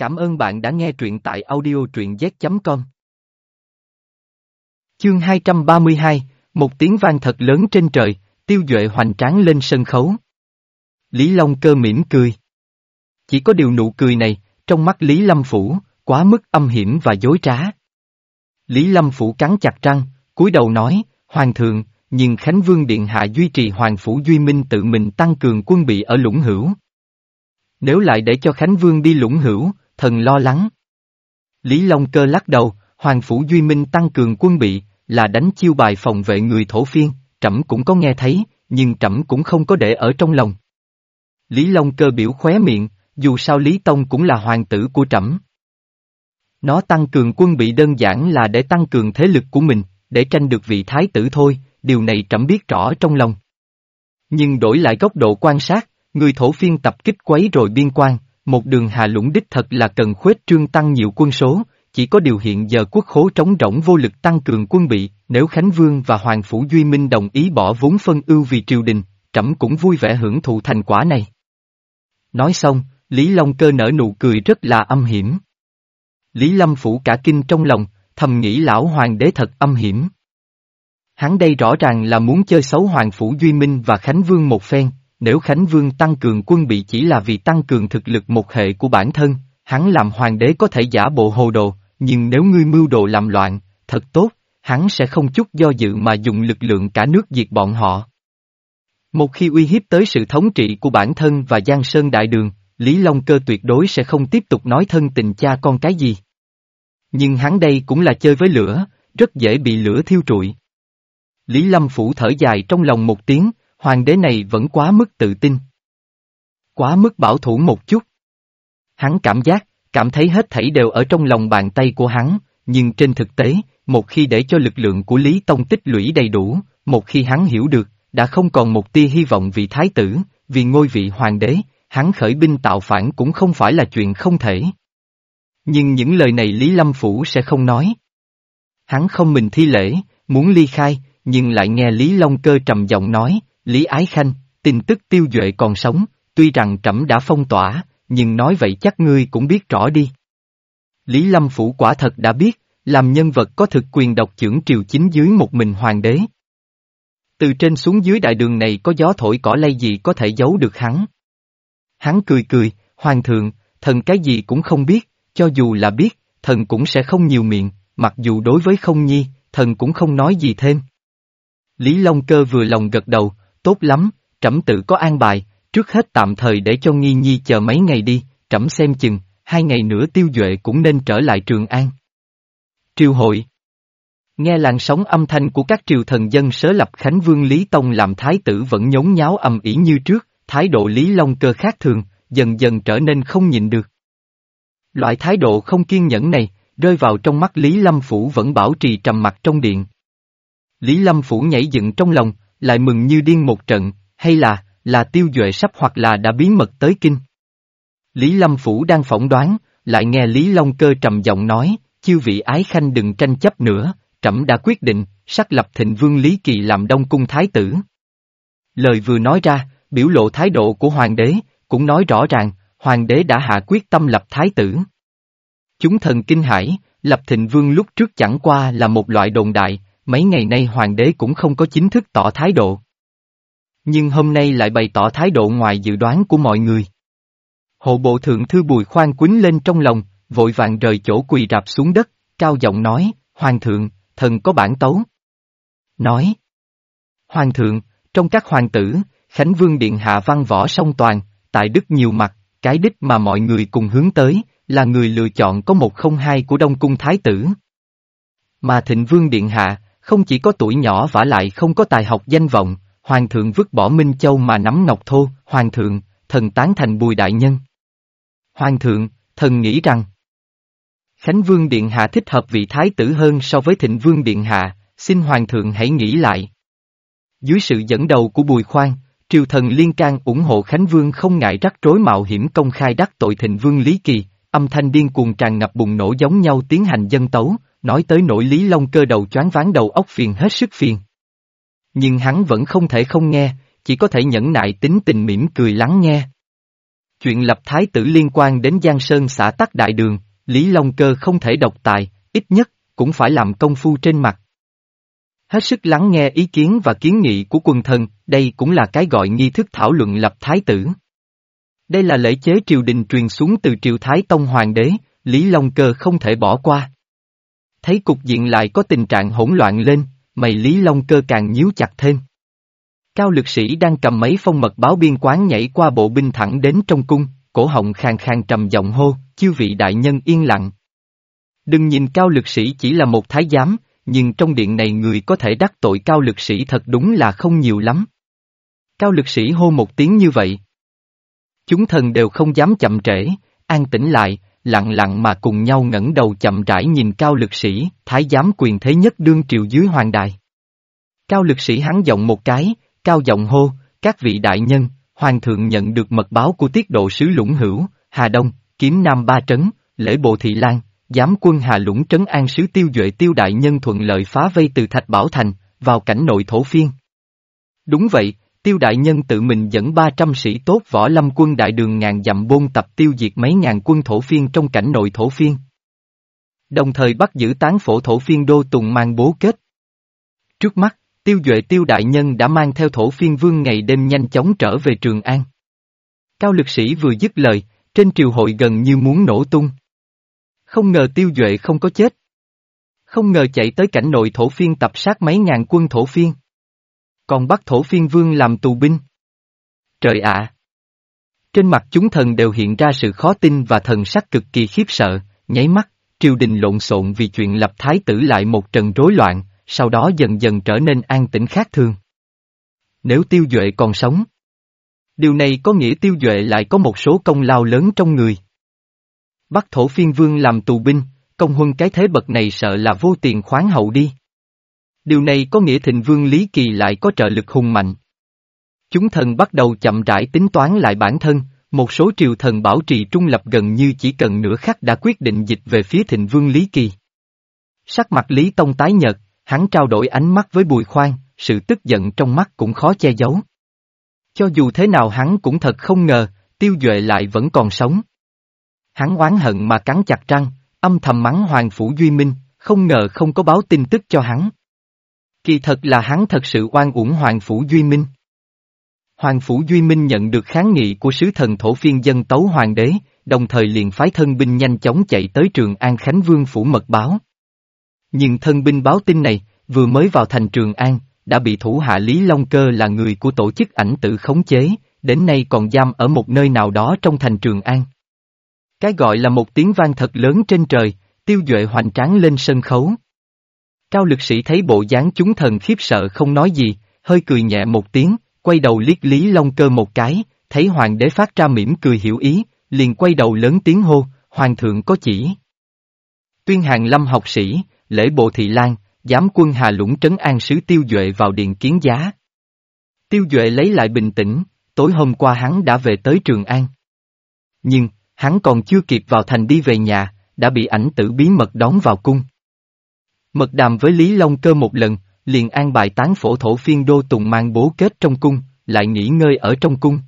Cảm ơn bạn đã nghe truyện tại audio truyện z.com. Chương 232, một tiếng vang thật lớn trên trời, tiêu duệ hoành tráng lên sân khấu. Lý Long cơ mỉm cười. Chỉ có điều nụ cười này, trong mắt Lý Lâm Phủ, quá mức âm hiểm và dối trá. Lý Lâm Phủ cắn chặt răng, cúi đầu nói, Hoàng thượng, nhưng Khánh Vương Điện Hạ duy trì Hoàng Phủ Duy Minh tự mình tăng cường quân bị ở lũng hữu. Nếu lại để cho Khánh Vương đi lũng hữu, thần lo lắng. Lý Long Cơ lắc đầu, Hoàng Phủ Duy Minh tăng cường quân bị, là đánh chiêu bài phòng vệ người thổ phiên, trẫm cũng có nghe thấy, nhưng trẫm cũng không có để ở trong lòng. Lý Long Cơ biểu khóe miệng, dù sao Lý Tông cũng là hoàng tử của trẫm. Nó tăng cường quân bị đơn giản là để tăng cường thế lực của mình, để tranh được vị thái tử thôi, điều này trẫm biết rõ trong lòng. Nhưng đổi lại góc độ quan sát, người thổ phiên tập kích quấy rồi biên quan, một đường hà lũng đích thật là cần khuếch trương tăng nhiều quân số, chỉ có điều hiện giờ quốc khố trống rỗng vô lực tăng cường quân bị, nếu Khánh Vương và Hoàng Phủ Duy Minh đồng ý bỏ vốn phân ưu vì triều đình, trẫm cũng vui vẻ hưởng thụ thành quả này. Nói xong, Lý Long Cơ nở nụ cười rất là âm hiểm. Lý Lâm Phủ cả kinh trong lòng, thầm nghĩ lão hoàng đế thật âm hiểm. Hắn đây rõ ràng là muốn chơi xấu Hoàng Phủ Duy Minh và Khánh Vương một phen, nếu Khánh Vương tăng cường quân bị chỉ là vì tăng cường thực lực một hệ của bản thân, hắn làm hoàng đế có thể giả bộ hồ đồ, nhưng nếu ngươi mưu đồ làm loạn, thật tốt, hắn sẽ không chút do dự mà dùng lực lượng cả nước diệt bọn họ. Một khi uy hiếp tới sự thống trị của bản thân và Giang Sơn Đại Đường, Lý Long Cơ tuyệt đối sẽ không tiếp tục nói thân tình cha con cái gì. Nhưng hắn đây cũng là chơi với lửa, rất dễ bị lửa thiêu trụi. Lý Lâm Phủ thở dài trong lòng một tiếng, hoàng đế này vẫn quá mức tự tin. Quá mức bảo thủ một chút. Hắn cảm giác, cảm thấy hết thảy đều ở trong lòng bàn tay của hắn, nhưng trên thực tế, một khi để cho lực lượng của Lý Tông tích lũy đầy đủ, một khi hắn hiểu được, đã không còn một tia hy vọng vì thái tử, vì ngôi vị hoàng đế, hắn khởi binh tạo phản cũng không phải là chuyện không thể. Nhưng những lời này Lý Lâm Phủ sẽ không nói. Hắn không mình thi lễ, muốn ly khai, nhưng lại nghe Lý Long Cơ trầm giọng nói, Lý Ái Khanh, tin tức tiêu duệ còn sống, tuy rằng trẫm đã phong tỏa, nhưng nói vậy chắc ngươi cũng biết rõ đi. Lý Lâm Phủ quả thật đã biết, làm nhân vật có thực quyền độc trưởng triều chính dưới một mình hoàng đế. Từ trên xuống dưới đại đường này có gió thổi cỏ lay gì có thể giấu được hắn. Hắn cười cười, hoàng thượng, thần cái gì cũng không biết, cho dù là biết, thần cũng sẽ không nhiều miệng, mặc dù đối với không nhi, thần cũng không nói gì thêm. Lý Long Cơ vừa lòng gật đầu, tốt lắm, trẫm tự có an bài, trước hết tạm thời để cho nghi nhi chờ mấy ngày đi, trẫm xem chừng, hai ngày nữa tiêu duệ cũng nên trở lại Trường An. Triều hội Nghe làn sóng âm thanh của các triều thần dân sớ lập Khánh Vương Lý Tông làm thái tử vẫn nhốn nháo ầm ỉ như trước, thái độ Lý Long cơ khác thường, dần dần trở nên không nhịn được. Loại thái độ không kiên nhẫn này, rơi vào trong mắt Lý Lâm Phủ vẫn bảo trì trầm mặc trong điện. Lý Lâm Phủ nhảy dựng trong lòng, lại mừng như điên một trận, hay là, là tiêu duệ sắp hoặc là đã bí mật tới kinh. Lý Lâm Phủ đang phỏng đoán, lại nghe Lý Long Cơ trầm giọng nói, chiêu vị ái khanh đừng tranh chấp nữa, trẫm đã quyết định, sắc lập thịnh vương Lý Kỳ làm đông cung thái tử. Lời vừa nói ra, biểu lộ thái độ của hoàng đế, cũng nói rõ ràng, hoàng đế đã hạ quyết tâm lập thái tử. Chúng thần kinh hãi, lập thịnh vương lúc trước chẳng qua là một loại đồn đại, mấy ngày nay hoàng đế cũng không có chính thức tỏ thái độ. Nhưng hôm nay lại bày tỏ thái độ ngoài dự đoán của mọi người. Hộ bộ thượng thư bùi khoan quýnh lên trong lòng, vội vàng rời chỗ quỳ rạp xuống đất, cao giọng nói, Hoàng thượng, thần có bản tấu. Nói. Hoàng thượng, trong các hoàng tử, Khánh Vương Điện Hạ văn võ song toàn, tại đức nhiều mặt, cái đích mà mọi người cùng hướng tới, là người lựa chọn có một không hai của Đông Cung Thái tử. Mà Thịnh Vương Điện Hạ, không chỉ có tuổi nhỏ vả lại không có tài học danh vọng, Hoàng thượng vứt bỏ Minh Châu mà nắm ngọc thô, Hoàng thượng, thần tán thành bùi đại nhân. Hoàng thượng, thần nghĩ rằng, Khánh Vương Điện Hạ thích hợp vị thái tử hơn so với Thịnh Vương Điện Hạ, xin Hoàng thượng hãy nghĩ lại. Dưới sự dẫn đầu của Bùi Khoan, triều thần liên can ủng hộ Khánh Vương không ngại rắc rối mạo hiểm công khai đắc tội Thịnh Vương Lý Kỳ, âm thanh điên cuồng tràn ngập bùng nổ giống nhau tiến hành dân tấu, nói tới nỗi Lý Long cơ đầu choáng ván đầu óc phiền hết sức phiền. Nhưng hắn vẫn không thể không nghe, chỉ có thể nhẫn nại tính tình mỉm cười lắng nghe. Chuyện lập thái tử liên quan đến Giang Sơn xã Tắc Đại Đường, Lý Long Cơ không thể độc tài, ít nhất, cũng phải làm công phu trên mặt. Hết sức lắng nghe ý kiến và kiến nghị của quân thần, đây cũng là cái gọi nghi thức thảo luận lập thái tử. Đây là lễ chế triều đình truyền xuống từ triều Thái Tông Hoàng đế, Lý Long Cơ không thể bỏ qua. Thấy cục diện lại có tình trạng hỗn loạn lên, mày Lý Long Cơ càng nhíu chặt thêm. Cao lực sĩ đang cầm mấy phong mật báo biên quán nhảy qua bộ binh thẳng đến trong cung, cổ họng khang khang trầm giọng hô, chư vị đại nhân yên lặng. Đừng nhìn cao lực sĩ chỉ là một thái giám, nhưng trong điện này người có thể đắc tội cao lực sĩ thật đúng là không nhiều lắm. Cao lực sĩ hô một tiếng như vậy. Chúng thần đều không dám chậm trễ, an tĩnh lại, lặng lặng mà cùng nhau ngẩng đầu chậm rãi nhìn cao lực sĩ, thái giám quyền thế nhất đương triều dưới hoàng đài. Cao lực sĩ hắn giọng một cái, cao giọng hô, các vị đại nhân, hoàng thượng nhận được mật báo của tiết độ sứ lũng hữu, Hà Đông, kiếm Nam Ba Trấn, lễ bộ thị lan, giám quân Hà Lũng trấn an sứ tiêu duệ tiêu đại nhân thuận lợi phá vây từ Thạch Bảo Thành, vào cảnh nội thổ phiên. Đúng vậy, tiêu đại nhân tự mình dẫn 300 sĩ tốt võ lâm quân đại đường ngàn dặm bôn tập tiêu diệt mấy ngàn quân thổ phiên trong cảnh nội thổ phiên. Đồng thời bắt giữ tán phổ thổ phiên đô tùng mang bố kết. Trước mắt, tiêu duệ tiêu đại nhân đã mang theo thổ phiên vương ngày đêm nhanh chóng trở về Trường An. Cao lực sĩ vừa dứt lời, trên triều hội gần như muốn nổ tung. Không ngờ tiêu duệ không có chết. Không ngờ chạy tới cảnh nội thổ phiên tập sát mấy ngàn quân thổ phiên. Còn bắt thổ phiên vương làm tù binh. Trời ạ! Trên mặt chúng thần đều hiện ra sự khó tin và thần sắc cực kỳ khiếp sợ, nháy mắt, triều đình lộn xộn vì chuyện lập thái tử lại một trận rối loạn, sau đó dần dần trở nên an tĩnh khác thường. Nếu tiêu duệ còn sống, điều này có nghĩa tiêu duệ lại có một số công lao lớn trong người. Bắt thổ phiên vương làm tù binh, công huân cái thế bậc này sợ là vô tiền khoáng hậu đi. Điều này có nghĩa thịnh vương Lý Kỳ lại có trợ lực hùng mạnh. Chúng thần bắt đầu chậm rãi tính toán lại bản thân, một số triều thần bảo trì trung lập gần như chỉ cần nửa khắc đã quyết định dịch về phía thịnh vương Lý Kỳ. Sắc mặt Lý Tông tái nhợt, hắn trao đổi ánh mắt với Bùi Khoan, sự tức giận trong mắt cũng khó che giấu. Cho dù thế nào hắn cũng thật không ngờ, tiêu duệ lại vẫn còn sống. Hắn oán hận mà cắn chặt răng, âm thầm mắng Hoàng Phủ Duy Minh, không ngờ không có báo tin tức cho hắn. Kỳ thật là hắn thật sự oan uổng Hoàng Phủ Duy Minh. Hoàng Phủ Duy Minh nhận được kháng nghị của sứ thần thổ phiên dân tấu hoàng đế, đồng thời liền phái thân binh nhanh chóng chạy tới trường An Khánh Vương Phủ mật báo. Nhưng thân binh báo tin này, vừa mới vào thành Trường An, đã bị thủ hạ Lý Long Cơ là người của tổ chức ảnh tự khống chế, đến nay còn giam ở một nơi nào đó trong thành Trường An. Cái gọi là một tiếng vang thật lớn trên trời, tiêu duệ hoành tráng lên sân khấu. Cao lực sĩ thấy bộ dáng chúng thần khiếp sợ không nói gì, hơi cười nhẹ một tiếng, quay đầu liếc Lý Long Cơ một cái, thấy hoàng đế phát ra mỉm cười hiểu ý, liền quay đầu lớn tiếng hô, hoàng thượng có chỉ. Tuyên hàng lâm học sĩ, lễ bộ thị lan, giám quân Hà Lũng trấn an sứ Tiêu Duệ vào điện kiến giá. Tiêu Duệ lấy lại bình tĩnh, tối hôm qua hắn đã về tới Trường An. Nhưng, hắn còn chưa kịp vào thành đi về nhà, đã bị ảnh tử bí mật đón vào cung. Mật đàm với Lý Long Cơ một lần, liền an bài tán phổ thổ phiên đô tùng mang bố kết trong cung, lại nghỉ ngơi ở trong cung.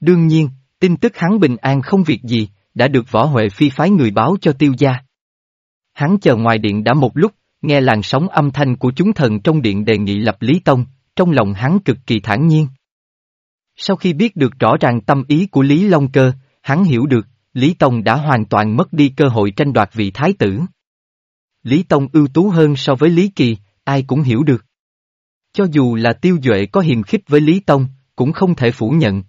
Đương nhiên, tin tức hắn bình an không việc gì, đã được võ Huệ Phi phái người báo cho tiêu gia. Hắn chờ ngoài điện đã một lúc, nghe làn sóng âm thanh của chúng thần trong điện đề nghị lập Lý Tông, trong lòng hắn cực kỳ thản nhiên. Sau khi biết được rõ ràng tâm ý của Lý Long Cơ, hắn hiểu được, Lý Tông đã hoàn toàn mất đi cơ hội tranh đoạt vị thái tử. Lý Tông ưu tú hơn so với Lý Kỳ, ai cũng hiểu được. Cho dù là tiêu duệ có hiềm khích với Lý Tông, cũng không thể phủ nhận.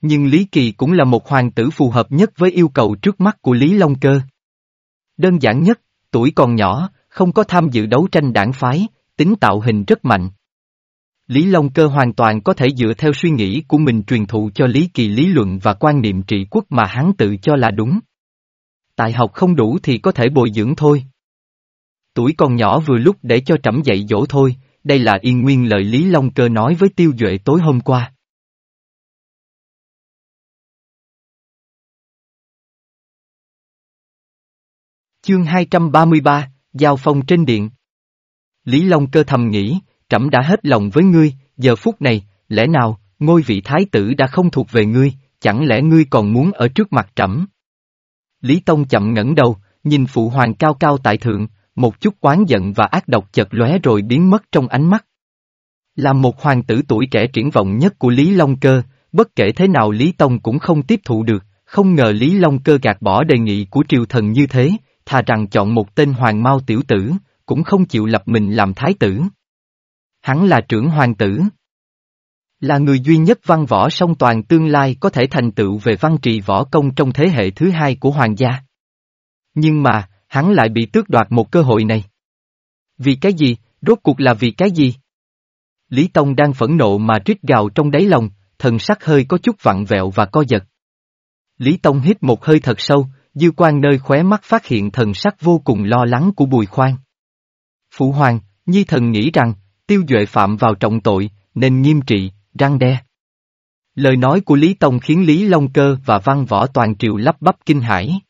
Nhưng Lý Kỳ cũng là một hoàng tử phù hợp nhất với yêu cầu trước mắt của Lý Long Cơ. Đơn giản nhất, tuổi còn nhỏ, không có tham dự đấu tranh đảng phái, tính tạo hình rất mạnh. Lý Long Cơ hoàn toàn có thể dựa theo suy nghĩ của mình truyền thụ cho Lý Kỳ lý luận và quan niệm trị quốc mà hắn tự cho là đúng. Tại học không đủ thì có thể bồi dưỡng thôi. Tuổi còn nhỏ vừa lúc để cho trẫm dạy dỗ thôi, đây là yên nguyên lời Lý Long Cơ nói với Tiêu Duệ tối hôm qua. Chương 233, Giao phong trên điện. Lý Long cơ thầm nghĩ, trẫm đã hết lòng với ngươi, giờ phút này, lẽ nào, ngôi vị thái tử đã không thuộc về ngươi, chẳng lẽ ngươi còn muốn ở trước mặt trẫm? Lý Tông chậm ngẩng đầu, nhìn phụ hoàng cao cao tại thượng, một chút oán giận và ác độc chợt lóe rồi biến mất trong ánh mắt. Là một hoàng tử tuổi trẻ triển vọng nhất của Lý Long Cơ, bất kể thế nào Lý Tông cũng không tiếp thụ được, không ngờ Lý Long Cơ gạt bỏ đề nghị của triều thần như thế, thà rằng chọn một tên hoàng mau tiểu tử, cũng không chịu lập mình làm thái tử. Hắn là trưởng hoàng tử. Là người duy nhất văn võ song toàn tương lai có thể thành tựu về văn trị võ công trong thế hệ thứ hai của hoàng gia. Nhưng mà, hắn lại bị tước đoạt một cơ hội này. Vì cái gì, rốt cuộc là vì cái gì? Lý Tông đang phẫn nộ mà rít gào trong đáy lòng, thần sắc hơi có chút vặn vẹo và co giật. Lý Tông hít một hơi thật sâu, dư quan nơi khóe mắt phát hiện thần sắc vô cùng lo lắng của Bùi Khoan. Phụ Hoàng, Nhi thần nghĩ rằng, tiêu duệ phạm vào trọng tội, nên nghiêm trị, răng đe. Lời nói của Lý Tông khiến Lý Long Cơ và văn võ toàn triều lắp bắp kinh hãi.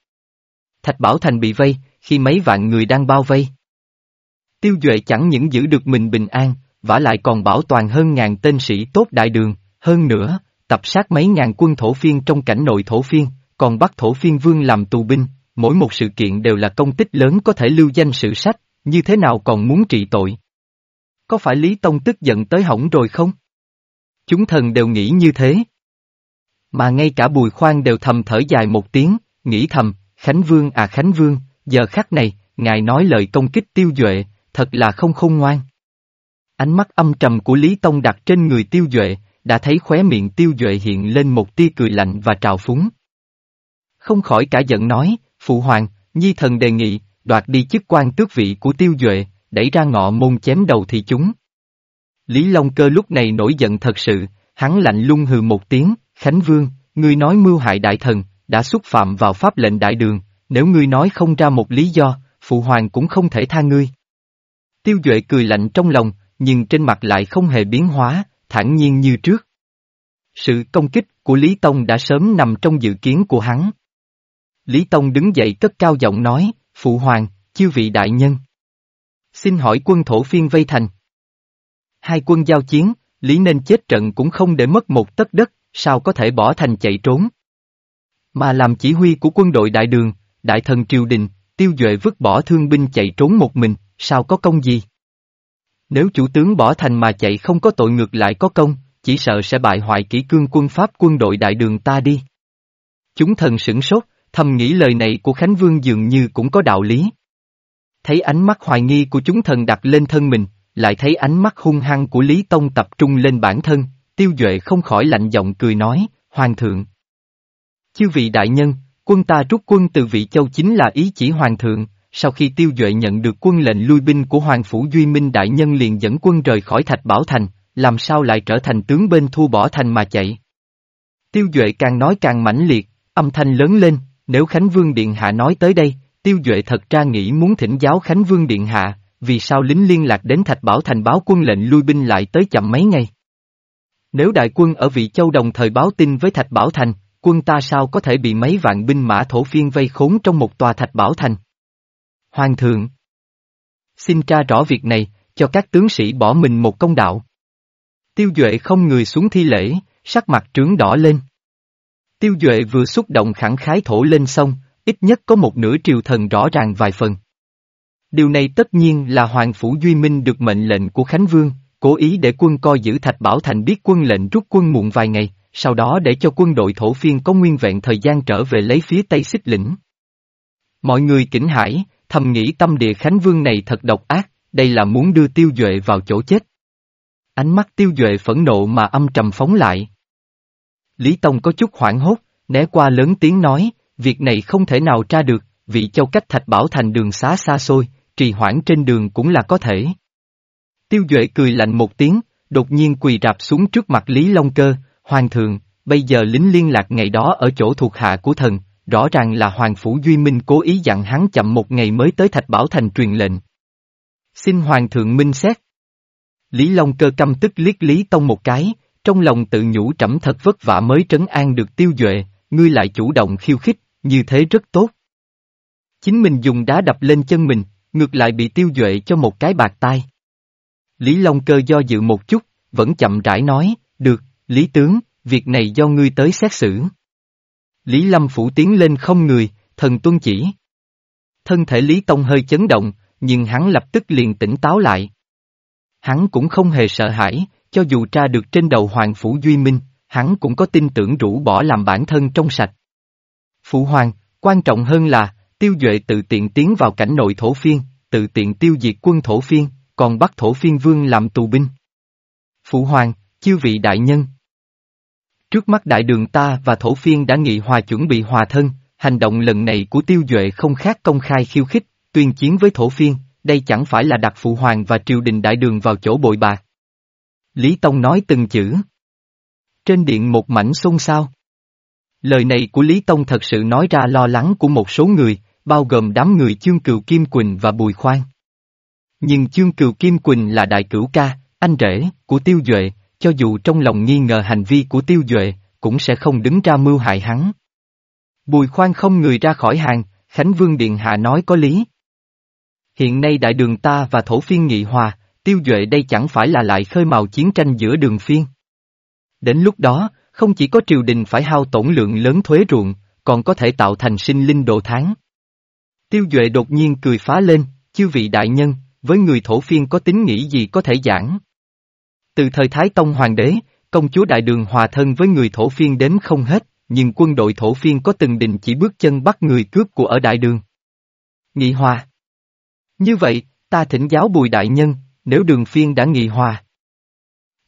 Thạch Bảo Thành bị vây, khi mấy vạn người đang bao vây. Tiêu Duệ chẳng những giữ được mình bình an, vả lại còn bảo toàn hơn ngàn tên sĩ tốt đại đường, hơn nữa, tập sát mấy ngàn quân thổ phiên trong cảnh nội thổ phiên, còn bắt thổ phiên vương làm tù binh, mỗi một sự kiện đều là công tích lớn có thể lưu danh sử sách, như thế nào còn muốn trị tội. Có phải Lý Tông tức giận tới hỏng rồi không? Chúng thần đều nghĩ như thế. Mà ngay cả bùi khoan đều thầm thở dài một tiếng, nghĩ thầm, Khánh Vương à Khánh Vương, giờ khắc này, ngài nói lời công kích tiêu duệ, thật là không khôn ngoan. Ánh mắt âm trầm của Lý Tông đặt trên người tiêu duệ, đã thấy khóe miệng tiêu duệ hiện lên một tia cười lạnh và trào phúng. Không khỏi cả giận nói, Phụ Hoàng, Nhi thần đề nghị, đoạt đi chức quan tước vị của tiêu duệ, đẩy ra ngọ môn chém đầu thì chúng. Lý Long Cơ lúc này nổi giận thật sự, hắn lạnh lung hừ một tiếng, Khánh Vương, ngươi nói mưu hại đại thần, đã xúc phạm vào pháp lệnh đại đường, nếu ngươi nói không ra một lý do, Phụ Hoàng cũng không thể tha ngươi. Tiêu Duệ cười lạnh trong lòng, nhưng trên mặt lại không hề biến hóa, thản nhiên như trước. Sự công kích của Lý Tông đã sớm nằm trong dự kiến của hắn. Lý Tông đứng dậy cất cao giọng nói, Phụ Hoàng, chư vị đại nhân. Xin hỏi quân thổ phiên vây thành. Hai quân giao chiến, Lý nên chết trận cũng không để mất một tấc đất, sao có thể bỏ thành chạy trốn. Mà làm chỉ huy của quân đội đại đường, đại thần triều đình, tiêu duệ vứt bỏ thương binh chạy trốn một mình, sao có công gì? Nếu chủ tướng bỏ thành mà chạy không có tội ngược lại có công, chỉ sợ sẽ bại hoại kỹ cương quân pháp quân đội đại đường ta đi. Chúng thần sửng sốt, thầm nghĩ lời này của Khánh Vương dường như cũng có đạo lý. Thấy ánh mắt hoài nghi của chúng thần đặt lên thân mình, lại thấy ánh mắt hung hăng của Lý Tông tập trung lên bản thân, tiêu duệ không khỏi lạnh giọng cười nói, Hoàng thượng. Chư vị đại nhân, quân ta rút quân từ vị châu chính là ý chỉ Hoàng thượng, sau khi tiêu duệ nhận được quân lệnh lui binh của Hoàng Phủ Duy Minh đại nhân liền dẫn quân rời khỏi Thạch Bảo Thành, làm sao lại trở thành tướng bên thu bỏ thành mà chạy. Tiêu duệ càng nói càng mãnh liệt, âm thanh lớn lên, nếu Khánh Vương Điện Hạ nói tới đây, tiêu duệ thật ra nghĩ muốn thỉnh giáo Khánh Vương Điện Hạ, vì sao lính liên lạc đến Thạch Bảo Thành báo quân lệnh lui binh lại tới chậm mấy ngày. Nếu đại quân ở vị châu đồng thời báo tin với Thạch Bảo Thành, quân ta sao có thể bị mấy vạn binh mã thổ phiên vây khốn trong một tòa Thạch Bảo Thành? Hoàng thượng! Xin tra rõ việc này, cho các tướng sĩ bỏ mình một công đạo. Tiêu Duệ không người xuống thi lễ, sắc mặt trướng đỏ lên. Tiêu Duệ vừa xúc động khẳng khái thổ lên sông, ít nhất có một nửa triều thần rõ ràng vài phần. Điều này tất nhiên là Hoàng Phủ Duy Minh được mệnh lệnh của Khánh Vương, cố ý để quân coi giữ Thạch Bảo Thành biết quân lệnh rút quân muộn vài ngày, sau đó để cho quân đội thổ phiên có nguyên vẹn thời gian trở về lấy phía Tây xích lĩnh. Mọi người kỉnh hãi, thầm nghĩ tâm địa Khánh Vương này thật độc ác, đây là muốn đưa Tiêu Duệ vào chỗ chết. Ánh mắt Tiêu Duệ phẫn nộ mà âm trầm phóng lại. Lý Tông có chút hoảng hốt, né qua lớn tiếng nói, việc này không thể nào tra được, vị châu cách Thạch Bảo thành đường xá xa xôi, trì hoãn trên đường cũng là có thể. Tiêu Duệ cười lạnh một tiếng, đột nhiên quỳ rạp xuống trước mặt Lý Long Cơ, Hoàng thượng, bây giờ lính liên lạc ngày đó ở chỗ thuộc hạ của thần, rõ ràng là Hoàng Phủ Duy Minh cố ý dặn hắn chậm một ngày mới tới Thạch Bảo Thành truyền lệnh. Xin Hoàng thượng minh xét. Lý Long cơ căm tức liếc Lý Tông một cái, trong lòng tự nhủ trẫm thật vất vả mới trấn an được tiêu duệ, ngươi lại chủ động khiêu khích, như thế rất tốt. Chính mình dùng đá đập lên chân mình, ngược lại bị tiêu duệ cho một cái bạc tai. Lý Long cơ do dự một chút, vẫn chậm rãi nói, được, Lý tướng, việc này do ngươi tới xét xử. Lý Lâm Phủ tiến lên không người, thần tuân chỉ. Thân thể Lý Tông hơi chấn động, nhưng hắn lập tức liền tỉnh táo lại. Hắn cũng không hề sợ hãi, cho dù tra được trên đầu Hoàng Phủ Duy Minh, hắn cũng có tin tưởng rũ bỏ làm bản thân trong sạch. Phụ Hoàng, quan trọng hơn là, tiêu duệ tự tiện tiến vào cảnh nội thổ phiên, tự tiện tiêu diệt quân thổ phiên, còn bắt thổ phiên vương làm tù binh. Phụ Hoàng, chư vị đại nhân. Trước mắt đại đường ta và thổ phiên đã nghị hòa chuẩn bị hòa thân, hành động lần này của tiêu duệ không khác công khai khiêu khích, tuyên chiến với thổ phiên, đây chẳng phải là đặt phụ hoàng và triều đình đại đường vào chỗ bội bạc. Lý Tông nói từng chữ. Trên điện một mảnh xôn xao. Lời này của Lý Tông thật sự nói ra lo lắng của một số người, bao gồm đám người Chương Cừu Kim Quỳnh và Bùi Khoan. Nhưng Chương Cừu Kim Quỳnh là đại cửu ca, anh rể, của Tiêu Duệ, cho dù trong lòng nghi ngờ hành vi của Tiêu Duệ, cũng sẽ không đứng ra mưu hại hắn. Bùi Khoan không người ra khỏi hàng, Khánh Vương Điện Hạ nói có lý. Hiện nay đại đường ta và thổ phiên nghị hòa, Tiêu Duệ đây chẳng phải là lại khơi mào chiến tranh giữa đường phiên. Đến lúc đó, không chỉ có triều đình phải hao tổn lượng lớn thuế ruộng, còn có thể tạo thành sinh linh độ tháng. Tiêu Duệ đột nhiên cười phá lên, chư vị đại nhân, với người thổ phiên có tính nghĩ gì có thể giảng. Từ thời Thái Tông Hoàng đế, công chúa đại đường hòa thân với người thổ phiên đến không hết, nhưng quân đội thổ phiên có từng định chỉ bước chân bắt người cướp của ở đại đường. Nghị hòa. Như vậy, ta thỉnh giáo bùi đại nhân, nếu đường phiên đã nghị hòa.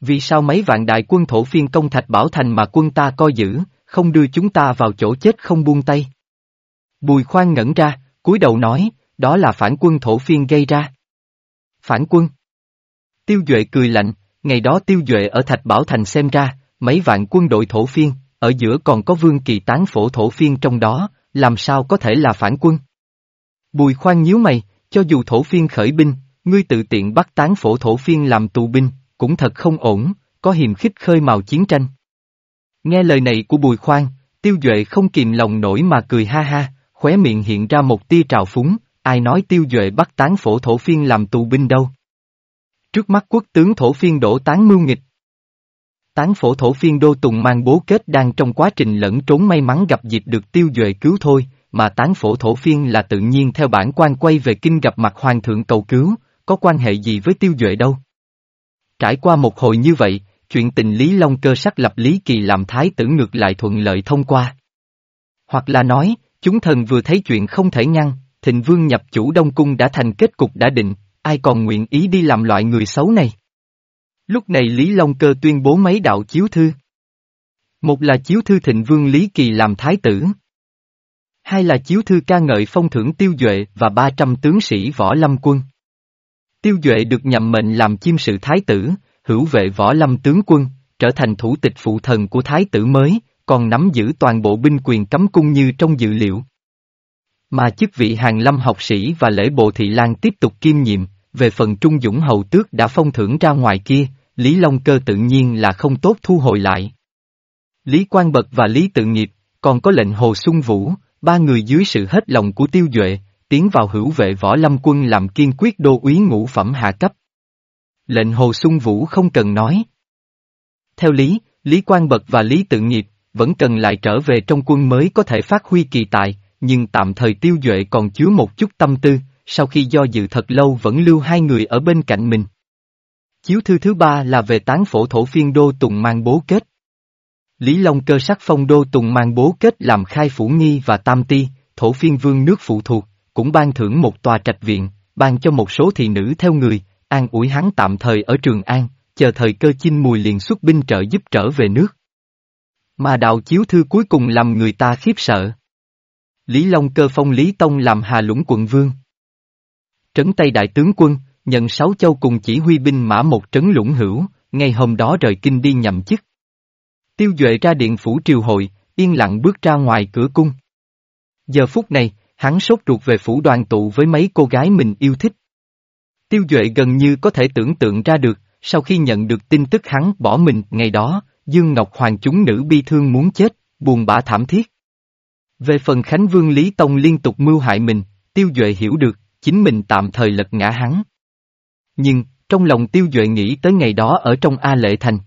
Vì sao mấy vạn đại quân thổ phiên công thạch bảo thành mà quân ta coi giữ, không đưa chúng ta vào chỗ chết không buông tay? Bùi khoan ngẩn ra, cúi đầu nói, đó là phản quân thổ phiên gây ra. Phản quân. Tiêu Duệ cười lạnh, ngày đó Tiêu Duệ ở Thạch Bảo Thành xem ra, mấy vạn quân đội thổ phiên, ở giữa còn có vương kỳ tán phổ thổ phiên trong đó, làm sao có thể là phản quân? Bùi khoan nhíu mày, cho dù thổ phiên khởi binh, ngươi tự tiện bắt tán phổ thổ phiên làm tù binh, cũng thật không ổn, có hiềm khích khơi mào chiến tranh. Nghe lời này của bùi khoan, tiêu duệ không kìm lòng nổi mà cười ha ha, khóe miệng hiện ra một tia trào phúng, ai nói tiêu duệ bắt tán phổ thổ phiên làm tù binh đâu. Trước mắt quốc tướng thổ phiên đổ tán mưu nghịch. Tán phổ thổ phiên đô tùng mang bố kết đang trong quá trình lẫn trốn may mắn gặp dịp được tiêu duệ cứu thôi, mà tán phổ thổ phiên là tự nhiên theo bản quan quay về kinh gặp mặt hoàng thượng cầu cứu, có quan hệ gì với tiêu duệ đâu. Trải qua một hồi như vậy, chuyện tình Lý Long cơ sắc lập Lý Kỳ làm thái tử ngược lại thuận lợi thông qua. Hoặc là nói, chúng thần vừa thấy chuyện không thể ngăn, thịnh vương nhập chủ Đông Cung đã thành kết cục đã định, ai còn nguyện ý đi làm loại người xấu này. Lúc này Lý Long Cơ tuyên bố mấy đạo chiếu thư. Một là chiếu thư thịnh vương Lý Kỳ làm thái tử. Hai là chiếu thư ca ngợi phong thưởng tiêu duệ và 300 tướng sĩ võ lâm quân. Tiêu duệ được nhậm mệnh làm chiêm sự thái tử, hữu vệ võ lâm tướng quân, trở thành thủ tịch phụ thần của thái tử mới, còn nắm giữ toàn bộ binh quyền cấm cung như trong dự liệu. Mà chức vị hàng lâm học sĩ và lễ bộ thị lan tiếp tục kiêm nhiệm, về phần trung dũng hầu tước đã phong thưởng ra ngoài kia, Lý Long Cơ tự nhiên là không tốt thu hồi lại. Lý Quang Bật và Lý Tự Nghiệp, còn có lệnh Hồ Xuân Vũ, ba người dưới sự hết lòng của Tiêu Duệ, tiến vào hữu vệ võ lâm quân làm kiên quyết đô úy ngũ phẩm hạ cấp. Lệnh Hồ Xuân Vũ không cần nói. Theo Lý, Lý Quang Bật và Lý Tự Nghiệp, vẫn cần lại trở về trong quân mới có thể phát huy kỳ tài, nhưng tạm thời Tiêu Duệ còn chứa một chút tâm tư, sau khi do dự thật lâu vẫn lưu hai người ở bên cạnh mình. Chiếu thư thứ ba là về tán phổ thổ phiên đô tùng mang bố kết. Lý Long cơ sắc phong đô tùng mang bố kết làm khai phủ nghi và tam ti, thổ phiên vương nước phụ thuộc, cũng ban thưởng một tòa trạch viện, ban cho một số thị nữ theo người, an ủi hắn tạm thời ở Trường An, chờ thời cơ chinh mùi liền xuất binh trợ giúp trở về nước. Mà đạo chiếu thư cuối cùng làm người ta khiếp sợ. Lý Long cơ phong Lý Tông làm Hà Lũng quận vương. Trấn Tây Đại tướng quân, nhận sáu châu cùng chỉ huy binh mã một trấn lũng hữu, ngày hôm đó rời kinh đi nhậm chức. Tiêu Duệ ra điện phủ triều hội, yên lặng bước ra ngoài cửa cung. Giờ phút này, hắn sốt ruột về phủ đoàn tụ với mấy cô gái mình yêu thích. Tiêu Duệ gần như có thể tưởng tượng ra được, sau khi nhận được tin tức hắn bỏ mình ngày đó, Dương Ngọc Hoàng chúng nữ bi thương muốn chết, buồn bã thảm thiết. Về phần Khánh Vương Lý Tông liên tục mưu hại mình, Tiêu Duệ hiểu được, chính mình tạm thời lật ngã hắn. Nhưng, trong lòng Tiêu Duệ nghĩ tới ngày đó ở trong A Lệ Thành.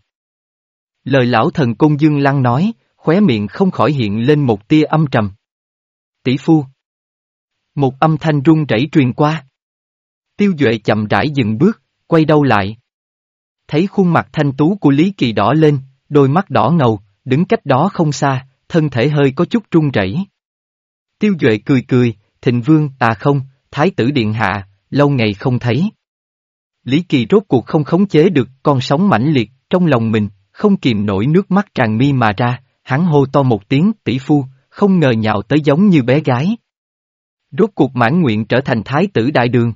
Lời lão thần Côn Dương Lăng nói, khóe miệng không khỏi hiện lên một tia âm trầm. Tỷ phu. Một âm thanh run rẩy truyền qua. Tiêu Duệ chậm rãi dừng bước, quay đầu lại. Thấy khuôn mặt thanh tú của Lý Kỳ đỏ lên, đôi mắt đỏ ngầu, đứng cách đó không xa, thân thể hơi có chút run rẩy. Tiêu Duệ cười cười, thịnh vương à không, thái tử điện hạ, lâu ngày không thấy. Lý Kỳ rốt cuộc không khống chế được con sóng mãnh liệt trong lòng mình, không kìm nổi nước mắt tràn mi mà ra, hắn hô to một tiếng tỷ phu, không ngờ nhạo tới giống như bé gái. Rốt cuộc mãn nguyện trở thành thái tử đại đường.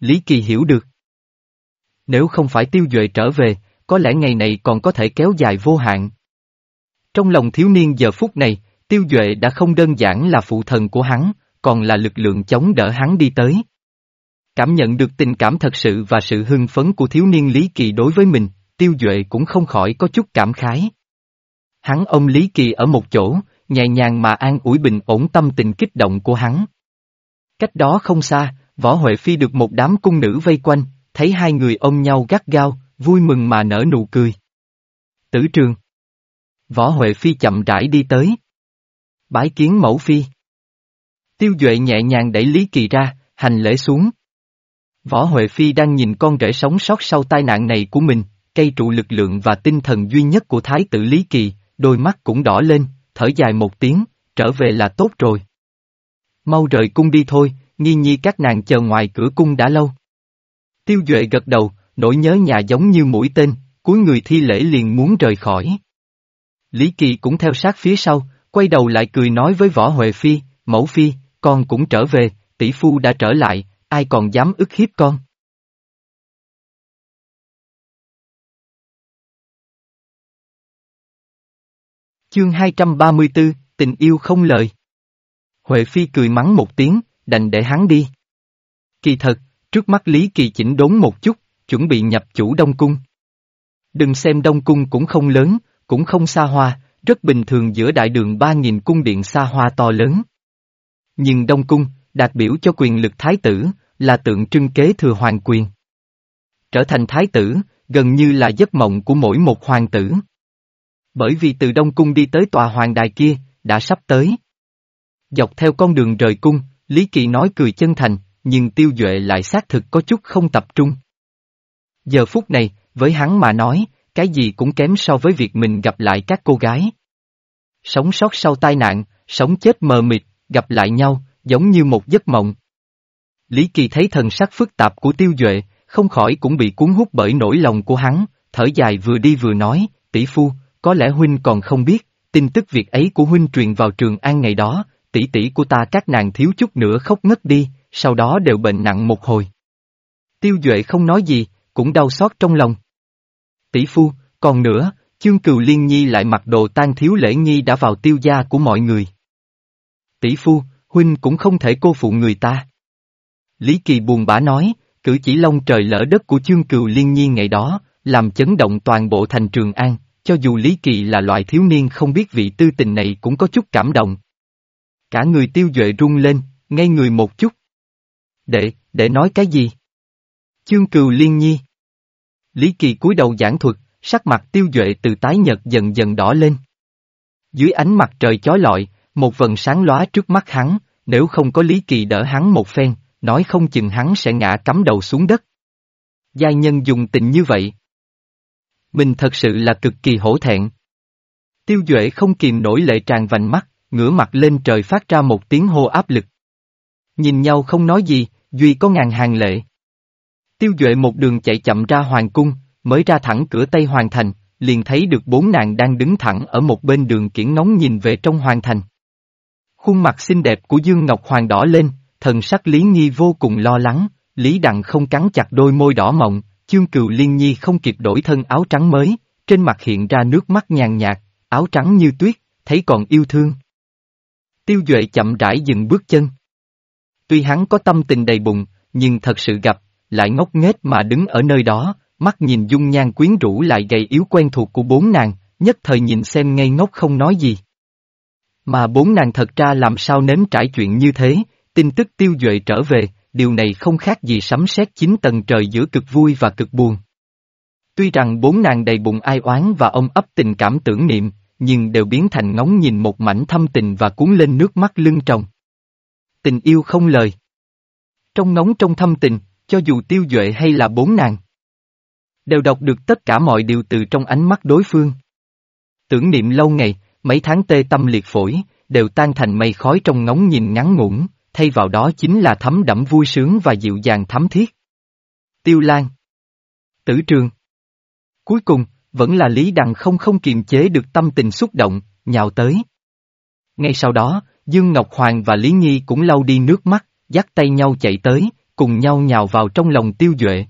Lý Kỳ hiểu được. Nếu không phải tiêu duệ trở về, có lẽ ngày này còn có thể kéo dài vô hạn. Trong lòng thiếu niên giờ phút này, tiêu duệ đã không đơn giản là phụ thần của hắn, còn là lực lượng chống đỡ hắn đi tới. Cảm nhận được tình cảm thật sự và sự hưng phấn của thiếu niên Lý Kỳ đối với mình, tiêu duệ cũng không khỏi có chút cảm khái. Hắn ôm Lý Kỳ ở một chỗ, nhẹ nhàng mà an ủi bình ổn tâm tình kích động của hắn. Cách đó không xa, Võ Huệ Phi được một đám cung nữ vây quanh, thấy hai người ôm nhau gắt gao, vui mừng mà nở nụ cười. Tử trường. Võ Huệ Phi chậm rãi đi tới. Bái kiến mẫu phi. Tiêu Duệ nhẹ nhàng đẩy Lý Kỳ ra, hành lễ xuống. Võ Huệ Phi đang nhìn con rể sống sót sau tai nạn này của mình, cây trụ lực lượng và tinh thần duy nhất của Thái tử Lý Kỳ, đôi mắt cũng đỏ lên, thở dài một tiếng, trở về là tốt rồi. Mau rời cung đi thôi, nghi nhi các nàng chờ ngoài cửa cung đã lâu. Tiêu Duệ gật đầu, nỗi nhớ nhà giống như mũi tên, cuối người thi lễ liền muốn rời khỏi. Lý Kỳ cũng theo sát phía sau, quay đầu lại cười nói với Võ Huệ Phi, mẫu phi, con cũng trở về, tỷ phu đã trở lại, ai còn dám ức hiếp con. Chương 234, tình yêu không lời. Huệ Phi cười mắng một tiếng, đành để hắn đi. Kỳ thật, trước mắt Lý Kỳ chỉnh đốn một chút, chuẩn bị nhập chủ Đông Cung. Đừng xem Đông Cung cũng không lớn, cũng không xa hoa, rất bình thường giữa đại đường 3.000 cung điện xa hoa to lớn. Nhưng Đông Cung, đạt biểu cho quyền lực thái tử, là tượng trưng kế thừa hoàng quyền. Trở thành thái tử, gần như là giấc mộng của mỗi một hoàng tử. Bởi vì từ Đông Cung đi tới tòa hoàng đài kia, đã sắp tới. Dọc theo con đường rời cung, Lý Kỳ nói cười chân thành, nhưng tiêu duệ lại xác thực có chút không tập trung. Giờ phút này, với hắn mà nói, cái gì cũng kém so với việc mình gặp lại các cô gái. Sống sót sau tai nạn, sống chết mờ mịt, gặp lại nhau, giống như một giấc mộng. Lý Kỳ thấy thần sắc phức tạp của tiêu duệ, không khỏi cũng bị cuốn hút bởi nỗi lòng của hắn, thở dài vừa đi vừa nói, tỷ phu, có lẽ huynh còn không biết, tin tức việc ấy của huynh truyền vào trường an ngày đó, tỷ tỷ của ta các nàng thiếu chút nữa khóc ngất đi, sau đó đều bệnh nặng một hồi. Tiêu Duệ không nói gì, cũng đau xót trong lòng. Tỷ phu, còn nữa, chương cừu liên nhi lại mặc đồ tan thiếu lễ nhi đã vào tiêu gia của mọi người. Tỷ phu, huynh cũng không thể cô phụ người ta. Lý Kỳ buồn bã nói, cử chỉ long trời lỡ đất của chương cừu liên nhi ngày đó, làm chấn động toàn bộ thành Trường An, cho dù Lý Kỳ là loại thiếu niên không biết vị tư tình này cũng có chút cảm động. Cả người tiêu duệ rung lên, ngay người một chút. Để, để nói cái gì? Chương cừu liên nhi. Lý Kỳ cúi đầu giảng thuật, sắc mặt tiêu duệ từ tái nhật dần dần đỏ lên. Dưới ánh mặt trời chói lọi, một vần sáng lóa trước mắt hắn, nếu không có Lý Kỳ đỡ hắn một phen, nói không chừng hắn sẽ ngã cắm đầu xuống đất. Giai nhân dùng tình như vậy. Mình thật sự là cực kỳ hổ thẹn. Tiêu Duệ không kìm nổi lệ tràn vành mắt, ngửa mặt lên trời phát ra một tiếng hô áp lực. Nhìn nhau không nói gì, Duy có ngàn hàng lệ. Tiêu Duệ một đường chạy chậm ra hoàng cung, mới ra thẳng cửa Tây Hoàng Thành, liền thấy được bốn nàng đang đứng thẳng ở một bên đường kiển ngóng nhìn về trong hoàng thành. Khuôn mặt xinh đẹp của Dương Ngọc Hoàng đỏ lên, thần sắc Lý Nhi vô cùng lo lắng, Lý Đặng không cắn chặt đôi môi đỏ mộng, chương cừu Liên Nhi không kịp đổi thân áo trắng mới, trên mặt hiện ra nước mắt nhàn nhạt, áo trắng như tuyết, thấy còn yêu thương. Tiêu Duệ chậm rãi dừng bước chân. Tuy hắn có tâm tình đầy bụng, nhưng thật sự gặp, lại ngốc nghếch mà đứng ở nơi đó, mắt nhìn dung nhan quyến rũ lại gầy yếu quen thuộc của bốn nàng, nhất thời nhìn xem ngây ngốc không nói gì. Mà bốn nàng thật ra làm sao nếm trải chuyện như thế, tin tức tiêu duệ trở về, điều này không khác gì sấm sét chín tầng trời giữa cực vui và cực buồn. Tuy rằng bốn nàng đầy bụng ai oán và ông ấp tình cảm tưởng niệm, nhưng đều biến thành ngóng nhìn một mảnh thâm tình và cuốn lên nước mắt lưng tròng. Tình yêu không lời. Trong ngóng trong thâm tình, cho dù tiêu duệ hay là bốn nàng. Đều đọc được tất cả mọi điều từ trong ánh mắt đối phương. Tưởng niệm lâu ngày, mấy tháng tê tâm liệt phổi, đều tan thành mây khói trong ngóng nhìn ngắn ngủn, thay vào đó chính là thấm đẫm vui sướng và dịu dàng thắm thiết. Tiêu Lan Tử Trường Cuối cùng, vẫn là Lý Đằng không không kiềm chế được tâm tình xúc động, nhào tới. Ngay sau đó, Dương Ngọc Hoàng và Lý Nhi cũng lau đi nước mắt, dắt tay nhau chạy tới, cùng nhau nhào vào trong lòng tiêu duệ.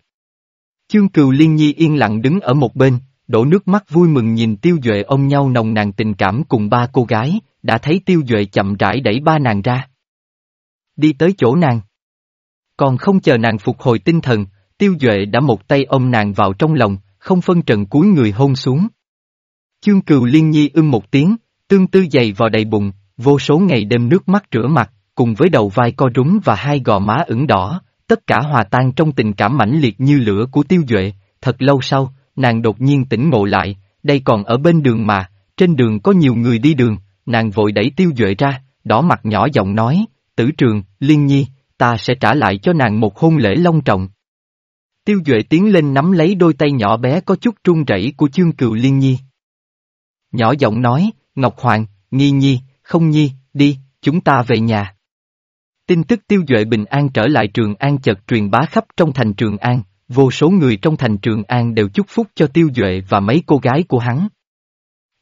Chương cừu Liên Nhi yên lặng đứng ở một bên, đổ nước mắt vui mừng nhìn tiêu duệ ôm nhau nồng nàn tình cảm cùng ba cô gái, đã thấy tiêu duệ chậm rãi đẩy ba nàng ra. Đi tới chỗ nàng. Còn không chờ nàng phục hồi tinh thần, tiêu duệ đã một tay ôm nàng vào trong lòng, không phân trần cúi người hôn xuống. Chương cừu liên nhi ưng một tiếng, tương tư dày vào đầy bụng, vô số ngày đêm nước mắt rửa mặt, cùng với đầu vai co rúm và hai gò má ửng đỏ, tất cả hòa tan trong tình cảm mãnh liệt như lửa của tiêu duệ, thật lâu sau, nàng đột nhiên tỉnh ngộ lại, đây còn ở bên đường mà, trên đường có nhiều người đi đường, nàng vội đẩy tiêu duệ ra, đỏ mặt nhỏ giọng nói, tử trường, liên nhi, ta sẽ trả lại cho nàng một hôn lễ long trọng. Tiêu duệ tiến lên nắm lấy đôi tay nhỏ bé có chút trung rẩy của chương cừu liên nhi. Nhỏ giọng nói, Ngọc Hoàng, Nghi Nhi, không Nhi, đi, chúng ta về nhà. Tin tức tiêu duệ bình an trở lại Trường An chợt truyền bá khắp trong thành Trường An, vô số người trong thành Trường An đều chúc phúc cho tiêu duệ và mấy cô gái của hắn.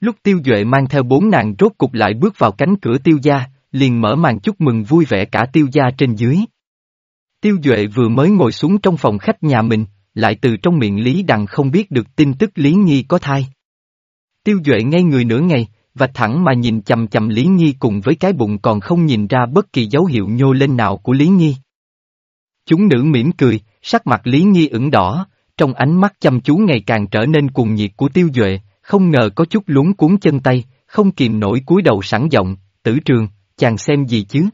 Lúc tiêu duệ mang theo bốn nàng rốt cục lại bước vào cánh cửa tiêu gia, liền mở màn chúc mừng vui vẻ cả tiêu gia trên dưới. Tiêu duệ vừa mới ngồi xuống trong phòng khách nhà mình, lại từ trong miệng Lý Đằng không biết được tin tức Lý Nhi có thai. Tiêu duệ ngay người nửa ngày, và thẳng mà nhìn chầm chầm Lý nghi cùng với cái bụng còn không nhìn ra bất kỳ dấu hiệu nhô lên nào của Lý nghi. Chúng nữ mỉm cười, sắc mặt Lý nghi ửng đỏ, trong ánh mắt chăm chú ngày càng trở nên cuồng nhiệt của tiêu duệ, không ngờ có chút lúng cuốn chân tay, không kìm nổi cúi đầu sẵn giọng, tử trường, chàng xem gì chứ?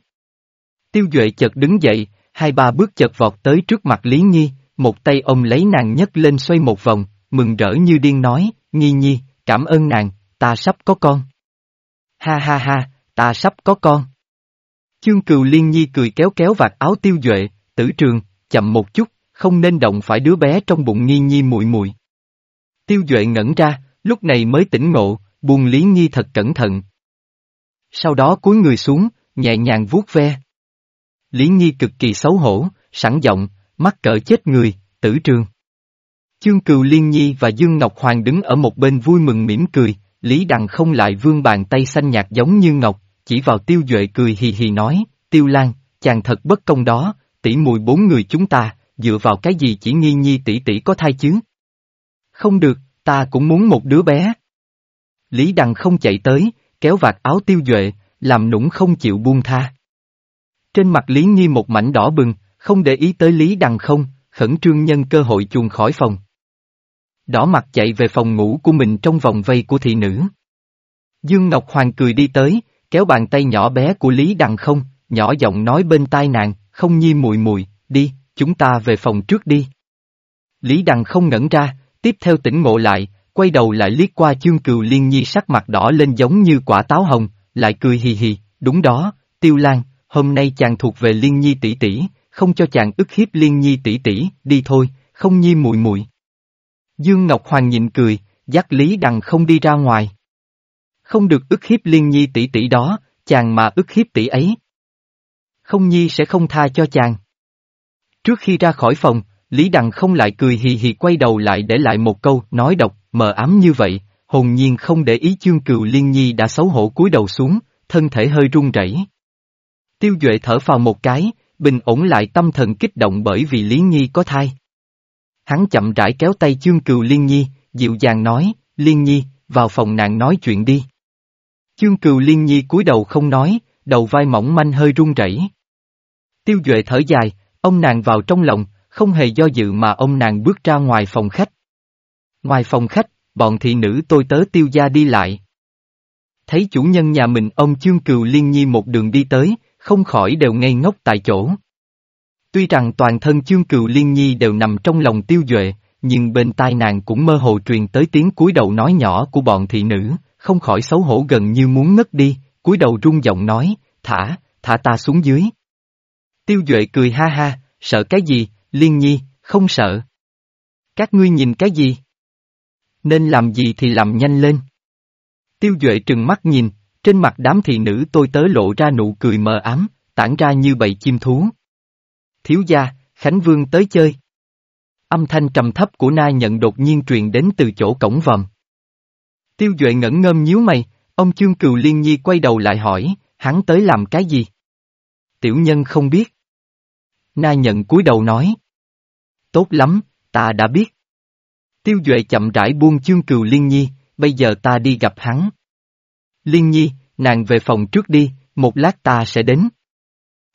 Tiêu duệ chợt đứng dậy, hai ba bước chợt vọt tới trước mặt Lý nghi, một tay ông lấy nàng nhấc lên xoay một vòng, mừng rỡ như điên nói, nghi Nhi, cảm ơn nàng, ta sắp có con. Ha ha ha, ta sắp có con. Chương cừu liên nhi cười kéo kéo vạt áo tiêu duệ, tử trường, chậm một chút, không nên động phải đứa bé trong bụng nghi nhi muội muội. Tiêu duệ ngẩn ra, lúc này mới tỉnh ngộ, buông lý nhi thật cẩn thận. Sau đó cúi người xuống, nhẹ nhàng vuốt ve. Lý nhi cực kỳ xấu hổ, sẵn giọng, mắt cỡ chết người, tử trường. Chương cừu liên nhi và Dương Ngọc Hoàng đứng ở một bên vui mừng mỉm cười, Lý Đằng không lại vương bàn tay xanh nhạt giống như ngọc, chỉ vào tiêu duệ cười hì hì nói, tiêu lan, chàng thật bất công đó, tỷ mùi bốn người chúng ta, dựa vào cái gì chỉ nghi nhi tỷ tỷ có thai chứ? Không được, ta cũng muốn một đứa bé. Lý Đằng không chạy tới, kéo vạt áo tiêu duệ, làm nũng không chịu buông tha. Trên mặt Lý Nhi một mảnh đỏ bừng, không để ý tới Lý Đằng không, khẩn trương nhân cơ hội chuồn khỏi phòng đỏ mặt chạy về phòng ngủ của mình trong vòng vây của thị nữ. Dương Ngọc Hoàng cười đi tới, kéo bàn tay nhỏ bé của Lý Đằng không, nhỏ giọng nói bên tai nàng, không nhi mùi mùi, đi, chúng ta về phòng trước đi. Lý Đằng không ngẩn ra, tiếp theo tỉnh ngộ lại, quay đầu lại liếc qua chương cừu liên nhi sắc mặt đỏ lên giống như quả táo hồng, lại cười hì hì, đúng đó, tiêu lan, hôm nay chàng thuộc về liên nhi tỷ tỷ, không cho chàng ức hiếp liên nhi tỷ tỷ, đi thôi, không nhi mùi mùi. Dương Ngọc Hoàng nhịn cười, dắt Lý Đằng không đi ra ngoài. Không được ức hiếp liên nhi tỷ tỷ đó, chàng mà ức hiếp tỷ ấy. Không nhi sẽ không tha cho chàng. Trước khi ra khỏi phòng, Lý Đằng không lại cười hì hì quay đầu lại để lại một câu nói độc, mờ ám như vậy, hồn nhiên không để ý chương cừu liên nhi đã xấu hổ cúi đầu xuống, thân thể hơi run rẩy. Tiêu Duệ thở vào một cái, bình ổn lại tâm thần kích động bởi vì Lý Nhi có thai. Hắn chậm rãi kéo tay chương cừu Liên Nhi, dịu dàng nói, Liên Nhi, vào phòng nàng nói chuyện đi. Chương cừu Liên Nhi cúi đầu không nói, đầu vai mỏng manh hơi run rẩy. Tiêu Duệ thở dài, ông nàng vào trong lòng, không hề do dự mà ông nàng bước ra ngoài phòng khách. Ngoài phòng khách, bọn thị nữ tôi tớ tiêu gia đi lại. Thấy chủ nhân nhà mình ông Chương Cừu Liên Nhi một đường đi tới, không khỏi đều ngây ngốc tại chỗ. Tuy rằng toàn thân chương cừu liên nhi đều nằm trong lòng tiêu duệ, nhưng bên tai nàng cũng mơ hồ truyền tới tiếng cúi đầu nói nhỏ của bọn thị nữ, không khỏi xấu hổ gần như muốn ngất đi, cúi đầu run giọng nói, thả, thả ta xuống dưới. Tiêu Duệ cười ha ha, sợ cái gì, liên nhi, không sợ. Các ngươi nhìn cái gì? Nên làm gì thì làm nhanh lên. Tiêu Duệ trừng mắt nhìn, trên mặt đám thị nữ tôi tớ lộ ra nụ cười mờ ám, tản ra như bầy chim thú. Thiếu gia, Khánh Vương tới chơi. Âm thanh trầm thấp của na nhận đột nhiên truyền đến từ chỗ cổng vòm. Tiêu Duệ ngẩn ngơm nhíu mày, ông Chương Cừu Liên Nhi quay đầu lại hỏi, hắn tới làm cái gì? Tiểu nhân không biết. Na nhận cúi đầu nói. Tốt lắm, ta đã biết. Tiêu Duệ chậm rãi buông Chương Cừu Liên Nhi, bây giờ ta đi gặp hắn. Liên Nhi, nàng về phòng trước đi, một lát ta sẽ đến.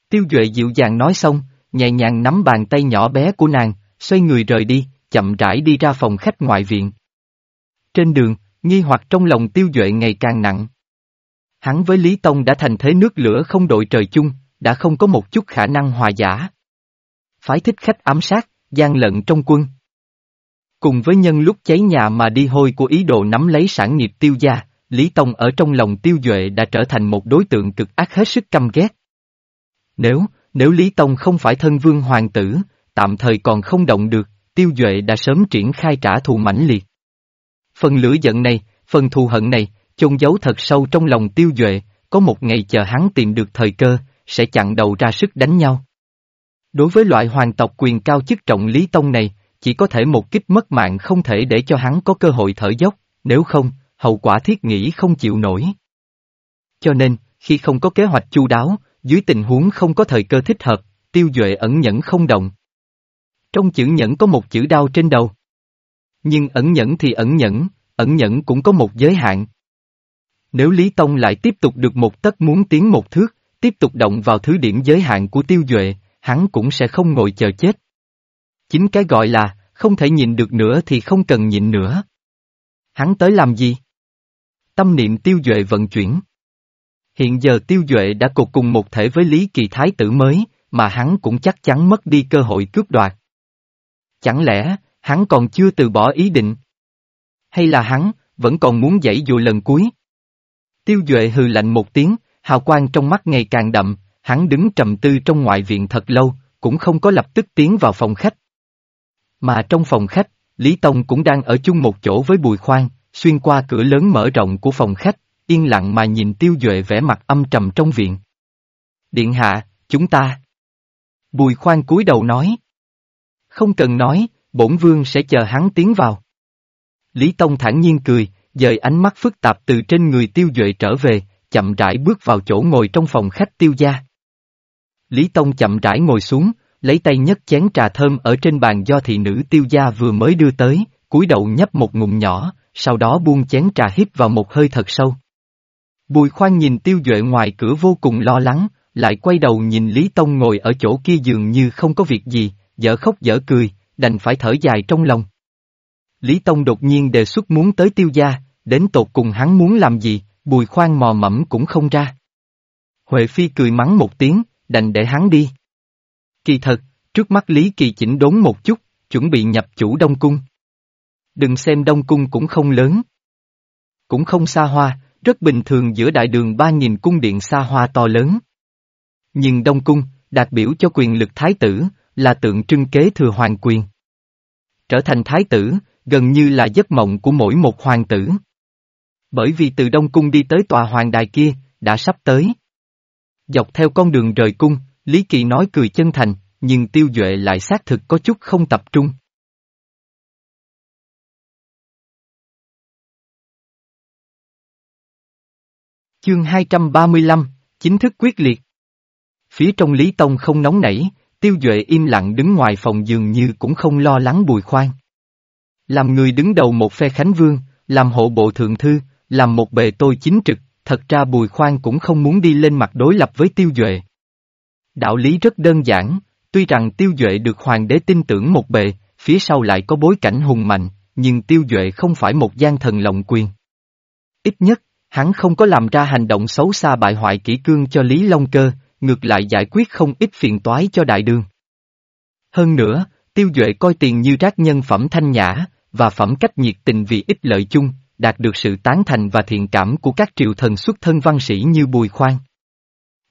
Tiêu Duệ dịu dàng nói xong, nhẹ nhàng nắm bàn tay nhỏ bé của nàng, xoay người rời đi, chậm rãi đi ra phòng khách ngoại viện. Trên đường, nghi hoặc trong lòng Tiêu Duệ ngày càng nặng. Hắn với Lý Tông đã thành thế nước lửa không đội trời chung, đã không có một chút khả năng hòa giả. Phái thích khách ám sát, gian lận trong quân. Cùng với nhân lúc cháy nhà mà đi hôi của ý đồ nắm lấy sản nghiệp tiêu gia, Lý Tông ở trong lòng tiêu duệ đã trở thành một đối tượng cực ác hết sức căm ghét. Nếu, nếu Lý Tông không phải thân vương hoàng tử, tạm thời còn không động được, tiêu duệ đã sớm triển khai trả thù mãnh liệt. Phần lửa giận này, phần thù hận này, chôn giấu thật sâu trong lòng tiêu duệ, có một ngày chờ hắn tìm được thời cơ, sẽ chặn đầu ra sức đánh nhau. Đối với loại hoàng tộc quyền cao chức trọng Lý Tông này, chỉ có thể một kích mất mạng không thể để cho hắn có cơ hội thở dốc, nếu không, hậu quả thiết nghĩ không chịu nổi. Cho nên, khi không có kế hoạch chu đáo, dưới tình huống không có thời cơ thích hợp, tiêu duệ ẩn nhẫn không động. Trong chữ nhẫn có một chữ đau trên đầu. Nhưng ẩn nhẫn thì ẩn nhẫn, ẩn nhẫn cũng có một giới hạn. Nếu Lý Tông lại tiếp tục được một tấc muốn tiến một thước, tiếp tục động vào thứ điểm giới hạn của tiêu duệ, hắn cũng sẽ không ngồi chờ chết. Chính cái gọi là, không thể nhìn được nữa thì không cần nhịn nữa. Hắn tới làm gì? Tâm niệm tiêu duệ vận chuyển. Hiện giờ tiêu duệ đã cột cùng một thể với Lý Kỳ Thái tử mới, mà hắn cũng chắc chắn mất đi cơ hội cướp đoạt. Chẳng lẽ, hắn còn chưa từ bỏ ý định? Hay là hắn, vẫn còn muốn dãy dụ lần cuối? Tiêu duệ hừ lạnh một tiếng, hào quang trong mắt ngày càng đậm, hắn đứng trầm tư trong ngoại viện thật lâu, cũng không có lập tức tiến vào phòng khách. Mà trong phòng khách, Lý Tông cũng đang ở chung một chỗ với Bùi Khoan, xuyên qua cửa lớn mở rộng của phòng khách, yên lặng mà nhìn Tiêu Duệ vẻ mặt âm trầm trong viện. Điện hạ, chúng ta. Bùi Khoan cúi đầu nói. Không cần nói, bổn vương sẽ chờ hắn tiến vào. Lý Tông thản nhiên cười, dời ánh mắt phức tạp từ trên người Tiêu Duệ trở về, chậm rãi bước vào chỗ ngồi trong phòng khách Tiêu gia. Lý Tông chậm rãi ngồi xuống, lấy tay nhấc chén trà thơm ở trên bàn do thị nữ tiêu gia vừa mới đưa tới, cúi đầu nhấp một ngụm nhỏ, sau đó buông chén trà hít vào một hơi thật sâu. Bùi khoan nhìn tiêu duệ ngoài cửa vô cùng lo lắng, lại quay đầu nhìn Lý Tông ngồi ở chỗ kia dường như không có việc gì, dở khóc dở cười, đành phải thở dài trong lòng. Lý Tông đột nhiên đề xuất muốn tới tiêu gia, đến tột cùng hắn muốn làm gì, bùi khoan mò mẫm cũng không ra. Huệ Phi cười mắng một tiếng, đành để hắn đi. Kỳ thật, trước mắt Lý Kỳ chỉnh đốn một chút, chuẩn bị nhập chủ Đông Cung. Đừng xem Đông Cung cũng không lớn. Cũng không xa hoa, rất bình thường giữa đại đường ba nghìn cung điện xa hoa to lớn. Nhưng Đông Cung, đạt biểu cho quyền lực thái tử, là tượng trưng kế thừa hoàng quyền. Trở thành thái tử, gần như là giấc mộng của mỗi một hoàng tử. Bởi vì từ Đông Cung đi tới tòa hoàng đài kia, đã sắp tới. Dọc theo con đường rời cung, Lý Kỳ nói cười chân thành, nhưng tiêu duệ lại xác thực có chút không tập trung. Chương 235, chính thức quyết liệt. Phía trong Lý Tông không nóng nảy, tiêu duệ im lặng đứng ngoài phòng dường như cũng không lo lắng bùi khoan. Làm người đứng đầu một phe Khánh Vương, làm hộ bộ thượng thư, làm một bề tôi chính trực, thật ra bùi khoan cũng không muốn đi lên mặt đối lập với tiêu duệ. Đạo lý rất đơn giản, tuy rằng tiêu duệ được hoàng đế tin tưởng một bề, phía sau lại có bối cảnh hùng mạnh, nhưng tiêu duệ không phải một gian thần lộng quyền. Ít nhất, hắn không có làm ra hành động xấu xa bại hoại kỹ cương cho Lý Long Cơ, ngược lại giải quyết không ít phiền toái cho đại đường. Hơn nữa, tiêu duệ coi tiền như rác nhân phẩm thanh nhã, và phẩm cách nhiệt tình vì ích lợi chung, đạt được sự tán thành và thiện cảm của các triệu thần xuất thân văn sĩ như Bùi Khoan.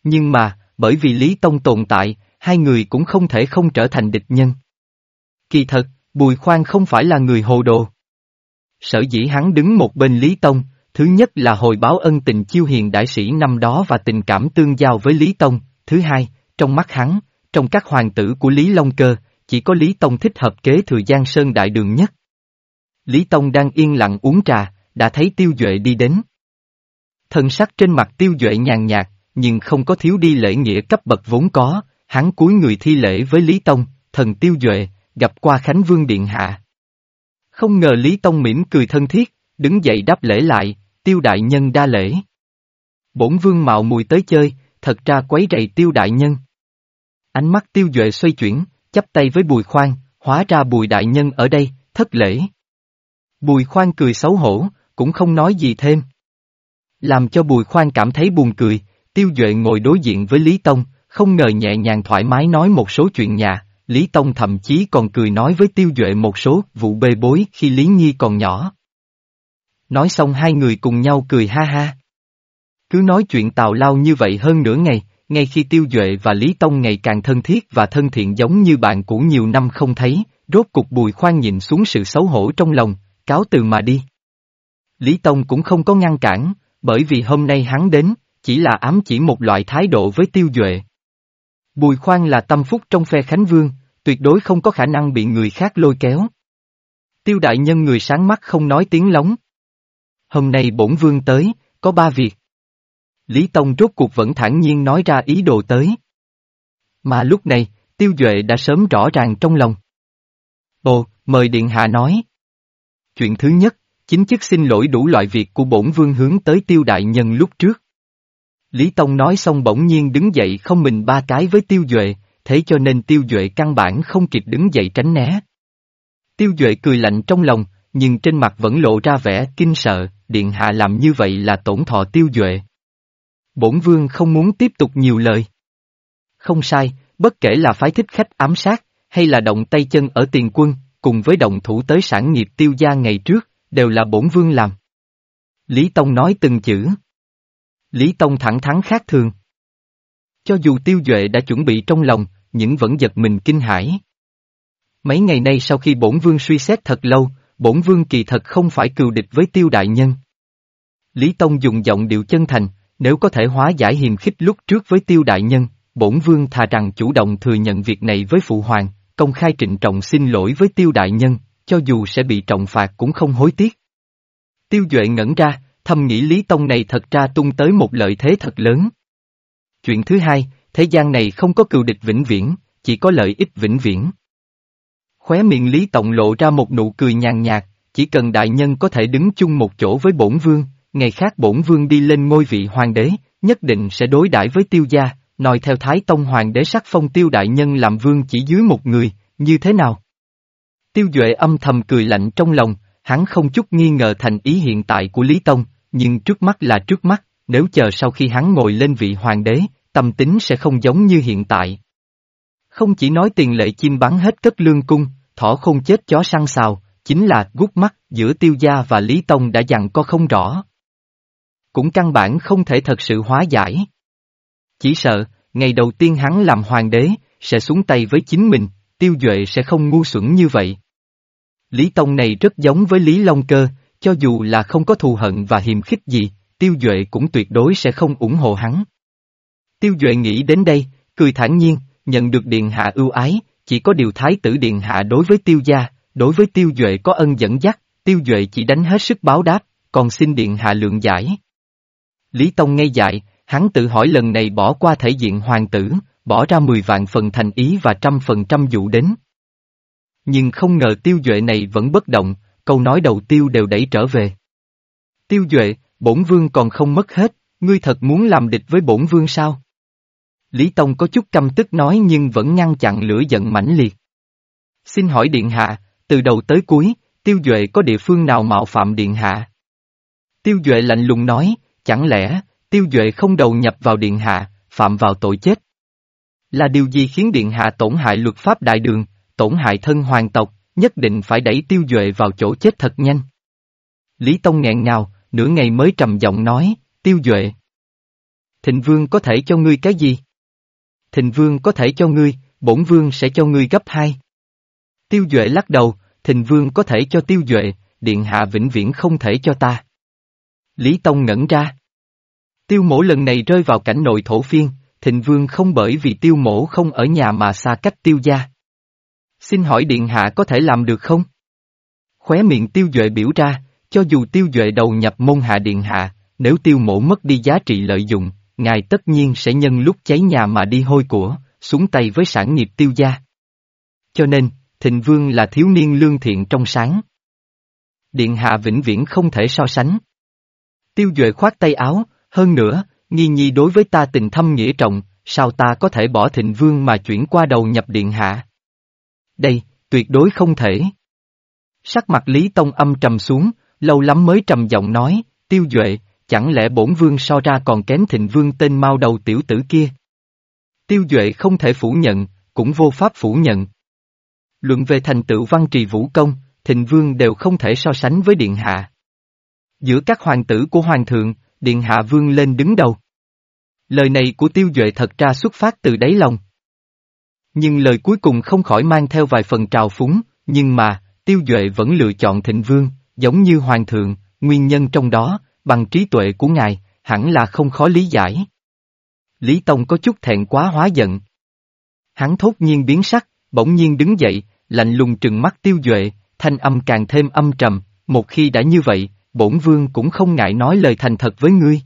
Nhưng mà, bởi vì Lý Tông tồn tại, hai người cũng không thể không trở thành địch nhân. Kỳ thật, Bùi Khoan không phải là người hồ đồ. Sở dĩ hắn đứng một bên Lý Tông, thứ nhất là hồi báo ân tình chiêu hiền đại sĩ năm đó và tình cảm tương giao với Lý Tông, thứ hai, trong mắt hắn, trong các hoàng tử của Lý Long Cơ, chỉ có Lý Tông thích hợp kế thừa Giang Sơn Đại Đường nhất. Lý Tông đang yên lặng uống trà, đã thấy Tiêu Duệ đi đến. Thần sắc trên mặt Tiêu Duệ nhàn nhạt, nhưng không có thiếu đi lễ nghĩa cấp bậc vốn có, hắn cúi người thi lễ với Lý Tông, thần Tiêu Duệ, gặp qua Khánh Vương Điện Hạ. Không ngờ Lý Tông mỉm cười thân thiết, đứng dậy đáp lễ lại, Tiêu Đại Nhân đa lễ. Bổn Vương mạo mùi tới chơi, thật ra quấy rầy Tiêu Đại Nhân. Ánh mắt Tiêu Duệ xoay chuyển, chắp tay với Bùi Khoan, hóa ra Bùi Đại Nhân ở đây, thất lễ. Bùi Khoan cười xấu hổ, cũng không nói gì thêm. Làm cho Bùi Khoan cảm thấy buồn cười, Tiêu Duệ ngồi đối diện với Lý Tông, không ngờ nhẹ nhàng thoải mái nói một số chuyện nhà, Lý Tông thậm chí còn cười nói với Tiêu Duệ một số vụ bê bối khi Lý Nhi còn nhỏ. Nói xong hai người cùng nhau cười ha ha. Cứ nói chuyện tào lao như vậy hơn nửa ngày, ngay khi Tiêu Duệ và Lý Tông ngày càng thân thiết và thân thiện giống như bạn cũ nhiều năm không thấy, rốt cục bùi khoan nhìn xuống sự xấu hổ trong lòng, cáo từ mà đi. Lý Tông cũng không có ngăn cản, bởi vì hôm nay hắn đến, chỉ là ám chỉ một loại thái độ với Tiêu Duệ. Bùi khoan là tâm phúc trong phe Khánh Vương, tuyệt đối không có khả năng bị người khác lôi kéo. Tiêu đại nhân người sáng mắt không nói tiếng lóng. Hôm nay bổn vương tới, có ba việc. Lý Tông rốt cuộc vẫn thản nhiên nói ra ý đồ tới. Mà lúc này, Tiêu Duệ đã sớm rõ ràng trong lòng. Ồ, mời Điện Hạ nói. Chuyện thứ nhất, chính chức xin lỗi đủ loại việc của bổn vương hướng tới Tiêu Đại Nhân lúc trước. Lý Tông nói xong bỗng nhiên đứng dậy không mình ba cái với Tiêu Duệ, thế cho nên Tiêu Duệ căn bản không kịp đứng dậy tránh né. Tiêu Duệ cười lạnh trong lòng, nhưng trên mặt vẫn lộ ra vẻ kinh sợ, Điện Hạ làm như vậy là tổn thọ Tiêu Duệ. Bổn vương không muốn tiếp tục nhiều lời. Không sai, bất kể là phái thích khách ám sát, hay là động tay chân ở tiền quân, cùng với động thủ tới sản nghiệp tiêu gia ngày trước, đều là bổn vương làm. Lý Tông nói từng chữ. Lý Tông thẳng thắn khác thường. Cho dù tiêu duệ đã chuẩn bị trong lòng, nhưng vẫn giật mình kinh hãi. Mấy ngày nay sau khi bổn vương suy xét thật lâu, bổn vương kỳ thật không phải cừu địch với tiêu đại nhân. Lý Tông dùng giọng điệu chân thành, nếu có thể hóa giải hiềm khích lúc trước với tiêu đại nhân, bổn vương thà rằng chủ động thừa nhận việc này với phụ hoàng, công khai trịnh trọng xin lỗi với tiêu đại nhân, cho dù sẽ bị trọng phạt cũng không hối tiếc. Tiêu Duệ ngẩn ra, thầm nghĩ Lý Tông này thật ra tung tới một lợi thế thật lớn. Chuyện thứ hai, thế gian này không có cừu địch vĩnh viễn, chỉ có lợi ích vĩnh viễn. Khóe miệng Lý tổng lộ ra một nụ cười nhàn nhạt, chỉ cần đại nhân có thể đứng chung một chỗ với bổn vương, ngày khác bổn vương đi lên ngôi vị hoàng đế, nhất định sẽ đối đãi với tiêu gia, nói theo Thái Tông hoàng đế sắc phong tiêu đại nhân làm vương chỉ dưới một người, như thế nào? Tiêu Duệ âm thầm cười lạnh trong lòng, hắn không chút nghi ngờ thành ý hiện tại của Lý Tông, nhưng trước mắt là trước mắt, nếu chờ sau khi hắn ngồi lên vị hoàng đế, tâm tính sẽ không giống như hiện tại. Không chỉ nói tiền lệ chim bắn hết cất lương cung, thỏ không chết chó săn xào, chính là gút mắt giữa tiêu gia và Lý Tông đã dặn co không rõ. Cũng căn bản không thể thật sự hóa giải. Chỉ sợ, ngày đầu tiên hắn làm hoàng đế, sẽ xuống tay với chính mình, tiêu duệ sẽ không ngu xuẩn như vậy. Lý Tông này rất giống với Lý Long Cơ, cho dù là không có thù hận và hiềm khích gì, tiêu duệ cũng tuyệt đối sẽ không ủng hộ hắn. Tiêu duệ nghĩ đến đây, cười thản nhiên, nhận được điện hạ ưu ái, chỉ có điều thái tử điện hạ đối với tiêu gia, đối với tiêu duệ có ân dẫn dắt, tiêu duệ chỉ đánh hết sức báo đáp, còn xin điện hạ lượng giải. Lý Tông ngay dại, hắn tự hỏi lần này bỏ qua thể diện hoàng tử, bỏ ra 10 vạn phần thành ý và trăm phần trăm dụ đến. Nhưng không ngờ tiêu duệ này vẫn bất động, câu nói đầu tiêu đều đẩy trở về. Tiêu duệ, bổn vương còn không mất hết, ngươi thật muốn làm địch với bổn vương sao? Lý Tông có chút căm tức nói nhưng vẫn ngăn chặn lửa giận mãnh liệt. Xin hỏi Điện Hạ, từ đầu tới cuối, Tiêu Duệ có địa phương nào mạo phạm Điện Hạ? Tiêu Duệ lạnh lùng nói, chẳng lẽ, Tiêu Duệ không đầu nhập vào Điện Hạ, phạm vào tội chết? Là điều gì khiến Điện Hạ tổn hại luật pháp đại đường, tổn hại thân hoàng tộc, nhất định phải đẩy Tiêu Duệ vào chỗ chết thật nhanh? Lý Tông nghẹn ngào, nửa ngày mới trầm giọng nói, tiêu duệ. Thịnh vương có thể cho ngươi cái gì? Thịnh vương có thể cho ngươi, bổn vương sẽ cho ngươi gấp hai. Tiêu duệ lắc đầu, thịnh vương có thể cho tiêu duệ, điện hạ vĩnh viễn không thể cho ta. Lý Tông ngẩn ra. Tiêu mổ lần này rơi vào cảnh nội thổ phiên, thịnh vương không bởi vì tiêu mổ không ở nhà mà xa cách tiêu gia. Xin hỏi điện hạ có thể làm được không? Khóe miệng tiêu duệ biểu ra, cho dù tiêu duệ đầu nhập môn hạ điện hạ, nếu tiêu mổ mất đi giá trị lợi dụng, ngài tất nhiên sẽ nhân lúc cháy nhà mà đi hôi của, xuống tay với sản nghiệp tiêu gia. Cho nên, thịnh vương là thiếu niên lương thiện trong sáng. Điện hạ vĩnh viễn không thể so sánh. Tiêu duệ khoát tay áo, hơn nữa, nghi nhi đối với ta tình thâm nghĩa trọng, sao ta có thể bỏ thịnh vương mà chuyển qua đầu nhập điện hạ? Đây, tuyệt đối không thể. Sắc mặt Lý Tông âm trầm xuống, lâu lắm mới trầm giọng nói, tiêu duệ, chẳng lẽ bổn vương so ra còn kém thịnh vương tên mau đầu tiểu tử kia? Tiêu duệ không thể phủ nhận, cũng vô pháp phủ nhận. Luận về thành tựu văn trì vũ công, thịnh vương đều không thể so sánh với điện hạ. Giữa các hoàng tử của hoàng thượng, điện hạ vương lên đứng đầu. Lời này của tiêu duệ thật ra xuất phát từ đáy lòng. Nhưng lời cuối cùng không khỏi mang theo vài phần trào phúng, nhưng mà, tiêu duệ vẫn lựa chọn thịnh vương, giống như hoàng thượng, nguyên nhân trong đó, bằng trí tuệ của ngài, hẳn là không khó lý giải. Lý Tông có chút thẹn quá hóa giận. Hắn thốt nhiên biến sắc, bỗng nhiên đứng dậy, lạnh lùng trừng mắt tiêu duệ, thanh âm càng thêm âm trầm, một khi đã như vậy, bổn vương cũng không ngại nói lời thành thật với ngươi.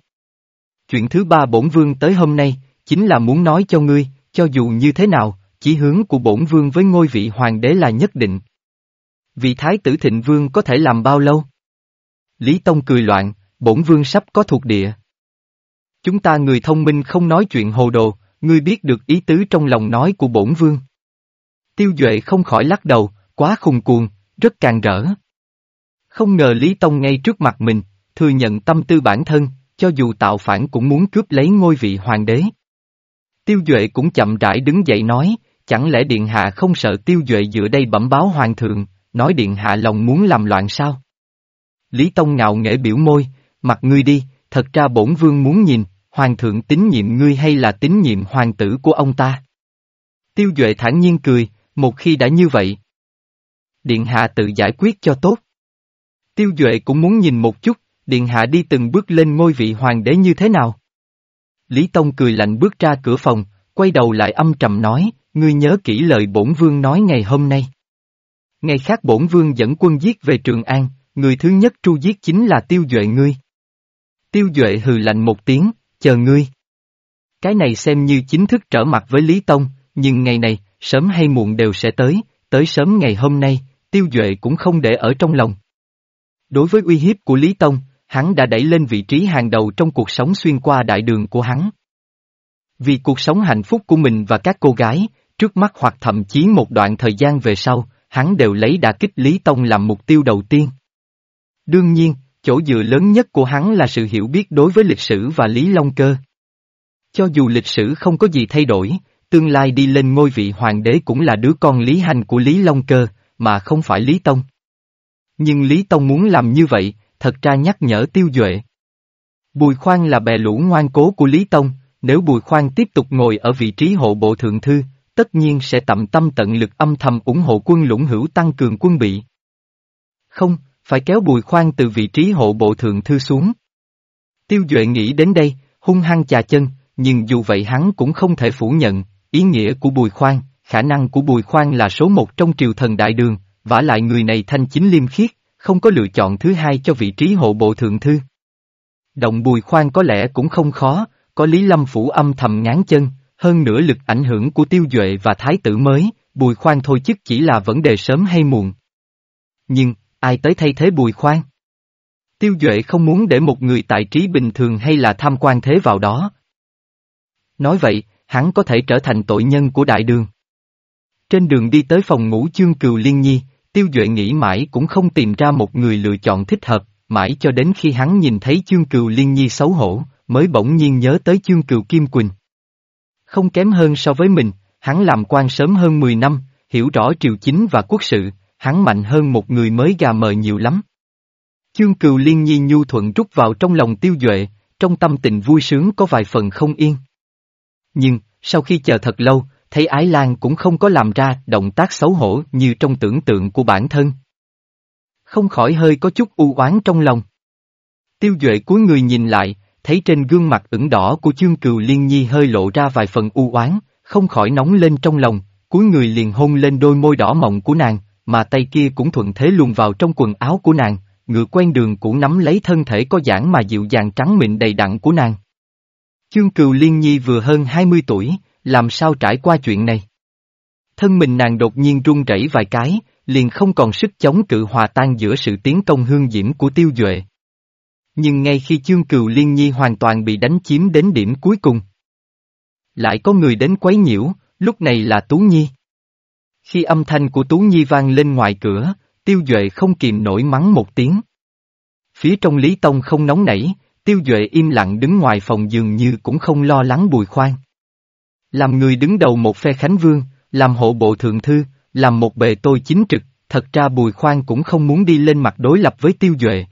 Chuyện thứ ba bổn vương tới hôm nay, chính là muốn nói cho ngươi, cho dù như thế nào, chỉ hướng của bổn vương với ngôi vị hoàng đế là nhất định. Vị thái tử thịnh vương có thể làm bao lâu? Lý Tông cười loạn, bổn vương sắp có thuộc địa. Chúng ta người thông minh không nói chuyện hồ đồ, ngươi biết được ý tứ trong lòng nói của bổn vương. Tiêu Duệ không khỏi lắc đầu, quá khùng cuồng, rất càng rỡ. Không ngờ Lý Tông ngay trước mặt mình, thừa nhận tâm tư bản thân, cho dù tạo phản cũng muốn cướp lấy ngôi vị hoàng đế. Tiêu Duệ cũng chậm rãi đứng dậy nói, chẳng lẽ Điện Hạ không sợ Tiêu Duệ dựa đây bẩm báo hoàng thượng, nói Điện Hạ lòng muốn làm loạn sao? Lý Tông ngạo nghễ biểu môi, mặt ngươi đi, thật ra bổn vương muốn nhìn, hoàng thượng tín nhiệm ngươi hay là tín nhiệm hoàng tử của ông ta? Tiêu Duệ thản nhiên cười, một khi đã như vậy. Điện Hạ tự giải quyết cho tốt. Tiêu Duệ cũng muốn nhìn một chút, Điện Hạ đi từng bước lên ngôi vị hoàng đế như thế nào. Lý Tông cười lạnh bước ra cửa phòng, quay đầu lại âm trầm nói, ngươi nhớ kỹ lời bổn vương nói ngày hôm nay. Ngày khác bổn vương dẫn quân giết về Trường An, người thứ nhất tru giết chính là Tiêu Duệ ngươi. Tiêu Duệ hừ lạnh một tiếng, chờ ngươi. Cái này xem như chính thức trở mặt với Lý Tông, nhưng ngày này, sớm hay muộn đều sẽ tới, tới sớm ngày hôm nay, Tiêu Duệ cũng không để ở trong lòng. Đối với uy hiếp của Lý Tông, hắn đã đẩy lên vị trí hàng đầu trong cuộc sống xuyên qua đại đường của hắn. Vì cuộc sống hạnh phúc của mình và các cô gái, trước mắt hoặc thậm chí một đoạn thời gian về sau, hắn đều lấy đả kích Lý Tông làm mục tiêu đầu tiên. Đương nhiên, chỗ dựa lớn nhất của hắn là sự hiểu biết đối với lịch sử và Lý Long Cơ. Cho dù lịch sử không có gì thay đổi, tương lai đi lên ngôi vị hoàng đế cũng là đứa con Lý Hành của Lý Long Cơ, mà không phải Lý Tông. Nhưng Lý Tông muốn làm như vậy, thật ra nhắc nhở tiêu duệ. Bùi khoan là bè lũ ngoan cố của Lý Tông, nếu Bùi khoan tiếp tục ngồi ở vị trí hộ bộ thượng thư, tất nhiên sẽ tậm tâm tận lực âm thầm ủng hộ quân lũng hữu tăng cường quân bị. Không, phải kéo Bùi khoan từ vị trí hộ bộ thượng thư xuống. Tiêu Duệ nghĩ đến đây, hung hăng chà chân, nhưng dù vậy hắn cũng không thể phủ nhận, ý nghĩa của Bùi khoan, khả năng của Bùi khoan là số một trong triều thần đại đường, vả lại người này thanh chính liêm khiết, không có lựa chọn thứ hai cho vị trí hộ bộ thượng thư. Động bùi khoan có lẽ cũng không khó, có Lý Lâm Phủ âm thầm ngán chân, hơn nữa lực ảnh hưởng của tiêu duệ và thái tử mới, bùi khoan thôi chức chỉ là vấn đề sớm hay muộn. Nhưng, ai tới thay thế bùi khoan? Tiêu duệ không muốn để một người tại trí bình thường hay là tham quan thế vào đó. Nói vậy, hắn có thể trở thành tội nhân của đại đường. Trên đường đi tới phòng ngủ chương cừu liên nhi, Tiêu Duệ nghĩ mãi cũng không tìm ra một người lựa chọn thích hợp, mãi cho đến khi hắn nhìn thấy chương cừu liên nhi xấu hổ, mới bỗng nhiên nhớ tới chương cừu Kim Quỳnh. Không kém hơn so với mình, hắn làm quan sớm hơn 10 năm, hiểu rõ triều chính và quốc sự, hắn mạnh hơn một người mới gà mờ nhiều lắm. Chương cừu liên nhi nhu thuận rút vào trong lòng tiêu duệ, trong tâm tình vui sướng có vài phần không yên. Nhưng, sau khi chờ thật lâu, thấy Ái Lan cũng không có làm ra động tác xấu hổ như trong tưởng tượng của bản thân. Không khỏi hơi có chút u oán trong lòng. Tiêu Duệ cuối người nhìn lại, thấy trên gương mặt ửng đỏ của chương cừu liên nhi hơi lộ ra vài phần u oán, không khỏi nóng lên trong lòng, cuối người liền hôn lên đôi môi đỏ mọng của nàng, mà tay kia cũng thuận thế luồn vào trong quần áo của nàng, ngựa quen đường cũ nắm lấy thân thể có giãn mà dịu dàng trắng mịn đầy đặn của nàng. Chương cừu liên nhi vừa hơn 20 tuổi, làm sao trải qua chuyện này? Thân mình nàng đột nhiên run rẩy vài cái, liền không còn sức chống cự hòa tan giữa sự tiến công hương diễm của tiêu duệ. Nhưng ngay khi chương cừu liên nhi hoàn toàn bị đánh chiếm đến điểm cuối cùng. Lại có người đến quấy nhiễu, lúc này là Tú Nhi. Khi âm thanh của Tú Nhi vang lên ngoài cửa, tiêu duệ không kìm nổi mắng một tiếng. Phía trong Lý Tông không nóng nảy, tiêu duệ im lặng đứng ngoài phòng dường như cũng không lo lắng bùi khoan. Làm người đứng đầu một phe Khánh Vương, làm hộ bộ thượng thư, làm một bề tôi chính trực, thật ra Bùi Khoan cũng không muốn đi lên mặt đối lập với Tiêu Duệ.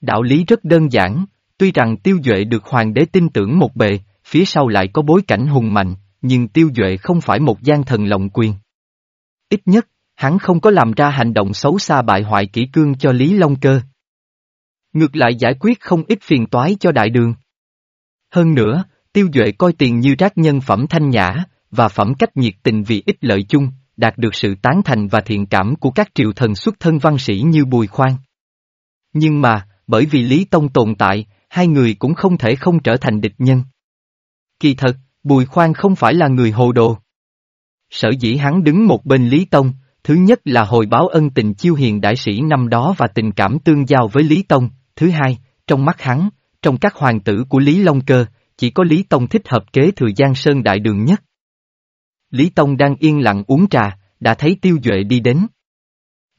Đạo lý rất đơn giản, tuy rằng Tiêu Duệ được hoàng đế tin tưởng một bề, phía sau lại có bối cảnh hùng mạnh, nhưng Tiêu Duệ không phải một gian thần lòng quyền. Ít nhất, hắn không có làm ra hành động xấu xa bại hoại kỹ cương cho Lý Long Cơ. Ngược lại giải quyết không ít phiền toái cho đại đường. Hơn nữa, Tiêu Duệ coi tiền như rác nhân phẩm thanh nhã, và phẩm cách nhiệt tình vì ích lợi chung, đạt được sự tán thành và thiện cảm của các triều thần xuất thân văn sĩ như Bùi Khoan. Nhưng mà, bởi vì Lý Tông tồn tại, hai người cũng không thể không trở thành địch nhân. Kỳ thật, Bùi Khoan không phải là người hồ đồ. Sở dĩ hắn đứng một bên Lý Tông, thứ nhất là hồi báo ân tình chiêu hiền đại sĩ năm đó và tình cảm tương giao với Lý Tông, thứ hai, trong mắt hắn, trong các hoàng tử của Lý Long Cơ, chỉ có Lý Tông thích hợp kế thừa Giang Sơn Đại Đường nhất. Lý Tông đang yên lặng uống trà, đã thấy Tiêu Duệ đi đến.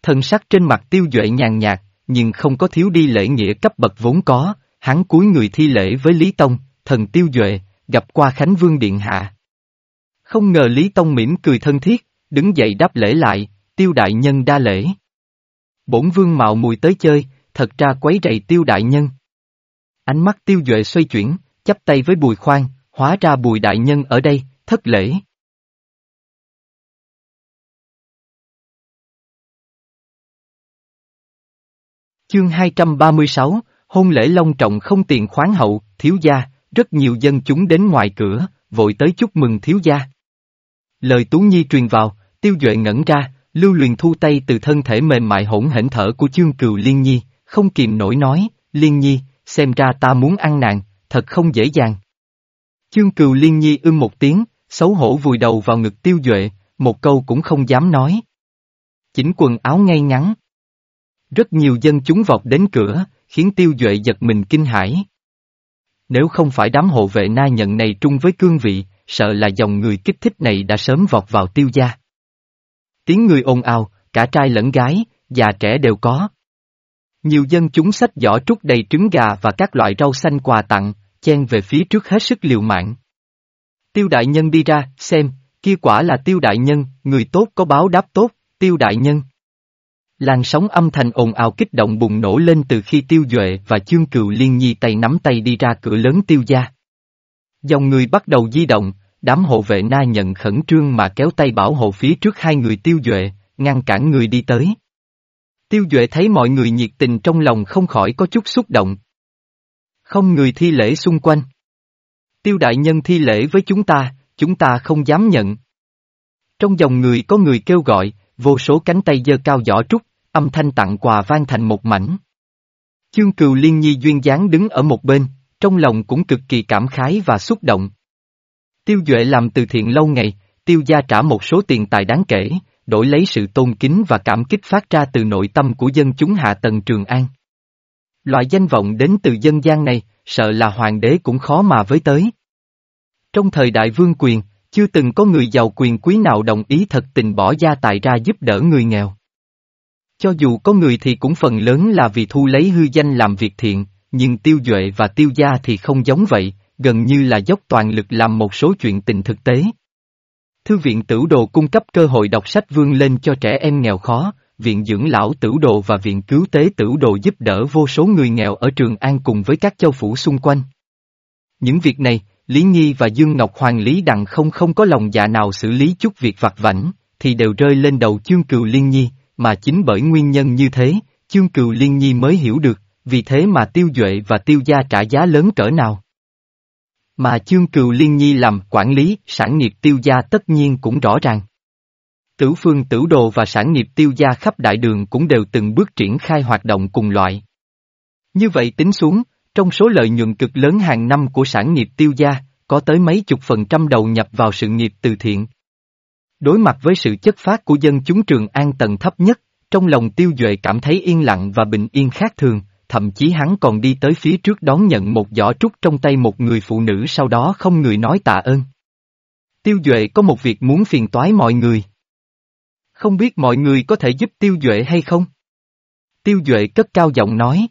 Thần sắc trên mặt Tiêu Duệ nhàn nhạt, nhưng không có thiếu đi lễ nghĩa cấp bậc vốn có, hắn cúi người thi lễ với Lý Tông, thần Tiêu Duệ, gặp qua Khánh Vương Điện Hạ. Không ngờ Lý Tông mỉm cười thân thiết, đứng dậy đáp lễ lại, Tiêu Đại Nhân đa lễ. Bổn Vương mạo mùi tới chơi, thật ra quấy rầy Tiêu Đại Nhân. Ánh mắt Tiêu Duệ xoay chuyển, chắp tay với Bùi Khoan, hóa ra Bùi Đại Nhân ở đây, thất lễ. Chương 236, hôn lễ long trọng không tiền khoáng hậu, thiếu gia, rất nhiều dân chúng đến ngoài cửa, vội tới chúc mừng thiếu gia. Lời Tú Nhi truyền vào, tiêu duệ ngẩn ra, lưu luyện thu tay từ thân thể mềm mại hỗn hển thở của chương cừu Liên Nhi, không kìm nổi nói, Liên Nhi, xem ra ta muốn ăn nàng, thật không dễ dàng. Chương cừu Liên Nhi ưm một tiếng, xấu hổ vùi đầu vào ngực tiêu duệ, một câu cũng không dám nói. Chỉnh quần áo ngay ngắn, rất nhiều dân chúng vọt đến cửa, khiến tiêu duệ giật mình kinh hãi. Nếu không phải đám hộ vệ na nhận này trung với cương vị, sợ là dòng người kích thích này đã sớm vọt vào tiêu gia. Tiếng người ồn ào, cả trai lẫn gái, già trẻ đều có. Nhiều dân chúng sách giỏ trút đầy trứng gà và các loại rau xanh quà tặng, chen về phía trước hết sức liều mạng. Tiêu đại nhân đi ra, xem, kia quả là tiêu đại nhân, người tốt có báo đáp tốt, tiêu đại nhân. Làn sóng âm thanh ồn ào kích động bùng nổ lên từ khi tiêu duệ và chương cừu liên nhi tay nắm tay đi ra cửa lớn tiêu gia. Dòng người bắt đầu di động, đám hộ vệ na nhận khẩn trương mà kéo tay bảo hộ phía trước hai người tiêu duệ, ngăn cản người đi tới. Tiêu duệ thấy mọi người nhiệt tình trong lòng không khỏi có chút xúc động. Không người thi lễ xung quanh. Tiêu đại nhân thi lễ với chúng ta, chúng ta không dám nhận. Trong dòng người có người kêu gọi, vô số cánh tay giơ cao giỏ trúc, âm thanh tặng quà vang thành một mảnh. Chương cừu liên nhi duyên dáng đứng ở một bên, trong lòng cũng cực kỳ cảm khái và xúc động. Tiêu Duệ làm từ thiện lâu ngày, tiêu gia trả một số tiền tài đáng kể, đổi lấy sự tôn kính và cảm kích phát ra từ nội tâm của dân chúng hạ tầng Trường An. Loại danh vọng đến từ dân gian này, sợ là hoàng đế cũng khó mà với tới. Trong thời đại vương quyền, chưa từng có người giàu quyền quý nào đồng ý thật tình bỏ gia tài ra giúp đỡ người nghèo. Cho dù có người thì cũng phần lớn là vì thu lấy hư danh làm việc thiện, nhưng tiêu duệ và tiêu gia thì không giống vậy, gần như là dốc toàn lực làm một số chuyện tình thực tế. Thư viện tử đồ cung cấp cơ hội đọc sách vươn lên cho trẻ em nghèo khó, viện dưỡng lão tử đồ và viện cứu tế tử đồ giúp đỡ vô số người nghèo ở Trường An cùng với các châu phủ xung quanh. Những việc này, Lý Nhi và Dương Ngọc Hoàng Lý Đặng không không có lòng dạ nào xử lý chút việc vặt vảnh, thì đều rơi lên đầu chương cừu Liên Nhi, mà chính bởi nguyên nhân như thế, chương cừu Liên Nhi mới hiểu được, vì thế mà tiêu duệ và tiêu gia trả giá lớn cỡ nào. Mà chương cừu Liên Nhi làm quản lý, sản nghiệp tiêu gia tất nhiên cũng rõ ràng. Tử phương tử đồ và sản nghiệp tiêu gia khắp đại đường cũng đều từng bước triển khai hoạt động cùng loại. Như vậy tính xuống, trong số lợi nhuận cực lớn hàng năm của sản nghiệp tiêu gia, có tới mấy chục phần trăm đầu nhập vào sự nghiệp từ thiện. Đối mặt với sự chất phát của dân chúng Trường An tầng thấp nhất, trong lòng tiêu duệ cảm thấy yên lặng và bình yên khác thường, thậm chí hắn còn đi tới phía trước đón nhận một giỏ trúc trong tay một người phụ nữ sau đó không người nói tạ ơn. Tiêu duệ có một việc muốn phiền toái mọi người. Không biết mọi người có thể giúp tiêu duệ hay không? Tiêu duệ cất cao giọng nói.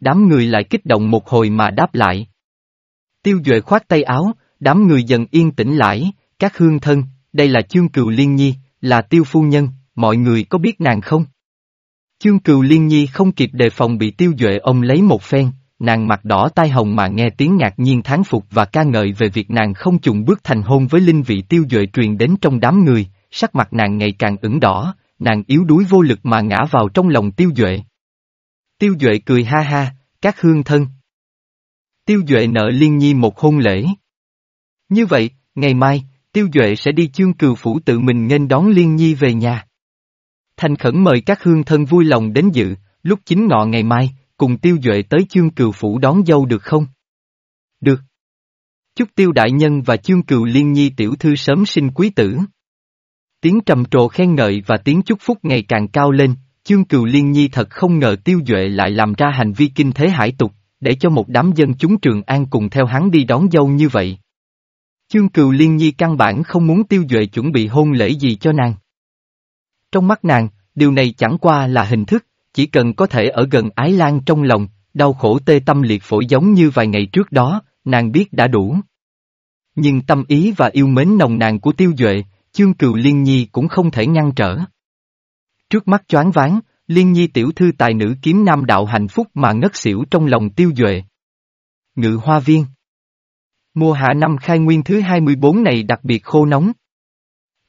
Đám người lại kích động một hồi mà đáp lại. Tiêu Duệ khoát tay áo, đám người dần yên tĩnh lại, các hương thân, đây là chương cừu liên nhi, là tiêu phu nhân, mọi người có biết nàng không? Chương cừu liên nhi không kịp đề phòng bị tiêu Duệ ông lấy một phen, nàng mặt đỏ tai hồng mà nghe tiếng ngạc nhiên thán phục và ca ngợi về việc nàng không chùng bước thành hôn với linh vị tiêu Duệ truyền đến trong đám người, sắc mặt nàng ngày càng ửng đỏ, nàng yếu đuối vô lực mà ngã vào trong lòng tiêu Duệ. Tiêu Duệ cười ha ha, các hương thân. Tiêu Duệ nợ Liên Nhi một hôn lễ. Như vậy, ngày mai, Tiêu Duệ sẽ đi chương cừu phủ tự mình nghênh đón Liên Nhi về nhà. Thành khẩn mời các hương thân vui lòng đến dự, lúc chính ngọ ngày mai, cùng Tiêu Duệ tới chương cừu phủ đón dâu được không? Được. Chúc Tiêu Đại Nhân và chương cừu Liên Nhi tiểu thư sớm sinh quý tử. Tiếng trầm trồ khen ngợi và tiếng chúc phúc ngày càng cao lên, chương cừu Liên Nhi thật không ngờ Tiêu Duệ lại làm ra hành vi kinh thế hải tục, để cho một đám dân chúng Trường An cùng theo hắn đi đón dâu như vậy. Chương cừu liên nhi căn bản không muốn tiêu duệ chuẩn bị hôn lễ gì cho nàng. Trong mắt nàng, điều này chẳng qua là hình thức, chỉ cần có thể ở gần ái lan trong lòng, đau khổ tê tâm liệt phổi giống như vài ngày trước đó, nàng biết đã đủ. Nhưng tâm ý và yêu mến nồng nàn của tiêu duệ, chương cừu liên nhi cũng không thể ngăn trở. Trước mắt choáng váng, Liên nhi tiểu thư tài nữ kiếm nam đạo hạnh phúc mà ngất xỉu trong lòng tiêu duệ. Ngự hoa viên Mùa hạ năm khai nguyên thứ 24 này đặc biệt khô nóng.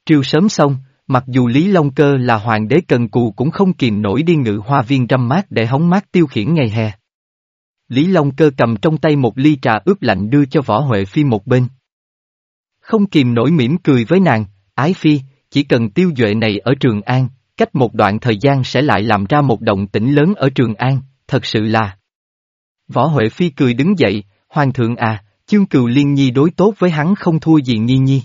Triều sớm xong, mặc dù Lý Long Cơ là hoàng đế cần cù cũng không kìm nổi đi ngự hoa viên râm mát để hóng mát tiêu khiển ngày hè. Lý Long Cơ cầm trong tay một ly trà ướp lạnh đưa cho Võ Huệ Phi một bên. Không kìm nổi mỉm cười với nàng, ái phi, chỉ cần tiêu duệ này ở Trường An, cách một đoạn thời gian sẽ lại làm ra một động tĩnh lớn ở Trường An, thật sự là. Võ Huệ Phi cười đứng dậy, Hoàng thượng à, chương cừu liên nhi đối tốt với hắn không thua gì nghi nhi.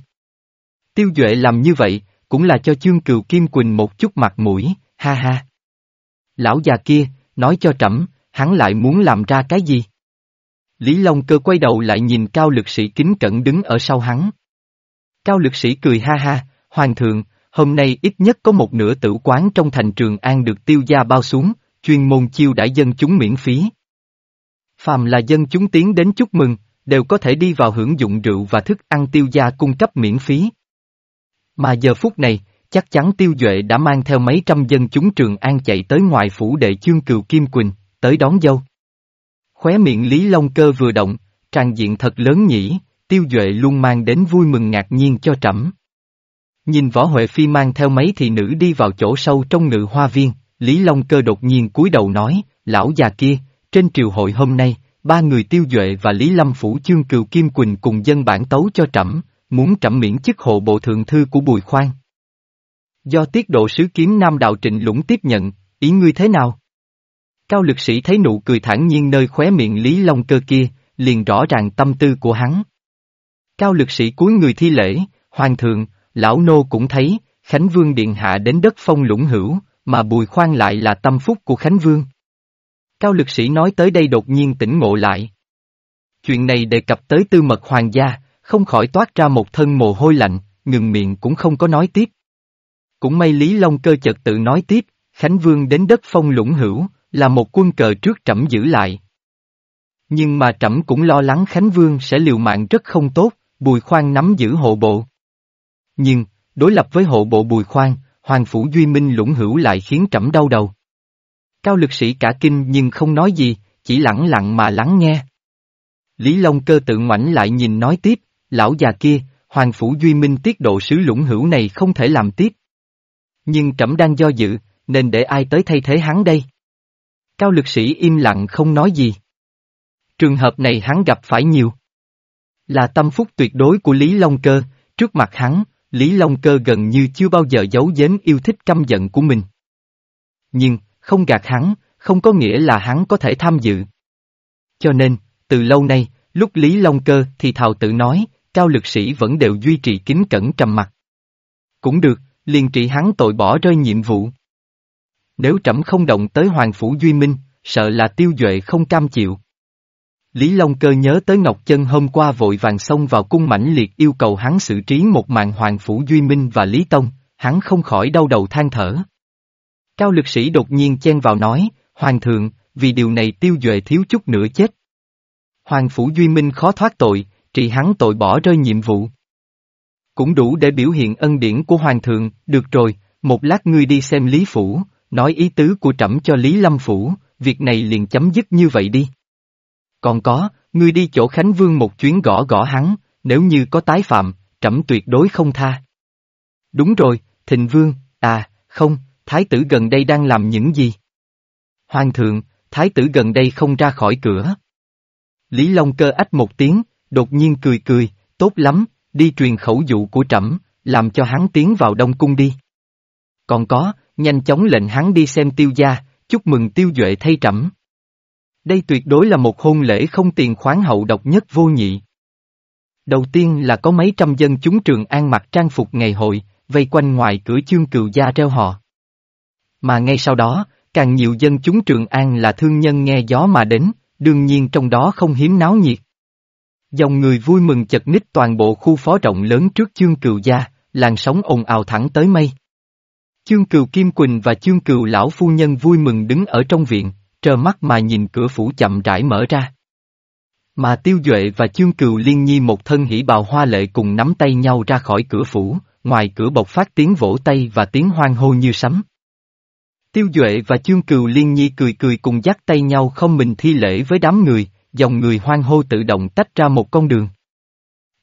Tiêu Duệ làm như vậy, cũng là cho chương cừu Kim Quỳnh một chút mặt mũi, ha ha. Lão già kia, nói cho trẫm, hắn lại muốn làm ra cái gì? Lý Long cơ quay đầu lại nhìn cao lực sĩ kính cẩn đứng ở sau hắn. Cao lực sĩ cười ha ha, Hoàng thượng, Hôm nay ít nhất có một nửa tử quán trong thành Trường An được tiêu gia bao xuống, chuyên môn chiêu đãi dân chúng miễn phí. Phàm là dân chúng tiến đến chúc mừng, đều có thể đi vào hưởng dụng rượu và thức ăn tiêu gia cung cấp miễn phí. Mà giờ phút này, chắc chắn tiêu duệ đã mang theo mấy trăm dân chúng Trường An chạy tới ngoài phủ đệ chương cừu Kim Quỳnh, tới đón dâu. Khóe miệng Lý Long Cơ vừa động, tràn diện thật lớn nhỉ, tiêu duệ luôn mang đến vui mừng ngạc nhiên cho trẫm. Nhìn võ Huệ Phi mang theo mấy thị nữ đi vào chỗ sâu trong ngự hoa viên, Lý Long Cơ đột nhiên cúi đầu nói, lão già kia, trên triều hội hôm nay, ba người tiêu duệ và Lý Lâm Phủ Chương Cừu Kim Quỳnh cùng dân bản tấu cho trẫm, muốn trẫm miễn chức hộ bộ thượng thư của Bùi Khoan. Do tiết độ sứ kiếm Nam Đạo Trịnh Lũng tiếp nhận, ý ngươi thế nào? Cao lực sĩ thấy nụ cười thản nhiên nơi khóe miệng Lý Long Cơ kia, liền rõ ràng tâm tư của hắn. Cao lực sĩ cúi người thi lễ, Hoàng thượng, lão nô cũng thấy, Khánh Vương Điện Hạ đến đất phong lũng hữu, mà Bùi Khoan lại là tâm phúc của Khánh Vương. Cao lực sĩ nói tới đây đột nhiên tỉnh ngộ lại. Chuyện này đề cập tới tư mật hoàng gia, không khỏi toát ra một thân mồ hôi lạnh, ngừng miệng cũng không có nói tiếp. Cũng may Lý Long cơ chợt tự nói tiếp, Khánh Vương đến đất phong lũng hữu, là một quân cờ trước trẫm giữ lại. Nhưng mà trẫm cũng lo lắng Khánh Vương sẽ liều mạng rất không tốt, Bùi Khoan nắm giữ hộ bộ. Nhưng, đối lập với hộ bộ Bùi Khoan, Hoàng Phủ Duy Minh lũng hữu lại khiến trẫm đau đầu. Cao lực sĩ cả kinh nhưng không nói gì, chỉ lặng lặng mà lắng nghe. Lý Long cơ tự ngoảnh lại nhìn nói tiếp, lão già kia, Hoàng Phủ Duy Minh tiết độ sứ lũng hữu này không thể làm tiếp. Nhưng trẫm đang do dự, nên để ai tới thay thế hắn đây? Cao lực sĩ im lặng không nói gì. Trường hợp này hắn gặp phải nhiều. Là tâm phúc tuyệt đối của Lý Long Cơ, trước mặt hắn, Lý Long Cơ gần như chưa bao giờ giấu giếm yêu thích căm giận của mình. Nhưng, không gạt hắn, không có nghĩa là hắn có thể tham dự. Cho nên, từ lâu nay, lúc Lý Long Cơ thì thào tự nói, cao lực sĩ vẫn đều duy trì kính cẩn trầm mặt. Cũng được, liền trị hắn tội bỏ rơi nhiệm vụ. Nếu trẫm không động tới Hoàng Phủ Duy Minh, sợ là tiêu duệ không cam chịu. Lý Long Cơ nhớ tới Ngọc Chân hôm qua vội vàng xông vào cung mãnh liệt yêu cầu hắn xử trí một mạng Hoàng Phủ Duy Minh và Lý Tông, hắn không khỏi đau đầu than thở. Cao lực sĩ đột nhiên chen vào nói, Hoàng thượng, vì điều này tiêu duệ thiếu chút nữa chết. Hoàng Phủ Duy Minh khó thoát tội, trị hắn tội bỏ rơi nhiệm vụ. Cũng đủ để biểu hiện ân điển của Hoàng thượng, được rồi, một lát ngươi đi xem Lý Phủ, nói ý tứ của trẫm cho Lý Lâm Phủ, việc này liền chấm dứt như vậy đi. Còn có, ngươi đi chỗ Khánh Vương một chuyến gõ gõ hắn, nếu như có tái phạm, trẫm tuyệt đối không tha. Đúng rồi, Thịnh Vương, à, không, Thái tử gần đây đang làm những gì? Hoàng thượng, Thái tử gần đây không ra khỏi cửa. Lý Long cơ ách một tiếng, đột nhiên cười cười, tốt lắm, đi truyền khẩu dụ của trẫm, làm cho hắn tiến vào Đông Cung đi. Còn có, nhanh chóng lệnh hắn đi xem tiêu gia, chúc mừng tiêu duệ thay trẫm. Đây tuyệt đối là một hôn lễ không tiền khoáng hậu độc nhất vô nhị. Đầu tiên là có mấy trăm dân chúng trường an mặc trang phục ngày hội, vây quanh ngoài cửa chương cừu gia treo họ. Mà ngay sau đó, càng nhiều dân chúng trường an là thương nhân nghe gió mà đến, đương nhiên trong đó không hiếm náo nhiệt. Dòng người vui mừng chật ních toàn bộ khu phó rộng lớn trước chương cừu gia, làn sóng ồn ào thẳng tới mây. Chương cừu Kim Quỳnh và chương cừu lão phu nhân vui mừng đứng ở trong viện, trơ mắt mà nhìn cửa phủ chậm rãi mở ra. Mà Tiêu Duệ và Chương Cừu Liên Nhi một thân hỉ bào hoa lệ cùng nắm tay nhau ra khỏi cửa phủ, ngoài cửa bộc phát tiếng vỗ tay và tiếng hoang hô như sấm. Tiêu Duệ và Chương Cừu Liên Nhi cười cười cùng dắt tay nhau không mình thi lễ với đám người, dòng người hoang hô tự động tách ra một con đường.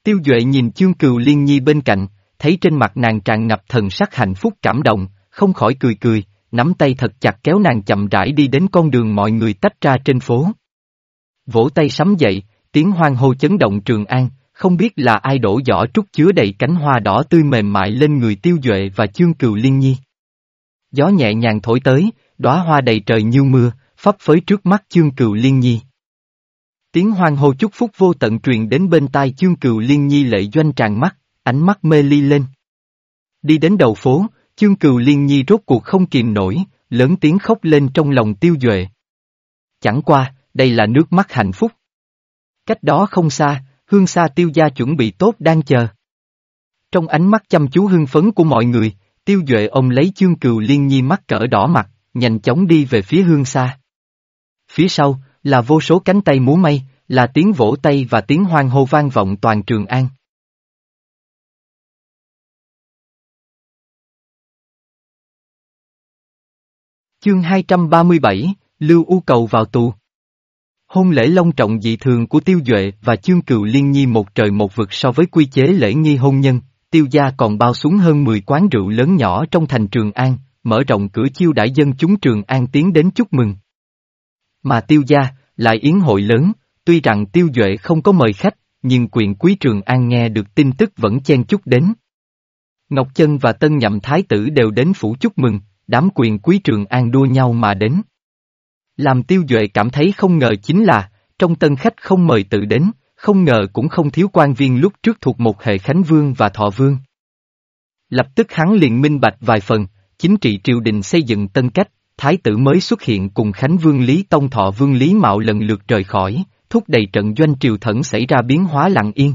Tiêu Duệ nhìn Chương Cừu Liên Nhi bên cạnh, thấy trên mặt nàng tràn ngập thần sắc hạnh phúc cảm động, không khỏi cười cười, nắm tay thật chặt kéo nàng chậm rãi đi đến con đường mọi người tách ra trên phố. Vỗ tay sắm dậy, tiếng hoang hô chấn động Trường An, không biết là ai đổ giỏ trúc chứa đầy cánh hoa đỏ tươi mềm mại lên người tiêu duệ và chương cừu liên nhi. Gió nhẹ nhàng thổi tới, đóa hoa đầy trời như mưa, phấp phới trước mắt chương cừu liên nhi. Tiếng hoang hô chúc phúc vô tận truyền đến bên tai chương cừu liên nhi lệ doanh tràn mắt, ánh mắt mê ly lên. Đi đến đầu phố, Chương cừu liên nhi rốt cuộc không kìm nổi, lớn tiếng khóc lên trong lòng tiêu duệ. Chẳng qua, đây là nước mắt hạnh phúc. Cách đó không xa, hương xa tiêu gia chuẩn bị tốt đang chờ. Trong ánh mắt chăm chú hưng phấn của mọi người, tiêu duệ ông lấy chương cừu liên nhi mắt cỡ đỏ mặt, nhanh chóng đi về phía hương xa. Phía sau, là vô số cánh tay múa may, là tiếng vỗ tay và tiếng hoang hô vang vọng toàn trường an. Chương 237, Lưu U Cầu vào tù. Hôn lễ long trọng dị thường của Tiêu Duệ và Chương Cựu Liên Nhi một trời một vực so với quy chế lễ nghi hôn nhân, Tiêu gia còn bao xuống hơn 10 quán rượu lớn nhỏ trong thành Trường An, mở rộng cửa chiêu đãi dân chúng Trường An tiến đến chúc mừng. Mà Tiêu gia, lại yến hội lớn, tuy rằng Tiêu Duệ không có mời khách, nhưng quyền quý Trường An nghe được tin tức vẫn chen chúc đến. Ngọc Chân và Tân Nhậm Thái tử đều đến phủ chúc mừng, đám quyền quý trường an đua nhau mà đến. Làm tiêu duệ cảm thấy không ngờ chính là, trong tân khách không mời tự đến, không ngờ cũng không thiếu quan viên lúc trước thuộc một hệ Khánh Vương và Thọ Vương. Lập tức hắn liền minh bạch vài phần, chính trị triều đình xây dựng tân cách, thái tử mới xuất hiện cùng Khánh Vương Lý Tông Thọ Vương Lý Mạo lần lượt rời khỏi, thúc đẩy trận doanh triều thần xảy ra biến hóa lặng yên.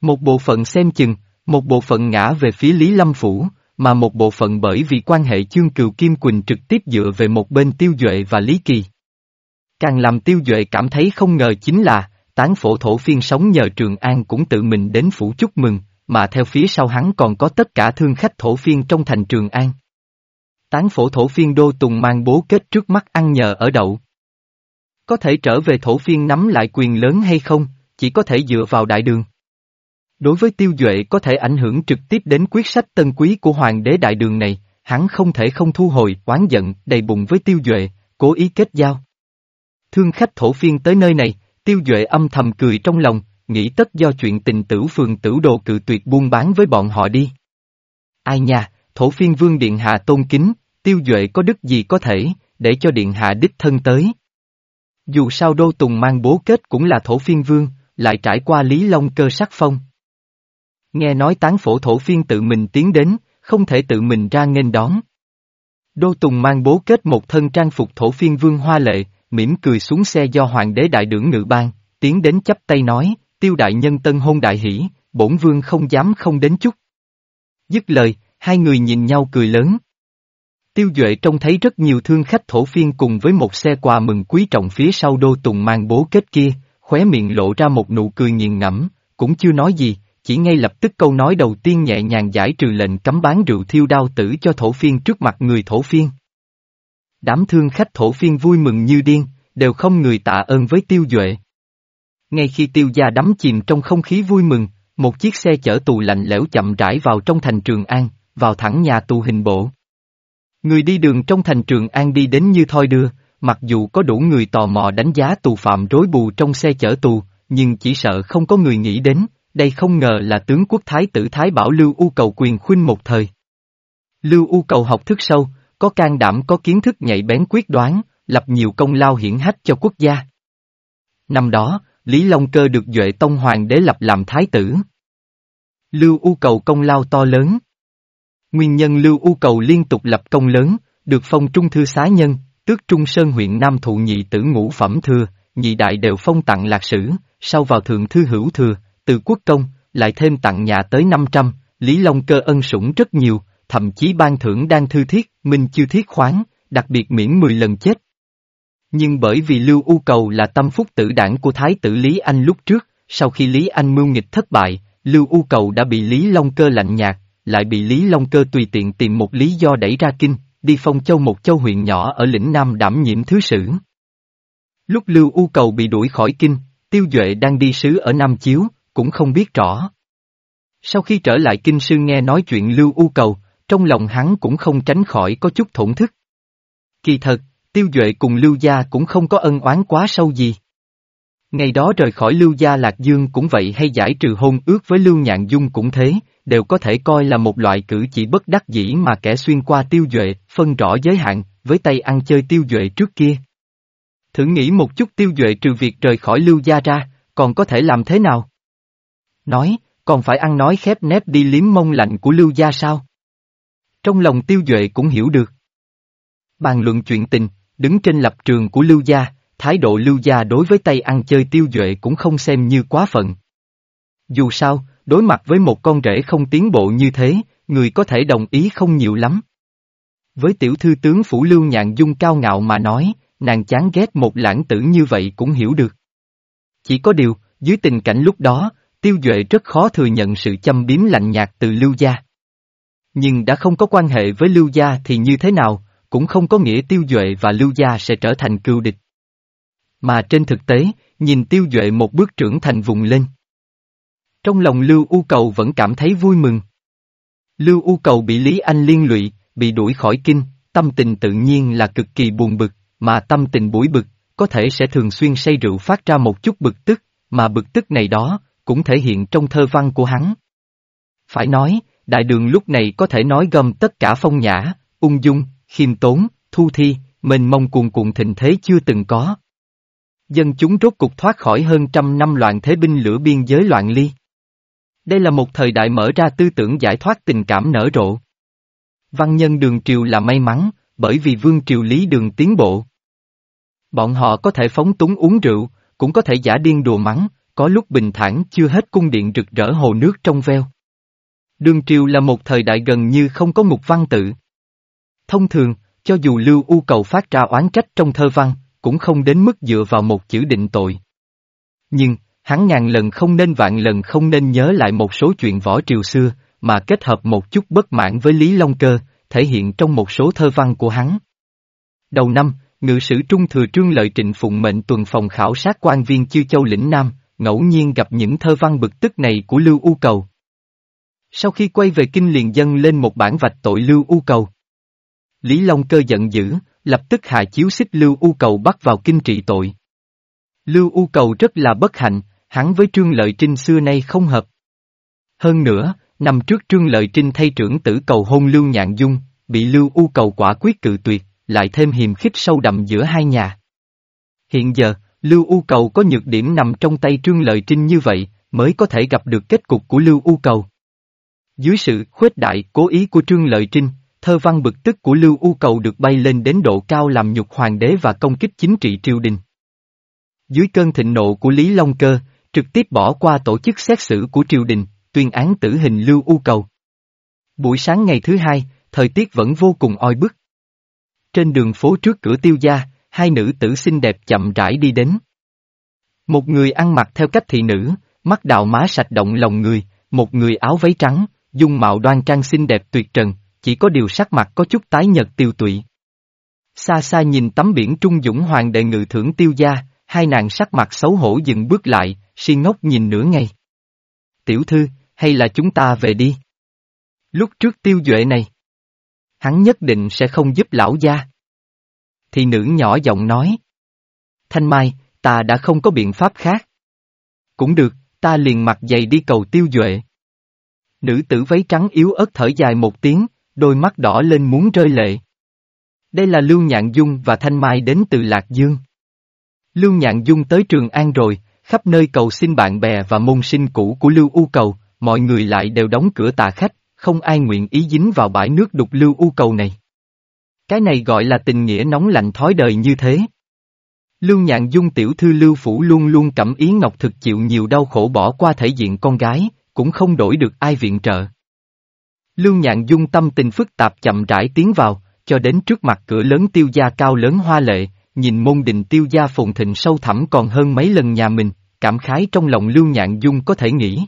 Một bộ phận xem chừng, một bộ phận ngã về phía Lý Lâm Phủ, mà một bộ phận bởi vì quan hệ chương cừu Kim Quỳnh trực tiếp dựa về một bên Tiêu Duệ và Lý Kỳ. Càng làm Tiêu Duệ cảm thấy không ngờ chính là, tán phổ thổ phiên sống nhờ Trường An cũng tự mình đến phủ chúc mừng, mà theo phía sau hắn còn có tất cả thương khách thổ phiên trong thành Trường An. Tán phổ thổ phiên đô tùng mang bố kết trước mắt ăn nhờ ở đậu. Có thể trở về thổ phiên nắm lại quyền lớn hay không, chỉ có thể dựa vào đại đường. Đối với tiêu duệ có thể ảnh hưởng trực tiếp đến quyết sách tân quý của hoàng đế đại đường này, hắn không thể không thu hồi, oán giận, đầy bụng với tiêu duệ, cố ý kết giao. Thương khách thổ phiên tới nơi này, tiêu duệ âm thầm cười trong lòng, nghĩ tất do chuyện tình tử phường tử đồ cự tuyệt buôn bán với bọn họ đi. Ai nha, thổ phiên vương điện hạ tôn kính, tiêu duệ có đức gì có thể, để cho điện hạ đích thân tới. Dù sao Đô Tùng mang bố kết cũng là thổ phiên vương, lại trải qua Lý Long cơ sắc phong. Nghe nói tán phổ thổ phiên tự mình tiến đến, không thể tự mình ra nghênh đón. Đô Tùng mang bố kết một thân trang phục thổ phiên vương hoa lệ, mỉm cười xuống xe do hoàng đế đại đưởng ngự ban, tiến đến chấp tay nói, tiêu đại nhân tân hôn đại hỷ, bổn vương không dám không đến chút. Dứt lời, hai người nhìn nhau cười lớn. Tiêu Duệ trông thấy rất nhiều thương khách thổ phiên cùng với một xe quà mừng quý trọng phía sau đô tùng mang bố kết kia, khóe miệng lộ ra một nụ cười nghiền ngẫm, cũng chưa nói gì, chỉ ngay lập tức câu nói đầu tiên nhẹ nhàng giải trừ lệnh cấm bán rượu thiêu đao tử cho thổ phiên trước mặt người thổ phiên. Đám thương khách thổ phiên vui mừng như điên, đều không người tạ ơn với tiêu duệ. Ngay khi tiêu gia đắm chìm trong không khí vui mừng, một chiếc xe chở tù lạnh lẽo chậm rãi vào trong thành Trường An, vào thẳng nhà tù hình bộ. Người đi đường trong thành Trường An đi đến như thoi đưa, mặc dù có đủ người tò mò đánh giá tù phạm rối bù trong xe chở tù, nhưng chỉ sợ không có người nghĩ đến, đây không ngờ là tướng quốc thái tử Thái Bảo Lưu U Cầu quyền khuynh một thời. Lưu U Cầu học thức sâu, có can đảm có kiến thức nhạy bén quyết đoán, lập nhiều công lao hiển hách cho quốc gia. Năm đó, Lý Long Cơ được Duệ Tông Hoàng đế lập làm thái tử. Lưu U Cầu công lao to lớn. Nguyên nhân Lưu U Cầu liên tục lập công lớn, được phong trung thư xá nhân, tước Trung Sơn huyện Nam Thụ nhị tử ngũ phẩm thừa, nhị đại đều phong tặng lạc sử, sau vào thượng thư hữu thừa, từ quốc công, lại thêm tặng nhà tới 500, Lý Long Cơ ân sủng rất nhiều, thậm chí ban thưởng đang thư thiết, minh chưa thiết khoáng, đặc biệt miễn 10 lần chết. Nhưng bởi vì Lưu U Cầu là tâm phúc tử đảng của Thái tử Lý Anh lúc trước, sau khi Lý Anh mưu nghịch thất bại, Lưu U Cầu đã bị Lý Long Cơ lạnh nhạt, lại bị Lý Long Cơ tùy tiện tìm một lý do đẩy ra kinh, đi phong châu một châu huyện nhỏ ở lĩnh Nam đảm nhiệm thứ sử. Lúc Lưu U Cầu bị đuổi khỏi kinh, Tiêu Duệ đang đi sứ ở Nam Chiếu, cũng không biết rõ. Sau khi trở lại kinh sư nghe nói chuyện Lưu U Cầu, trong lòng hắn cũng không tránh khỏi có chút thổn thức. Kỳ thật, Tiêu Duệ cùng Lưu Gia cũng không có ân oán quá sâu gì. Ngày đó rời khỏi Lưu Gia Lạc Dương cũng vậy hay giải trừ hôn ước với Lưu Nhạn Dung cũng thế, đều có thể coi là một loại cử chỉ bất đắc dĩ mà kẻ xuyên qua Tiêu Duệ, phân rõ giới hạn, với tay ăn chơi Tiêu Duệ trước kia. Thử nghĩ một chút Tiêu Duệ trừ việc rời khỏi Lưu Gia ra, còn có thể làm thế nào? Nói, còn phải ăn nói khép nép đi liếm mông lạnh của Lưu Gia sao? Trong lòng Tiêu Duệ cũng hiểu được. Bàn luận chuyện tình, đứng trên lập trường của Lưu Gia, thái độ Lưu Gia đối với tay ăn chơi Tiêu Duệ cũng không xem như quá phận. Dù sao, đối mặt với một con rể không tiến bộ như thế, người có thể đồng ý không nhiều lắm. Với tiểu thư tướng Phủ Lưu Nhạn Dung cao ngạo mà nói, nàng chán ghét một lãng tử như vậy cũng hiểu được. Chỉ có điều, dưới tình cảnh lúc đó, Tiêu Duệ rất khó thừa nhận sự châm biếm lạnh nhạt từ Lưu Gia. Nhưng đã không có quan hệ với Lưu Gia thì như thế nào, cũng không có nghĩa Tiêu Duệ và Lưu Gia sẽ trở thành cưu địch. Mà trên thực tế, nhìn Tiêu Duệ một bước trưởng thành vùng lên. Trong lòng Lưu U Cầu vẫn cảm thấy vui mừng. Lưu U Cầu bị Lý Anh liên lụy, bị đuổi khỏi kinh, tâm tình tự nhiên là cực kỳ buồn bực, mà tâm tình buổi bực, có thể sẽ thường xuyên say rượu phát ra một chút bực tức, mà bực tức này đó, cũng thể hiện trong thơ văn của hắn. Phải nói, đại đường lúc này có thể nói gom tất cả phong nhã, ung dung, khiêm tốn, thu thi, mênh mông cuồn cuộn thịnh thế chưa từng có. Dân chúng rốt cục thoát khỏi hơn trăm năm loạn thế binh lửa biên giới loạn ly. Đây là một thời đại mở ra tư tưởng giải thoát tình cảm nở rộ. Văn nhân đường triều là may mắn, bởi vì vương triều lý đường tiến bộ. Bọn họ có thể phóng túng uống rượu, cũng có thể giả điên đùa mắng, có lúc bình thản chưa hết cung điện rực rỡ hồ nước trong veo. Đường triều là một thời đại gần như không có ngục văn tự. Thông thường, cho dù Lưu U cầu phát ra oán trách trong thơ văn, cũng không đến mức dựa vào một chữ định tội. Nhưng, Hắn ngàn lần không nên vạn lần không nên nhớ lại một số chuyện võ triều xưa, mà kết hợp một chút bất mãn với Lý Long Cơ, thể hiện trong một số thơ văn của hắn. Đầu năm, ngự sử trung thừa trương lợi trịnh phụng mệnh tuần phòng khảo sát quan viên chư châu lĩnh Nam, ngẫu nhiên gặp những thơ văn bực tức này của Lưu U Cầu. Sau khi quay về kinh liền dâng lên một bản vạch tội Lưu U Cầu. Lý Long Cơ giận dữ, lập tức hạ chiếu xích Lưu U Cầu bắt vào kinh trị tội. Lưu U Cầu rất là bất hạnh, hắn với Trương Lợi Trinh xưa nay không hợp. Hơn nữa, năm trước Trương Lợi Trinh thay trưởng tử cầu hôn Lưu Nhạn Dung, bị Lưu U Cầu quả quyết cự tuyệt, lại thêm hiềm khích sâu đậm giữa hai nhà. Hiện giờ, Lưu U Cầu có nhược điểm nằm trong tay Trương Lợi Trinh như vậy, mới có thể gặp được kết cục của Lưu U Cầu. Dưới sự khuếch đại cố ý của Trương Lợi Trinh, thơ văn bực tức của Lưu U Cầu được bay lên đến độ cao làm nhục hoàng đế và công kích chính trị triều đình. Dưới cơn thịnh nộ của Lý Long Cơ, trực tiếp bỏ qua tổ chức xét xử của triều đình, tuyên án tử hình Lưu U Cầu. Buổi sáng ngày thứ hai, thời tiết vẫn vô cùng oi bức. Trên đường phố trước cửa tiêu gia, hai nữ tử xinh đẹp chậm rãi đi đến. Một người ăn mặc theo cách thị nữ, mắt đào má sạch động lòng người, một người áo váy trắng, dung mạo đoan trang xinh đẹp tuyệt trần, chỉ có điều sắc mặt có chút tái nhợt tiêu tụy. Xa xa nhìn tấm biển trung dũng hoàng đệ ngự thưởng tiêu gia, hai nàng sắc mặt xấu hổ dừng bước lại, si ngốc nhìn nửa ngày. Tiểu thư, hay là chúng ta về đi? Lúc trước tiêu duệ này, hắn nhất định sẽ không giúp lão gia. Thì nữ nhỏ giọng nói. Thanh Mai, ta đã không có biện pháp khác. Cũng được, ta liền mặc giày đi cầu tiêu duệ. Nữ tử váy trắng yếu ớt thở dài một tiếng, đôi mắt đỏ lên muốn rơi lệ. Đây là Lưu Nhạn Dung và Thanh Mai đến từ Lạc Dương. Lưu Nhạn Dung tới Trường An rồi, khắp nơi cầu xin bạn bè và môn sinh cũ của Lưu U Cầu, mọi người lại đều đóng cửa tạ khách, không ai nguyện ý dính vào bãi nước đục Lưu U Cầu này. Cái này gọi là tình nghĩa nóng lạnh thói đời như thế. Lưu Nhạn Dung tiểu thư Lưu Phủ luôn luôn cảm ý Ngọc thực chịu nhiều đau khổ bỏ qua thể diện con gái, cũng không đổi được ai viện trợ. Lưu Nhạn Dung tâm tình phức tạp chậm rãi tiến vào, cho đến trước mặt cửa lớn tiêu gia cao lớn hoa lệ, nhìn môn đình tiêu gia phồn thịnh sâu thẳm còn hơn mấy lần nhà mình, cảm khái trong lòng Lưu Nhạn Dung có thể nghĩ.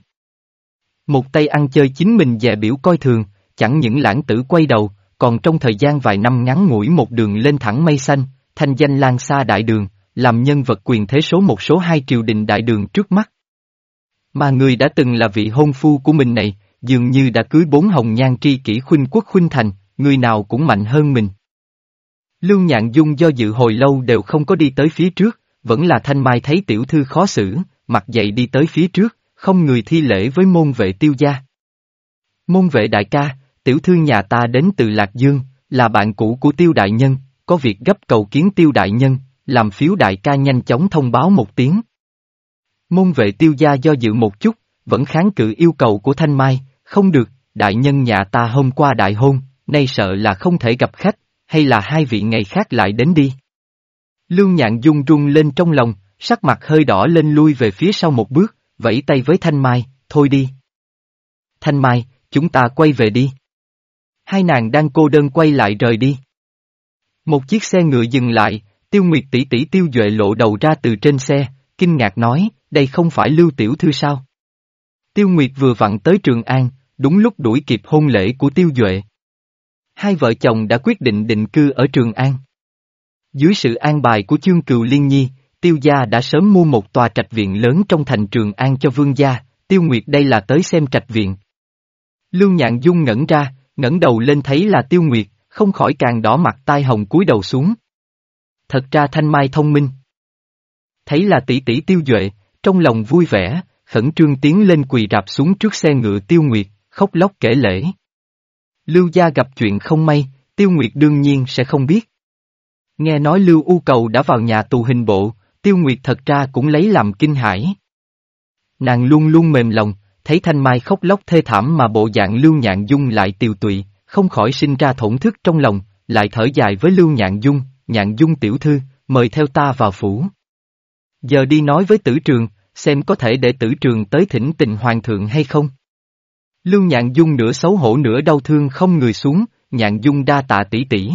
Một tay ăn chơi chính mình dè biểu coi thường, chẳng những lãng tử quay đầu, còn trong thời gian vài năm ngắn ngủi một đường lên thẳng mây xanh, thanh danh lan xa đại đường, làm nhân vật quyền thế số một số hai triều đình đại đường trước mắt. Mà người đã từng là vị hôn phu của mình này, dường như đã cưới bốn hồng nhan tri kỷ khuynh quốc khuynh thành, người nào cũng mạnh hơn mình. Lưu Nhạn Dung do dự hồi lâu đều không có đi tới phía trước, vẫn là thanh mai thấy tiểu thư khó xử, mặt dậy đi tới phía trước, không người thi lễ với môn vệ tiêu gia. Môn vệ đại ca, tiểu thư nhà ta đến từ Lạc Dương, là bạn cũ của tiêu đại nhân, có việc gấp cầu kiến tiêu đại nhân, làm phiếu đại ca nhanh chóng thông báo một tiếng. Môn vệ tiêu gia do dự một chút, vẫn kháng cự yêu cầu của Thanh Mai, không được, đại nhân nhà ta hôm qua đại hôn, nay sợ là không thể gặp khách, hay là hai vị ngày khác lại đến đi. Lưu nhạn dung rung lên trong lòng, sắc mặt hơi đỏ lên lui về phía sau một bước, vẫy tay với Thanh Mai, thôi đi. Thanh Mai, chúng ta quay về đi. Hai nàng đang cô đơn quay lại rời đi. Một chiếc xe ngựa dừng lại, tiêu nguyệt tỷ tỷ tiêu duệ lộ đầu ra từ trên xe, kinh ngạc nói, đây không phải lưu tiểu thư sao? Tiêu Nguyệt vừa vặn tới Trường An, đúng lúc đuổi kịp hôn lễ của Tiêu Duệ. Hai vợ chồng đã quyết định định cư ở Trường An. Dưới sự an bài của chương cừu Liên Nhi, Tiêu gia đã sớm mua một tòa trạch viện lớn trong thành Trường An cho vương gia, Tiêu Nguyệt đây là tới xem trạch viện. lương Nhạn Dung ngẩn ra, ngẩng đầu lên thấy là Tiêu Nguyệt, không khỏi càng đỏ mặt tai hồng cúi đầu xuống. Thật ra Thanh Mai thông minh. Thấy là tỷ tỷ Tiêu Duệ, trong lòng vui vẻ, khẩn trương tiến lên quỳ rạp xuống trước xe ngựa Tiêu Nguyệt, khóc lóc kể lễ. Lưu gia gặp chuyện không may, Tiêu Nguyệt đương nhiên sẽ không biết. Nghe nói Lưu U Cầu đã vào nhà tù hình bộ, Tiêu Nguyệt thật ra cũng lấy làm kinh hãi. Nàng luôn luôn mềm lòng, thấy Thanh Mai khóc lóc thê thảm mà bộ dạng Lưu Nhạn Dung lại tiều tụy, không khỏi sinh ra thổn thức trong lòng, lại thở dài với Lưu Nhạn Dung, Nhạn Dung tiểu thư, mời theo ta vào phủ. Giờ đi nói với tử trường, xem có thể để tử trường tới thỉnh tình hoàng thượng hay không. Lưu Nhạn Dung nửa xấu hổ nửa đau thương không người xuống, Nhạn Dung đa tạ tỷ tỷ.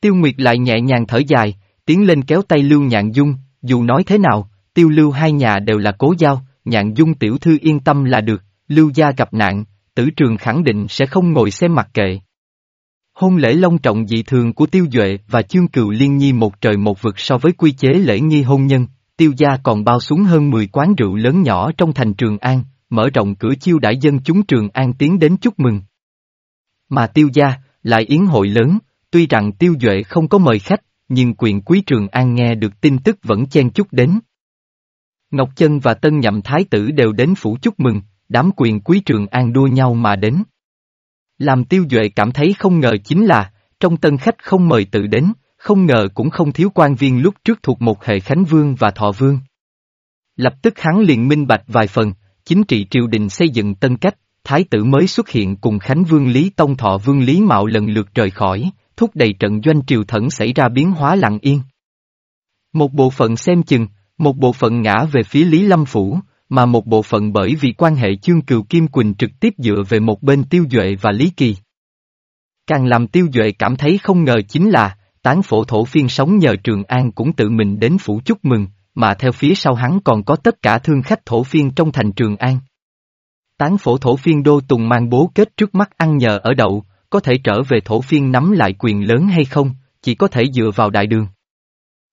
Tiêu Nguyệt lại nhẹ nhàng thở dài, tiến lên kéo tay Lưu Nhạn Dung, dù nói thế nào, tiêu lưu hai nhà đều là cố giao, nhạn dung tiểu thư yên tâm là được, lưu gia gặp nạn, tử trường khẳng định sẽ không ngồi xem mặt kệ. Hôn lễ long trọng dị thường của tiêu duệ và chương cựu liên nhi một trời một vực so với quy chế lễ nghi hôn nhân, tiêu gia còn bao xuống hơn 10 quán rượu lớn nhỏ trong thành Trường An, mở rộng cửa chiêu đãi dân chúng Trường An tiến đến chúc mừng. Mà tiêu gia, lại yến hội lớn, tuy rằng tiêu duệ không có mời khách, nhưng quyền quý Trường An nghe được tin tức vẫn chen chúc đến. Ngọc Chân và Tân Nhậm Thái tử đều đến phủ chúc mừng, đám quyền quý Trường An đua nhau mà đến. Làm tiêu duệ cảm thấy không ngờ chính là, trong tân khách không mời tự đến, không ngờ cũng không thiếu quan viên lúc trước thuộc một hệ Khánh Vương và Thọ Vương. Lập tức hắn liền minh bạch vài phần, chính trị triều đình xây dựng tân cách, thái tử mới xuất hiện cùng Khánh Vương Lý Tông Thọ Vương Lý Mạo lần lượt rời khỏi, thúc đẩy trận doanh triều thần xảy ra biến hóa lặng yên. Một bộ phận xem chừng, một bộ phận ngã về phía Lý Lâm Phủ, mà một bộ phận bởi vì quan hệ chương cừu Kim Quỳnh trực tiếp dựa về một bên Tiêu Duệ và Lý Kỳ. Càng làm Tiêu Duệ cảm thấy không ngờ chính là, tán phổ thổ phiên sống nhờ Trường An cũng tự mình đến phủ chúc mừng, mà theo phía sau hắn còn có tất cả thương khách thổ phiên trong thành Trường An. Tán phổ thổ phiên đô tùng mang bố kết trước mắt ăn nhờ ở đậu, có thể trở về thổ phiên nắm lại quyền lớn hay không, chỉ có thể dựa vào đại đường.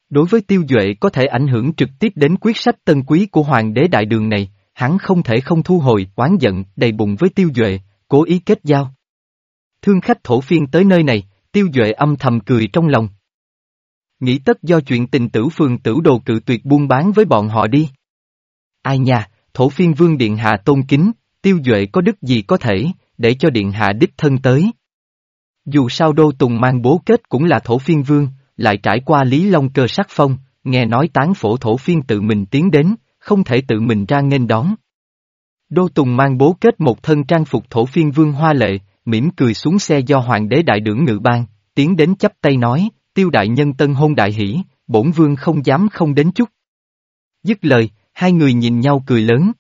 Đối với tiêu duệ có thể ảnh hưởng trực tiếp đến quyết sách tân quý của hoàng đế đại đường này, hắn không thể không thu hồi oán giận đầy bụng với tiêu duệ, cố ý kết giao. Thương khách thổ phiên tới nơi này, tiêu duệ âm thầm cười trong lòng. Nghĩ tất do chuyện tình tử phường tử đồ cự tuyệt buôn bán với bọn họ đi. Ai nha, thổ phiên vương điện hạ tôn kính, tiêu duệ có đức gì có thể, để cho điện hạ đích thân tới. Dù sao đô tùng mang bố kết cũng là thổ phiên vương, lại trải qua Lý Long cơ sắc phong, nghe nói tán phổ thổ phiên tự mình tiến đến, không thể tự mình ra nghênh đón. Đô Tùng mang bố kết một thân trang phục thổ phiên vương hoa lệ, mỉm cười xuống xe do hoàng đế đại đưởng ngự ban, tiến đến chấp tay nói, tiêu đại nhân tân hôn đại hỷ, bổn vương không dám không đến chút. Dứt lời, hai người nhìn nhau cười lớn.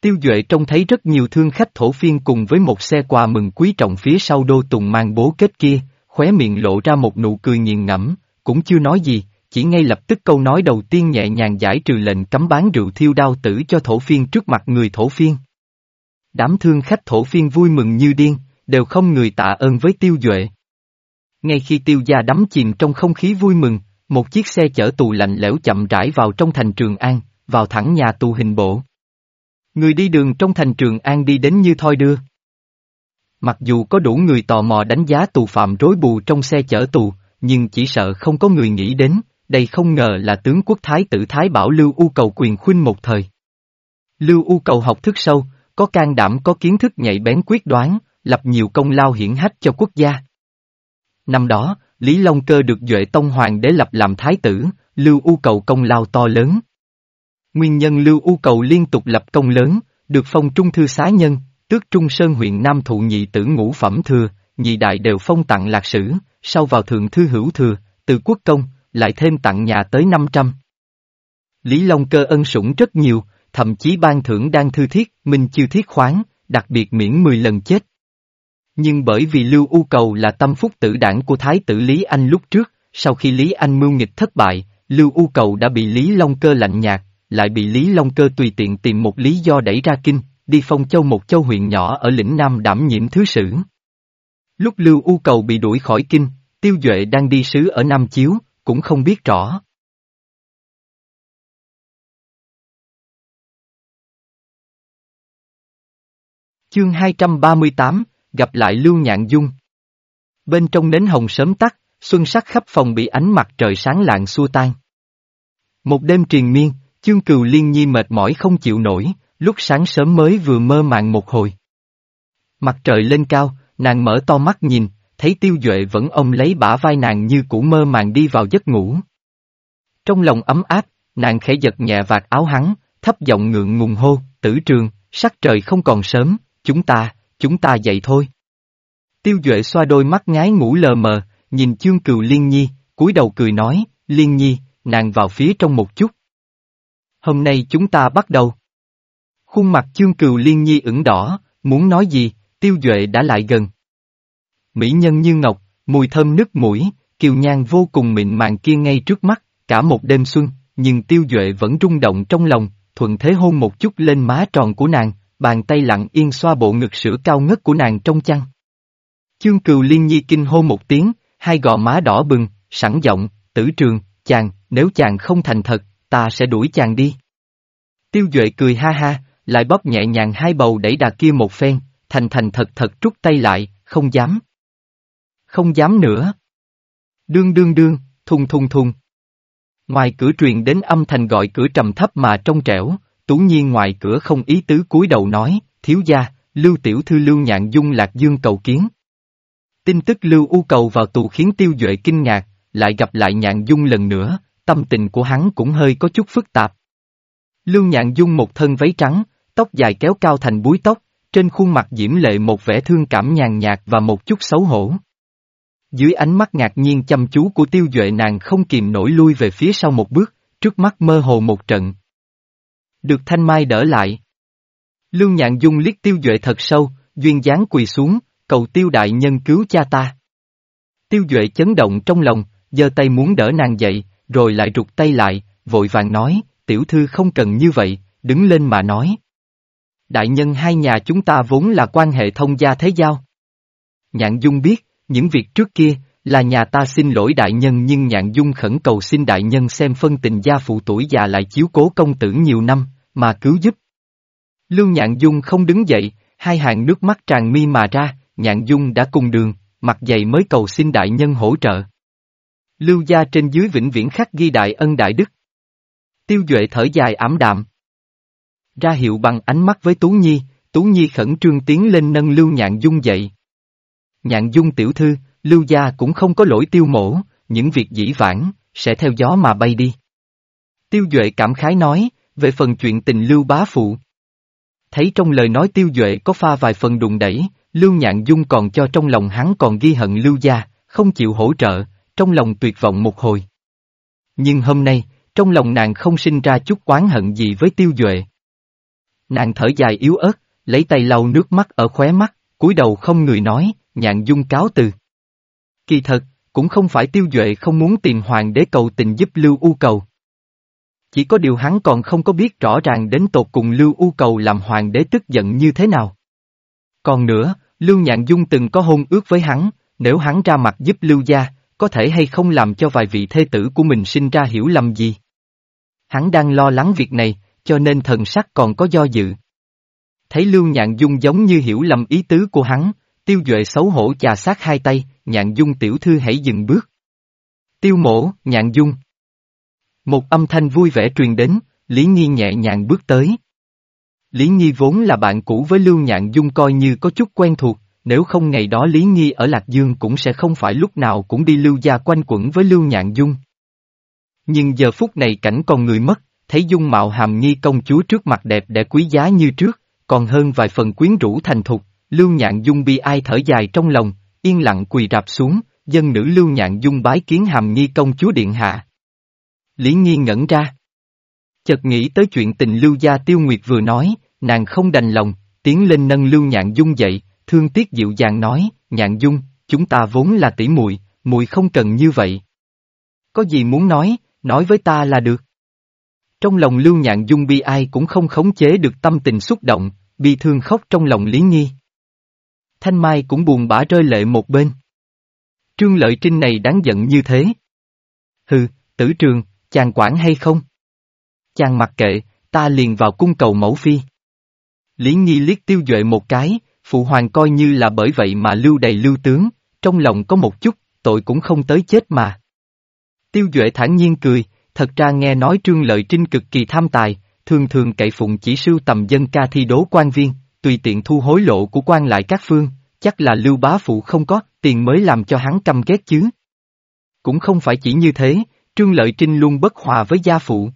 Tiêu Duệ trông thấy rất nhiều thương khách thổ phiên cùng với một xe quà mừng quý trọng phía sau đô tùng mang bố kết kia, khóe miệng lộ ra một nụ cười nghiền ngẫm, cũng chưa nói gì, chỉ ngay lập tức câu nói đầu tiên nhẹ nhàng giải trừ lệnh cấm bán rượu thiêu đao tử cho thổ phiên trước mặt người thổ phiên. Đám thương khách thổ phiên vui mừng như điên, đều không người tạ ơn với tiêu duệ. Ngay khi tiêu gia đắm chìm trong không khí vui mừng, một chiếc xe chở tù lạnh lẽo chậm rãi vào trong thành Trường An, vào thẳng nhà tù hình bộ. Người đi đường trong thành Trường An đi đến như thoi đưa. Mặc dù có đủ người tò mò đánh giá tù phạm rối bù trong xe chở tù, nhưng chỉ sợ không có người nghĩ đến, đây không ngờ là tướng quốc thái tử Thái Bảo Lưu U cầu quyền khuynh một thời. Lưu U cầu học thức sâu, có can đảm có kiến thức nhạy bén quyết đoán, lập nhiều công lao hiển hách cho quốc gia. Năm đó, Lý Long Cơ được Duệ Tông Hoàng đế lập làm thái tử, Lưu U cầu công lao to lớn. Nguyên nhân Lưu U cầu liên tục lập công lớn, được phong trung thư xá nhân, tước trung sơn huyện Nam thụ nhị tử ngũ phẩm thừa, nhị đại đều phong tặng lạc sử, sau vào thượng thư hữu thừa, từ quốc công, lại thêm tặng nhà tới 500. Lý Long cơ ân sủng rất nhiều, thậm chí ban thưởng đang thư thiết, minh chiêu thiết khoáng, đặc biệt miễn 10 lần chết. Nhưng bởi vì Lưu U Cầu là tâm phúc tử đảng của Thái tử Lý Anh lúc trước, sau khi Lý Anh mưu nghịch thất bại, Lưu U Cầu đã bị Lý Long Cơ lạnh nhạt, lại bị Lý Long Cơ tùy tiện tìm một lý do đẩy ra kinh, đi phong châu một châu huyện nhỏ ở lĩnh Nam đảm nhiệm thứ sử. Lúc Lưu U Cầu bị đuổi khỏi kinh, Tiêu Duệ đang đi sứ ở Nam Chiếu, cũng không biết rõ. Chương 238, gặp lại Lưu Nhạn Dung. Bên trong nến hồng sớm tắt, xuân sắc khắp phòng bị ánh mặt trời sáng lạng xua tan. Một đêm triền miên, chương cừu liên nhi mệt mỏi không chịu nổi, lúc sáng sớm mới vừa mơ màng một hồi. Mặt trời lên cao, nàng mở to mắt nhìn, thấy tiêu duệ vẫn ôm lấy bả vai nàng như cũ mơ màng đi vào giấc ngủ. Trong lòng ấm áp, nàng khẽ giật nhẹ vạt áo hắn, thấp giọng ngượng ngùng hô, tử trường, sắc trời không còn sớm, chúng ta, chúng ta dậy thôi. Tiêu Duệ xoa đôi mắt ngái ngủ lờ mờ, nhìn chương cừu Liên Nhi, cúi đầu cười nói, Liên Nhi, nàng vào phía trong một chút. Hôm nay chúng ta bắt đầu. Khuôn mặt chương cừu Liên Nhi ửng đỏ, muốn nói gì, Tiêu Duệ đã lại gần. Mỹ nhân như ngọc, mùi thơm nức mũi, kiều nhan vô cùng mịn màng kia ngay trước mắt, cả một đêm xuân, nhưng tiêu duệ vẫn rung động trong lòng, thuận thế hôn một chút lên má tròn của nàng, bàn tay lặng yên xoa bộ ngực sữa cao ngất của nàng trong chăn. Chương cừu liên nhi kinh hô một tiếng, hai gò má đỏ bừng, sẵn giọng, tử trường, chàng, nếu chàng không thành thật, ta sẽ đuổi chàng đi. Tiêu Duệ cười ha ha, lại bóp nhẹ nhàng hai bầu đẩy đà kia một phen, thành thành thật thật trút tay lại, không dám. Không dám nữa. Đương đương đương, thùng thùng thùng. Ngoài cửa truyền đến âm thanh gọi cửa trầm thấp mà trong trẻo, tú nhiên ngoài cửa không ý tứ cúi đầu nói, thiếu gia, lưu tiểu thư lưu nhạn dung lạc dương cầu kiến. Tin tức lưu u cầu vào tù khiến tiêu duệ kinh ngạc, lại gặp lại nhạn dung lần nữa, tâm tình của hắn cũng hơi có chút phức tạp. Lưu nhạn dung một thân váy trắng, tóc dài kéo cao thành búi tóc, trên khuôn mặt diễm lệ một vẻ thương cảm nhàn nhạt và một chút xấu hổ. Dưới ánh mắt ngạc nhiên chăm chú của tiêu duệ nàng không kìm nổi lui về phía sau một bước, trước mắt mơ hồ một trận. Được thanh mai đỡ lại. lương nhạn dung liếc tiêu duệ thật sâu, duyên dáng quỳ xuống, cầu tiêu đại nhân cứu cha ta. Tiêu duệ chấn động trong lòng, giơ tay muốn đỡ nàng dậy, rồi lại rụt tay lại, vội vàng nói, tiểu thư không cần như vậy, đứng lên mà nói. Đại nhân hai nhà chúng ta vốn là quan hệ thông gia thế giao. Nhạn Dung biết, những việc trước kia, là nhà ta xin lỗi đại nhân nhưng Nhạn Dung khẩn cầu xin đại nhân xem phân tình gia phụ tuổi già lại chiếu cố công tử nhiều năm, mà cứu giúp. Lưu Nhạn Dung không đứng dậy, hai hàng nước mắt tràn mi mà ra, Nhạn Dung đã cùng đường, mặt dày mới cầu xin đại nhân hỗ trợ. Lưu gia trên dưới vĩnh viễn khắc ghi đại ân đại đức. Tiêu Duệ thở dài ảm đạm. Ra hiệu bằng ánh mắt với Tú Nhi, Tú Nhi khẩn trương tiến lên nâng Lưu Nhạn Dung dậy. Nhạn Dung tiểu thư, Lưu gia cũng không có lỗi tiêu mổ, những việc dĩ vãng, sẽ theo gió mà bay đi. Tiêu Duệ cảm khái nói, về phần chuyện tình Lưu bá phụ. Thấy trong lời nói Tiêu Duệ có pha vài phần đùng đẩy, Lưu Nhạn Dung còn cho trong lòng hắn còn ghi hận Lưu gia, không chịu hỗ trợ, trong lòng tuyệt vọng một hồi. Nhưng hôm nay, trong lòng nàng không sinh ra chút oán hận gì với tiêu duệ. Nàng thở dài yếu ớt, lấy tay lau nước mắt ở khóe mắt, cúi đầu không người nói, nhạn dung cáo từ. Kỳ thật, cũng không phải tiêu duệ không muốn tìm hoàng đế cầu tình giúp Lưu U cầu. Chỉ có điều hắn còn không có biết rõ ràng đến tột cùng Lưu U cầu làm hoàng đế tức giận như thế nào. Còn nữa, Lưu Nhạn Dung từng có hôn ước với hắn, nếu hắn ra mặt giúp Lưu gia, có thể hay không làm cho vài vị thê tử của mình sinh ra hiểu lầm gì. Hắn đang lo lắng việc này, cho nên thần sắc còn có do dự. Thấy Lưu Nhạn Dung giống như hiểu lầm ý tứ của hắn, tiêu duệ xấu hổ chà sát hai tay, Nhạn Dung tiểu thư hãy dừng bước. Tiêu mổ, Nhạn Dung. Một âm thanh vui vẻ truyền đến, Lý Nhi nhẹ nhàng bước tới. Lý Nhi vốn là bạn cũ với Lưu Nhạn Dung coi như có chút quen thuộc, nếu không ngày đó Lý Nhi ở Lạc Dương cũng sẽ không phải lúc nào cũng đi lưu gia quanh quẩn với Lưu Nhạn Dung. Nhưng giờ phút này cảnh con người mất, thấy dung mạo hàm nghi công chúa trước mặt đẹp để quý giá như trước, còn hơn vài phần quyến rũ thành thục, Lưu Nhạn Dung bi ai thở dài trong lòng, yên lặng quỳ rạp xuống, dân nữ Lưu Nhạn Dung bái kiến hàm nghi công chúa điện hạ. Lý Nhi ngẩn ra. Chợt nghĩ tới chuyện tình Lưu Gia Tiêu Nguyệt vừa nói, nàng không đành lòng, tiến lên nâng Lưu Nhạn Dung dậy, thương tiếc dịu dàng nói, nhạn dung, chúng ta vốn là tỷ muội, muội không cần như vậy. Có gì muốn nói, nói với ta là được. Trong lòng lưu nhạn dung bi ai cũng không khống chế được tâm tình xúc động, bi thương khóc trong lòng Lý Nhi. Thanh Mai cũng buồn bã rơi lệ một bên. Trương Lợi Trinh này đáng giận như thế. Hừ, tử trường, chàng quản hay không? Chàng mặc kệ, ta liền vào cung cầu mẫu phi. Lý Nghi liếc tiêu duệ một cái, Phụ hoàng coi như là bởi vậy mà lưu đầy lưu tướng, trong lòng có một chút, tội cũng không tới chết mà. Tiêu Duệ thản nhiên cười, thật ra nghe nói Trương Lợi Trinh cực kỳ tham tài, thường thường cậy phụng chỉ sưu tầm dân ca thi đố quan viên, tùy tiện thu hối lộ của quan lại các phương, chắc là lưu bá phụ không có, tiền mới làm cho hắn căm ghét chứ. Cũng không phải chỉ như thế, Trương Lợi Trinh luôn bất hòa với gia phụ.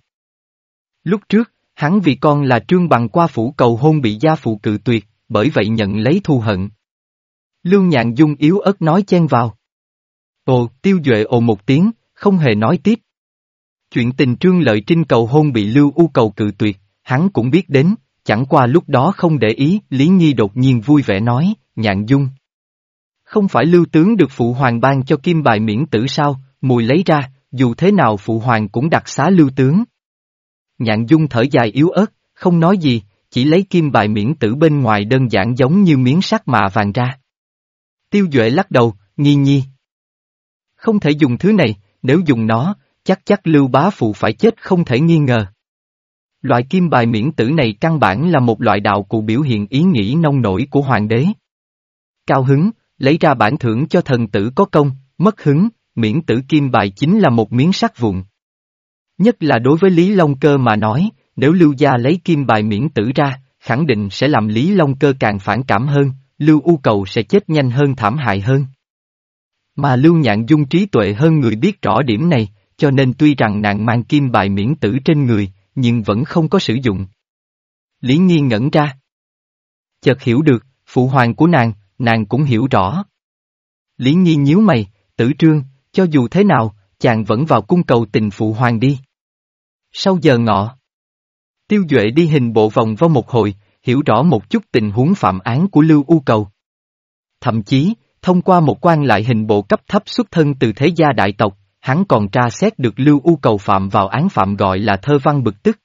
Lúc trước, hắn vì con là Trương Bằng qua phủ cầu hôn bị gia phụ cự tuyệt, bởi vậy nhận lấy thù hận. Lưu Nhạn Dung yếu ớt nói chen vào. Ồ, tiêu duệ ồ một tiếng, không hề nói tiếp. Chuyện tình trương lợi trinh cầu hôn bị Lưu U cầu cự tuyệt, hắn cũng biết đến, chẳng qua lúc đó không để ý, Lý Nhi đột nhiên vui vẻ nói, Nhạn Dung. Không phải lưu tướng được phụ hoàng ban cho kim bài miễn tử sao, mùi lấy ra, dù thế nào phụ hoàng cũng đặt xá lưu tướng. Nhạn dung thở dài yếu ớt, không nói gì, chỉ lấy kim bài miễn tử bên ngoài đơn giản giống như miếng sắt mạ vàng ra. Tiêu Duệ lắc đầu, nghi nhi. Không thể dùng thứ này, nếu dùng nó, chắc chắc lưu bá phụ phải chết không thể nghi ngờ. Loại kim bài miễn tử này căn bản là một loại đạo cụ biểu hiện ý nghĩ nông nổi của hoàng đế. Cao hứng, lấy ra bản thưởng cho thần tử có công, mất hứng, miễn tử kim bài chính là một miếng sắt vụn. Nhất là đối với Lý Long Cơ mà nói, nếu Lưu Gia lấy kim bài miễn tử ra, khẳng định sẽ làm Lý Long Cơ càng phản cảm hơn, Lưu U Cầu sẽ chết nhanh hơn thảm hại hơn. Mà Lưu Nhạn Dung trí tuệ hơn người biết rõ điểm này, cho nên tuy rằng nàng mang kim bài miễn tử trên người, nhưng vẫn không có sử dụng. Lý Nghi ngẩn ra. Chợt hiểu được, phụ hoàng của nàng, nàng cũng hiểu rõ. Lý Nghi nhíu mày, tử trương, cho dù thế nào, chàng vẫn vào cung cầu tình phụ hoàng đi. Sau giờ ngọ, Tiêu Duệ đi hình bộ vòng vo một hồi, hiểu rõ một chút tình huống phạm án của Lưu U Cầu. Thậm chí, thông qua một quan lại hình bộ cấp thấp xuất thân từ thế gia đại tộc, hắn còn tra xét được Lưu U Cầu phạm vào án phạm gọi là thơ văn bực tức.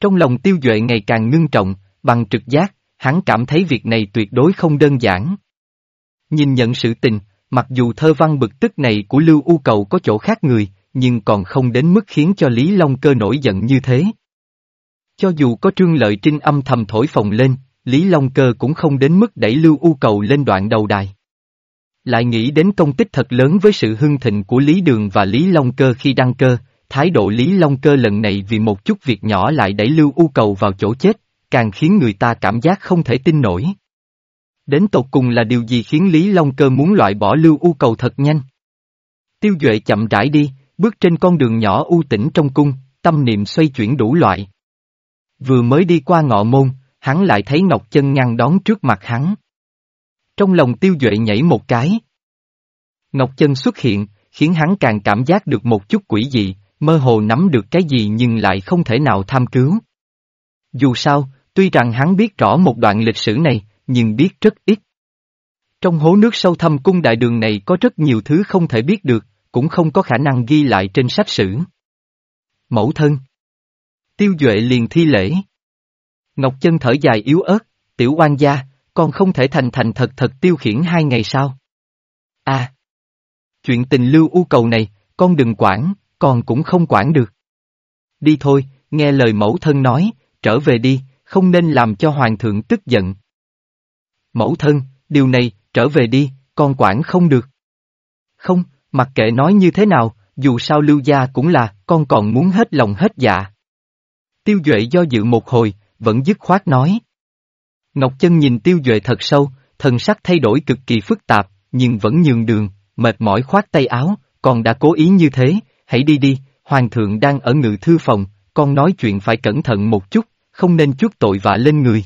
Trong lòng Tiêu Duệ ngày càng ngưng trọng, bằng trực giác, hắn cảm thấy việc này tuyệt đối không đơn giản. Nhìn nhận sự tình, mặc dù thơ văn bực tức này của Lưu U Cầu có chỗ khác người, nhưng còn không đến mức khiến cho Lý Long Cơ nổi giận như thế. Cho dù có trương lợi trinh âm thầm thổi phồng lên, Lý Long Cơ cũng không đến mức đẩy Lưu U Cầu lên đoạn đầu đài. Lại nghĩ đến công tích thật lớn với sự hưng thịnh của Lý Đường và Lý Long Cơ khi đăng cơ, thái độ Lý Long Cơ lần này vì một chút việc nhỏ lại đẩy Lưu U Cầu vào chỗ chết, càng khiến người ta cảm giác không thể tin nổi. Đến tột cùng là điều gì khiến Lý Long Cơ muốn loại bỏ Lưu U Cầu thật nhanh? Tiêu Duệ chậm rãi đi, bước trên con đường nhỏ u tĩnh trong cung, tâm niệm xoay chuyển đủ loại. Vừa mới đi qua ngọ môn, hắn lại thấy Ngọc Chân ngăn đón trước mặt hắn. Trong lòng tiêu duệ nhảy một cái. Ngọc Chân xuất hiện, khiến hắn càng cảm giác được một chút quỷ dị, mơ hồ nắm được cái gì nhưng lại không thể nào tham cứu. Dù sao, tuy rằng hắn biết rõ một đoạn lịch sử này, nhưng biết rất ít. Trong hố nước sâu thâm cung đại đường này có rất nhiều thứ không thể biết được, cũng không có khả năng ghi lại trên sách sử. Mẫu thân Tiêu Duệ liền thi lễ. Ngọc Chân thở dài yếu ớt, tiểu oan gia, con không thể thành thành thật thật tiêu khiển hai ngày sau. À! Chuyện tình lưu u cầu này, con đừng quản, con cũng không quản được. Đi thôi, nghe lời mẫu thân nói, trở về đi, không nên làm cho hoàng thượng tức giận. Mẫu thân, điều này, trở về đi, con quản không được. Không, mặc kệ nói như thế nào, dù sao lưu gia cũng là, con còn muốn hết lòng hết dạ. Tiêu Duệ do dự một hồi, vẫn dứt khoát nói. Ngọc Chân nhìn Tiêu Duệ thật sâu, thần sắc thay đổi cực kỳ phức tạp, nhưng vẫn nhường đường, mệt mỏi khoát tay áo, còn đã cố ý như thế, hãy đi đi, Hoàng thượng đang ở ngự thư phòng, con nói chuyện phải cẩn thận một chút, không nên chút tội vạ lên người.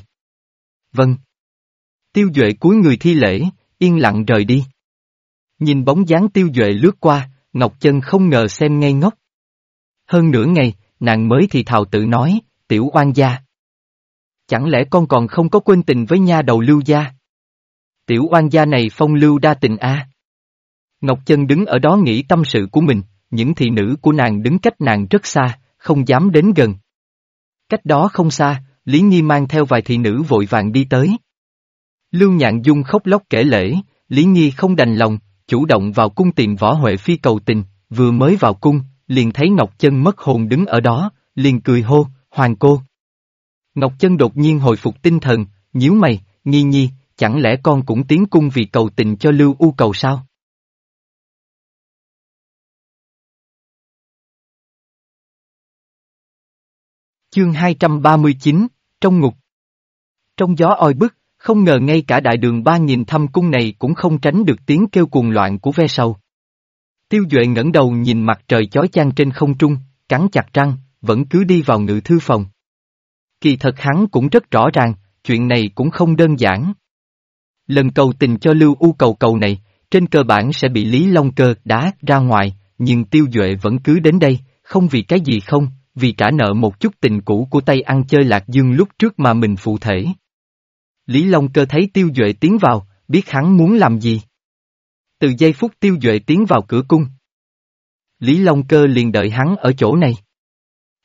Vâng. Tiêu Duệ cúi người thi lễ, yên lặng rời đi. Nhìn bóng dáng Tiêu Duệ lướt qua, Ngọc Chân không ngờ xem ngây ngốc. Hơn nửa ngày, nàng mới thì thào tự nói, tiểu oan gia. Chẳng lẽ con còn không có quên tình với nha đầu lưu gia? Tiểu oan gia này phong lưu đa tình a. Ngọc Chân đứng ở đó nghĩ tâm sự của mình, những thị nữ của nàng đứng cách nàng rất xa, không dám đến gần. Cách đó không xa, Lý Nhi mang theo vài thị nữ vội vàng đi tới. Lưu Nhạn Dung khóc lóc kể lễ, Lý Nhi không đành lòng, chủ động vào cung tìm võ Huệ Phi cầu tình, vừa mới vào cung, liền thấy Ngọc Chân mất hồn đứng ở đó, liền cười hô, hoàng cô. Ngọc Chân đột nhiên hồi phục tinh thần, nhíu mày, nghi nhi, chẳng lẽ con cũng tiến cung vì cầu tình cho Lưu U cầu sao? Chương 239, trong ngục. Trong gió oi bức, không ngờ ngay cả đại đường ba nghìn thăm cung này cũng không tránh được tiếng kêu cuồng loạn của ve sầu. Tiêu Duệ ngẩng đầu nhìn mặt trời chói chang trên không trung, cắn chặt răng, vẫn cứ đi vào ngự thư phòng. Kỳ thật hắn cũng rất rõ ràng, chuyện này cũng không đơn giản. Lần cầu tình cho Lưu U cầu cầu này, trên cơ bản sẽ bị Lý Long Cơ đá ra ngoài, nhưng Tiêu Duệ vẫn cứ đến đây, không vì cái gì không, vì trả nợ một chút tình cũ của tay ăn chơi Lạc Dương lúc trước mà mình phụ thể. Lý Long Cơ thấy Tiêu Duệ tiến vào, biết hắn muốn làm gì. Từ giây phút tiêu duệ tiến vào cửa cung. Lý Long Cơ liền đợi hắn ở chỗ này.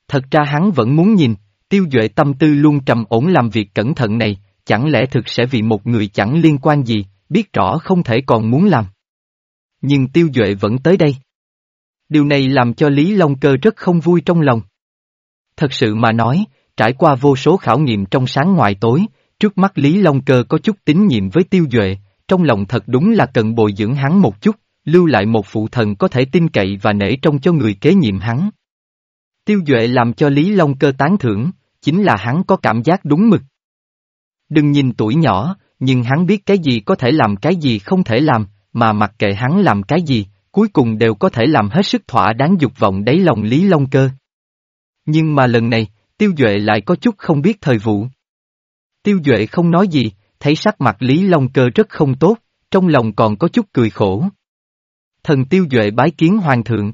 Thật ra hắn vẫn muốn nhìn, tiêu duệ tâm tư luôn trầm ổn làm việc cẩn thận này, chẳng lẽ thực sẽ vì một người chẳng liên quan gì, biết rõ không thể còn muốn làm. Nhưng tiêu duệ vẫn tới đây. Điều này làm cho Lý Long Cơ rất không vui trong lòng. Thật sự mà nói, trải qua vô số khảo nghiệm trong sáng ngoài tối, trước mắt Lý Long Cơ có chút tín nhiệm với tiêu duệ, trong lòng thật đúng là cần bồi dưỡng hắn một chút, lưu lại một phụ thần có thể tin cậy và nể trong cho người kế nhiệm hắn. Tiêu Duệ làm cho Lý Long Cơ tán thưởng, chính là hắn có cảm giác đúng mực. Đừng nhìn tuổi nhỏ, nhưng hắn biết cái gì có thể làm cái gì không thể làm, mà mặc kệ hắn làm cái gì, cuối cùng đều có thể làm hết sức thỏa đáng dục vọng đáy lòng Lý Long Cơ. Nhưng mà lần này, Tiêu Duệ lại có chút không biết thời vụ. Tiêu Duệ không nói gì, thấy sắc mặt Lý Long Cơ rất không tốt, trong lòng còn có chút cười khổ. Thần Tiêu Duệ bái kiến Hoàng thượng.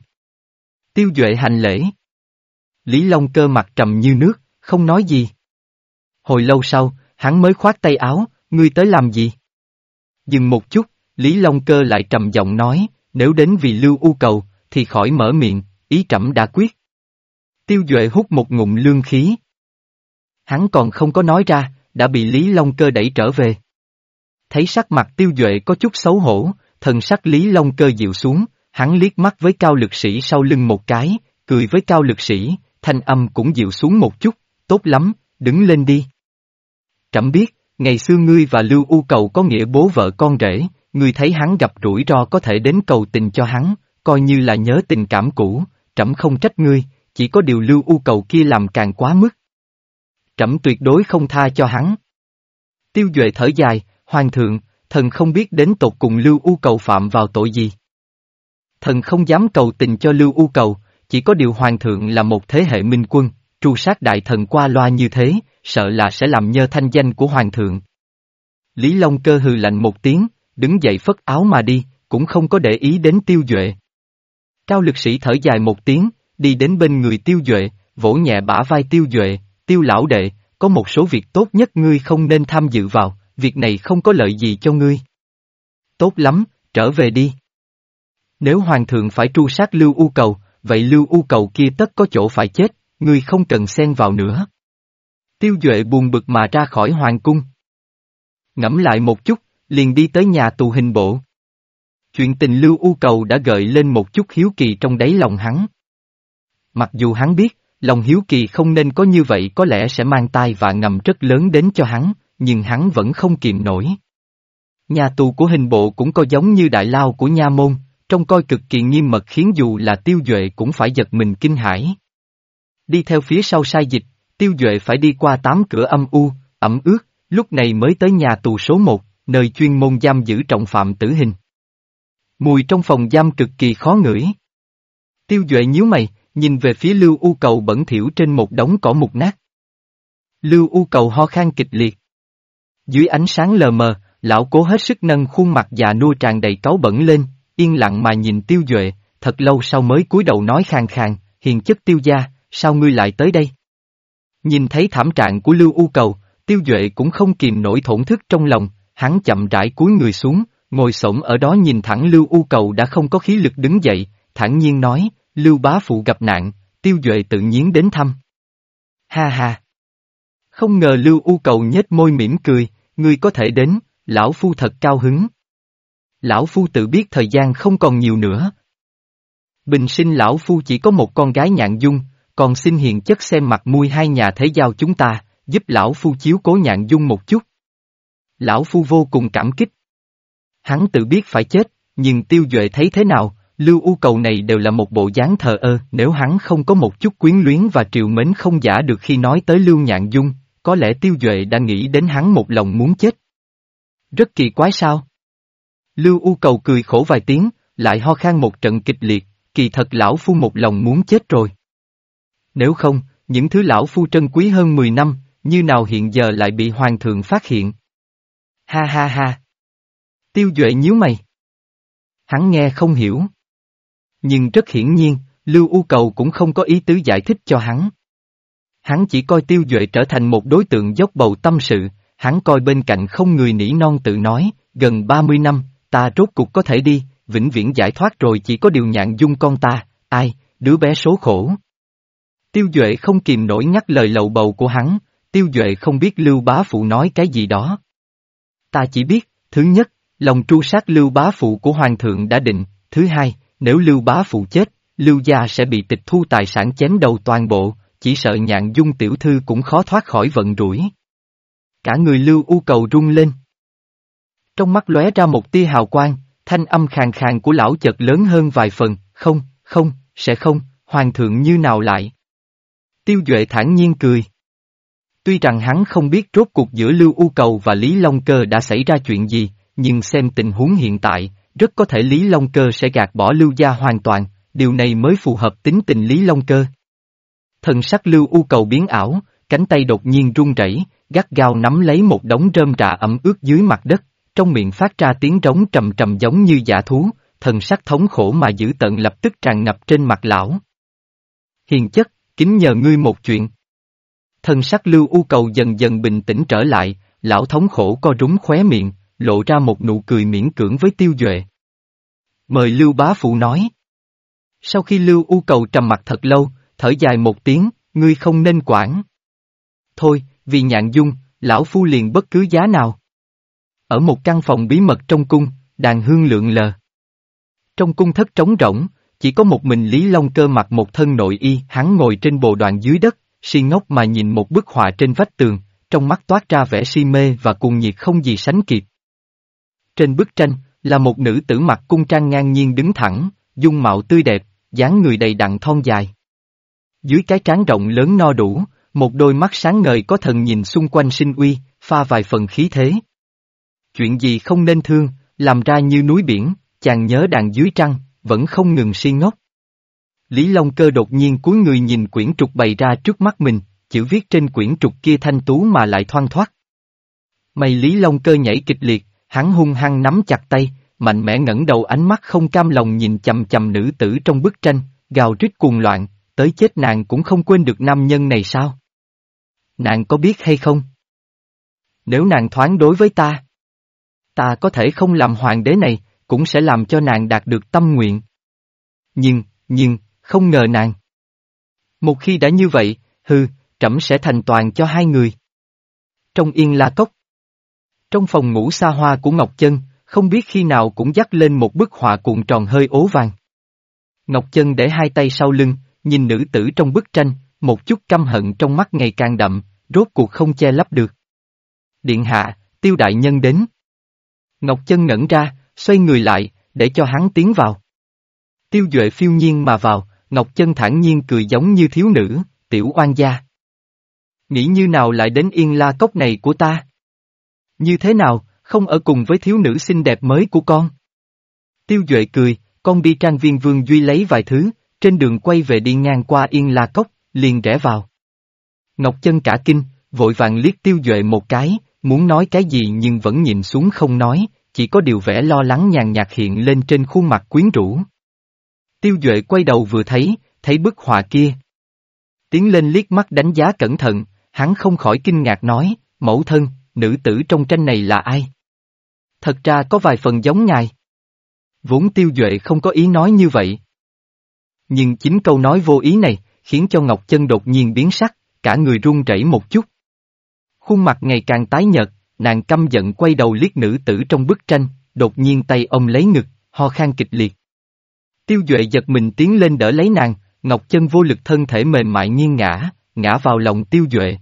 Tiêu Duệ hành lễ. Lý Long Cơ mặt trầm như nước, không nói gì. Hồi lâu sau, hắn mới khoát tay áo, ngươi tới làm gì? Dừng một chút, Lý Long Cơ lại trầm giọng nói, nếu đến vì lưu u cầu, thì khỏi mở miệng, ý trẫm đã quyết. Tiêu Duệ hút một ngụm lương khí. Hắn còn không có nói ra, đã bị Lý Long Cơ đẩy trở về. Thấy sắc mặt Tiêu Duệ có chút xấu hổ, thần sắc Lý Long Cơ dịu xuống, hắn liếc mắt với cao lực sĩ sau lưng một cái, cười với cao lực sĩ, thanh âm cũng dịu xuống một chút, tốt lắm, đứng lên đi. Trẫm biết, ngày xưa ngươi và Lưu U Cầu có nghĩa bố vợ con rể, ngươi thấy hắn gặp rủi ro có thể đến cầu tình cho hắn, coi như là nhớ tình cảm cũ, trẫm không trách ngươi, chỉ có điều Lưu U Cầu kia làm càng quá mức. Trẫm tuyệt đối không tha cho hắn. Tiêu Duệ thở dài, Hoàng thượng, thần không biết đến tột cùng Lưu U Cầu phạm vào tội gì. Thần không dám cầu tình cho Lưu U Cầu, chỉ có điều Hoàng thượng là một thế hệ minh quân, tru sát đại thần qua loa như thế, sợ là sẽ làm nhơ thanh danh của Hoàng thượng. Lý Long cơ hừ lạnh một tiếng, đứng dậy phất áo mà đi, cũng không có để ý đến tiêu duệ. Cao lực sĩ thở dài một tiếng, đi đến bên người tiêu duệ, vỗ nhẹ bả vai tiêu duệ, tiêu lão đệ, có một số việc tốt nhất ngươi không nên tham dự vào, việc này không có lợi gì cho ngươi. Tốt lắm, trở về đi. Nếu hoàng thượng phải tru sát lưu u cầu, vậy lưu u cầu kia tất có chỗ phải chết, ngươi không cần xen vào nữa. Tiêu Duệ buồn bực mà ra khỏi hoàng cung. Ngẫm lại một chút, liền đi tới nhà tù hình bộ. Chuyện tình lưu u cầu đã gợi lên một chút hiếu kỳ trong đáy lòng hắn. Mặc dù hắn biết, lòng hiếu kỳ không nên có như vậy có lẽ sẽ mang tai và ngầm rất lớn đến cho hắn, nhưng hắn vẫn không kiềm nổi. Nhà tù của hình bộ cũng có giống như đại lao của nha môn, trông coi cực kỳ nghiêm mật khiến dù là tiêu duệ cũng phải giật mình kinh hãi. Đi theo phía sau sai dịch, tiêu duệ phải đi qua tám cửa âm u, ẩm ướt, lúc này mới tới nhà tù số một, nơi chuyên môn giam giữ trọng phạm tử hình. Mùi trong phòng giam cực kỳ khó ngửi. Tiêu duệ nhíu mày, nhìn về phía lưu u cầu bẩn thỉu trên một đống cỏ mục nát. Lưu u cầu ho khan kịch liệt. Dưới ánh sáng lờ mờ, lão cố hết sức nâng khuôn mặt già nua tràn đầy cáu bẩn lên, yên lặng mà nhìn tiêu duệ, thật lâu sau mới cúi đầu nói khàn khàn, hiền chất tiêu gia, sao ngươi lại tới đây? Nhìn thấy thảm trạng của Lưu U Cầu, tiêu duệ cũng không kìm nổi thổn thức trong lòng, hắn chậm rãi cúi người xuống, ngồi xổm ở đó nhìn thẳng Lưu U Cầu đã không có khí lực đứng dậy, thản nhiên nói, Lưu bá phụ gặp nạn, tiêu duệ tự nhiên đến thăm. Ha ha! Không ngờ Lưu U Cầu nhếch môi mỉm cười, ngươi có thể đến, lão phu thật cao hứng. Lão phu tự biết thời gian không còn nhiều nữa. Bình sinh lão phu chỉ có một con gái nhạn dung, còn xin hiền chất xem mặt mui hai nhà thế giao chúng ta, giúp lão phu chiếu cố nhạn dung một chút. Lão phu vô cùng cảm kích. Hắn tự biết phải chết, nhưng tiêu duệ thấy thế nào, lưu u cầu này đều là một bộ dáng thờ ơ, nếu hắn không có một chút quyến luyến và triều mến không giả được khi nói tới lưu nhạn dung, có lẽ tiêu duệ đã nghĩ đến hắn một lòng muốn chết. Rất kỳ quái sao? Lưu u cầu cười khổ vài tiếng, lại ho khan một trận kịch liệt, kỳ thật lão phu một lòng muốn chết rồi. Nếu không, những thứ lão phu trân quý hơn 10 năm, như nào hiện giờ lại bị hoàng thượng phát hiện. Ha ha ha. Tiêu Duệ nhíu mày. Hắn nghe không hiểu. Nhưng rất hiển nhiên, Lưu U Cầu cũng không có ý tứ giải thích cho hắn. Hắn chỉ coi Tiêu Duệ trở thành một đối tượng dốc bầu tâm sự, hắn coi bên cạnh không người nỉ non tự nói, gần 30 năm, ta rốt cục có thể đi, vĩnh viễn giải thoát rồi chỉ có điều nhạn dung con ta, ai, đứa bé số khổ. Tiêu Duệ không kìm nổi nhắc lời lầu bầu của hắn, Tiêu Duệ không biết Lưu Bá Phụ nói cái gì đó. Ta chỉ biết, thứ nhất, lòng tru sát Lưu Bá Phụ của Hoàng thượng đã định, thứ hai, nếu Lưu Bá Phụ chết, Lưu gia sẽ bị tịch thu tài sản chém đầu toàn bộ, chỉ sợ nhạn dung tiểu thư cũng khó thoát khỏi vận rủi. Cả người Lưu U cầu rung lên. Trong mắt lóe ra một tia hào quang, thanh âm khàn khàn của lão chợt lớn hơn vài phần, không, không, sẽ không, hoàng thượng như nào lại. Tiêu Duệ thản nhiên cười. Tuy rằng hắn không biết rốt cuộc giữa Lưu U Cầu và Lý Long Cơ đã xảy ra chuyện gì, nhưng xem tình huống hiện tại, rất có thể Lý Long Cơ sẽ gạt bỏ Lưu Gia hoàn toàn, điều này mới phù hợp tính tình Lý Long Cơ. Thần sắc Lưu U Cầu biến ảo, cánh tay đột nhiên run rẩy, gắt gao nắm lấy một đống rơm rạ ẩm ướt dưới mặt đất, trong miệng phát ra tiếng rống trầm trầm giống như giả thú, thần sắc thống khổ mà giữ tận lập tức tràn ngập trên mặt lão. Hiền chất, kính nhờ ngươi một chuyện. Thần sắc lưu u cầu dần dần bình tĩnh trở lại, lão thống khổ co rúng khóe miệng, lộ ra một nụ cười miễn cưỡng với tiêu duệ. Mời lưu bá phụ nói. Sau khi lưu u cầu trầm mặt thật lâu, thở dài một tiếng, ngươi không nên quản. Thôi, vì nhạn dung, lão phu liền bất cứ giá nào. Ở một căn phòng bí mật trong cung, đàn hương lượng lờ. Trong cung thất trống rỗng, chỉ có một mình Lý Long Cơ mặc một thân nội y, hắn ngồi trên bồ đoạn dưới đất, si ngốc mà nhìn một bức họa trên vách tường, trong mắt toát ra vẻ si mê và cuồng nhiệt không gì sánh kịp. Trên bức tranh, là một nữ tử mặc cung trang ngang nhiên đứng thẳng, dung mạo tươi đẹp, dáng người đầy đặn thon dài. Dưới cái trán rộng lớn no đủ, một đôi mắt sáng ngời có thần nhìn xung quanh sinh uy, pha vài phần khí thế. Chuyện gì không nên thương, làm ra như núi biển, chàng nhớ đàn dưới trăng, vẫn không ngừng si ngốc. Lý Long Cơ đột nhiên cúi người nhìn quyển trục bày ra trước mắt mình, chữ viết trên quyển trục kia thanh tú mà lại thoang thoát. Mày Lý Long Cơ nhảy kịch liệt, hắn hung hăng nắm chặt tay, mạnh mẽ ngẩng đầu ánh mắt không cam lòng nhìn chầm chầm nữ tử trong bức tranh, gào rít cuồng loạn, tới chết nàng cũng không quên được nam nhân này sao? Nàng có biết hay không? Nếu nàng thoáng đối với ta, ta có thể không làm hoàng đế này, cũng sẽ làm cho nàng đạt được tâm nguyện. Nhưng, nhưng, không ngờ nàng. Một khi đã như vậy, hư, trẫm sẽ thành toàn cho hai người. Trong yên la cốc. Trong phòng ngủ xa hoa của Ngọc Chân, không biết khi nào cũng dắt lên một bức họa cuộn tròn hơi ố vàng. Ngọc Chân để hai tay sau lưng, nhìn nữ tử trong bức tranh, một chút căm hận trong mắt ngày càng đậm, rốt cuộc không che lấp được. Điện hạ, tiêu đại nhân đến. Ngọc Chân ngẩn ra, xoay người lại, để cho hắn tiến vào. Tiêu Duệ phiêu nhiên mà vào, Ngọc Chân thản nhiên cười giống như thiếu nữ, tiểu oan gia. Nghĩ như nào lại đến yên la cốc này của ta? Như thế nào, không ở cùng với thiếu nữ xinh đẹp mới của con? Tiêu Duệ cười, con đi trang viên vương duy lấy vài thứ, trên đường quay về đi ngang qua yên la cốc, liền rẽ vào. Ngọc Chân cả kinh, vội vàng liếc Tiêu Duệ một cái, muốn nói cái gì nhưng vẫn nhìn xuống không nói, chỉ có điều vẻ lo lắng nhàn nhạt hiện lên trên khuôn mặt quyến rũ. Tiêu Duệ quay đầu vừa thấy, thấy bức họa kia. Tiến lên liếc mắt đánh giá cẩn thận, hắn không khỏi kinh ngạc nói, mẫu thân, nữ tử trong tranh này là ai? Thật ra có vài phần giống ngài. Vốn Tiêu Duệ không có ý nói như vậy. Nhưng chính câu nói vô ý này, khiến cho Ngọc Chân đột nhiên biến sắc, cả người run rẩy một chút. Khuôn mặt ngày càng tái nhợt, nàng căm giận quay đầu liếc nữ tử trong bức tranh, đột nhiên tay ông lấy ngực, ho khan kịch liệt. Tiêu Duệ giật mình tiến lên đỡ lấy nàng, Ngọc Chân vô lực thân thể mềm mại nghiêng ngã, ngã vào lòng Tiêu Duệ.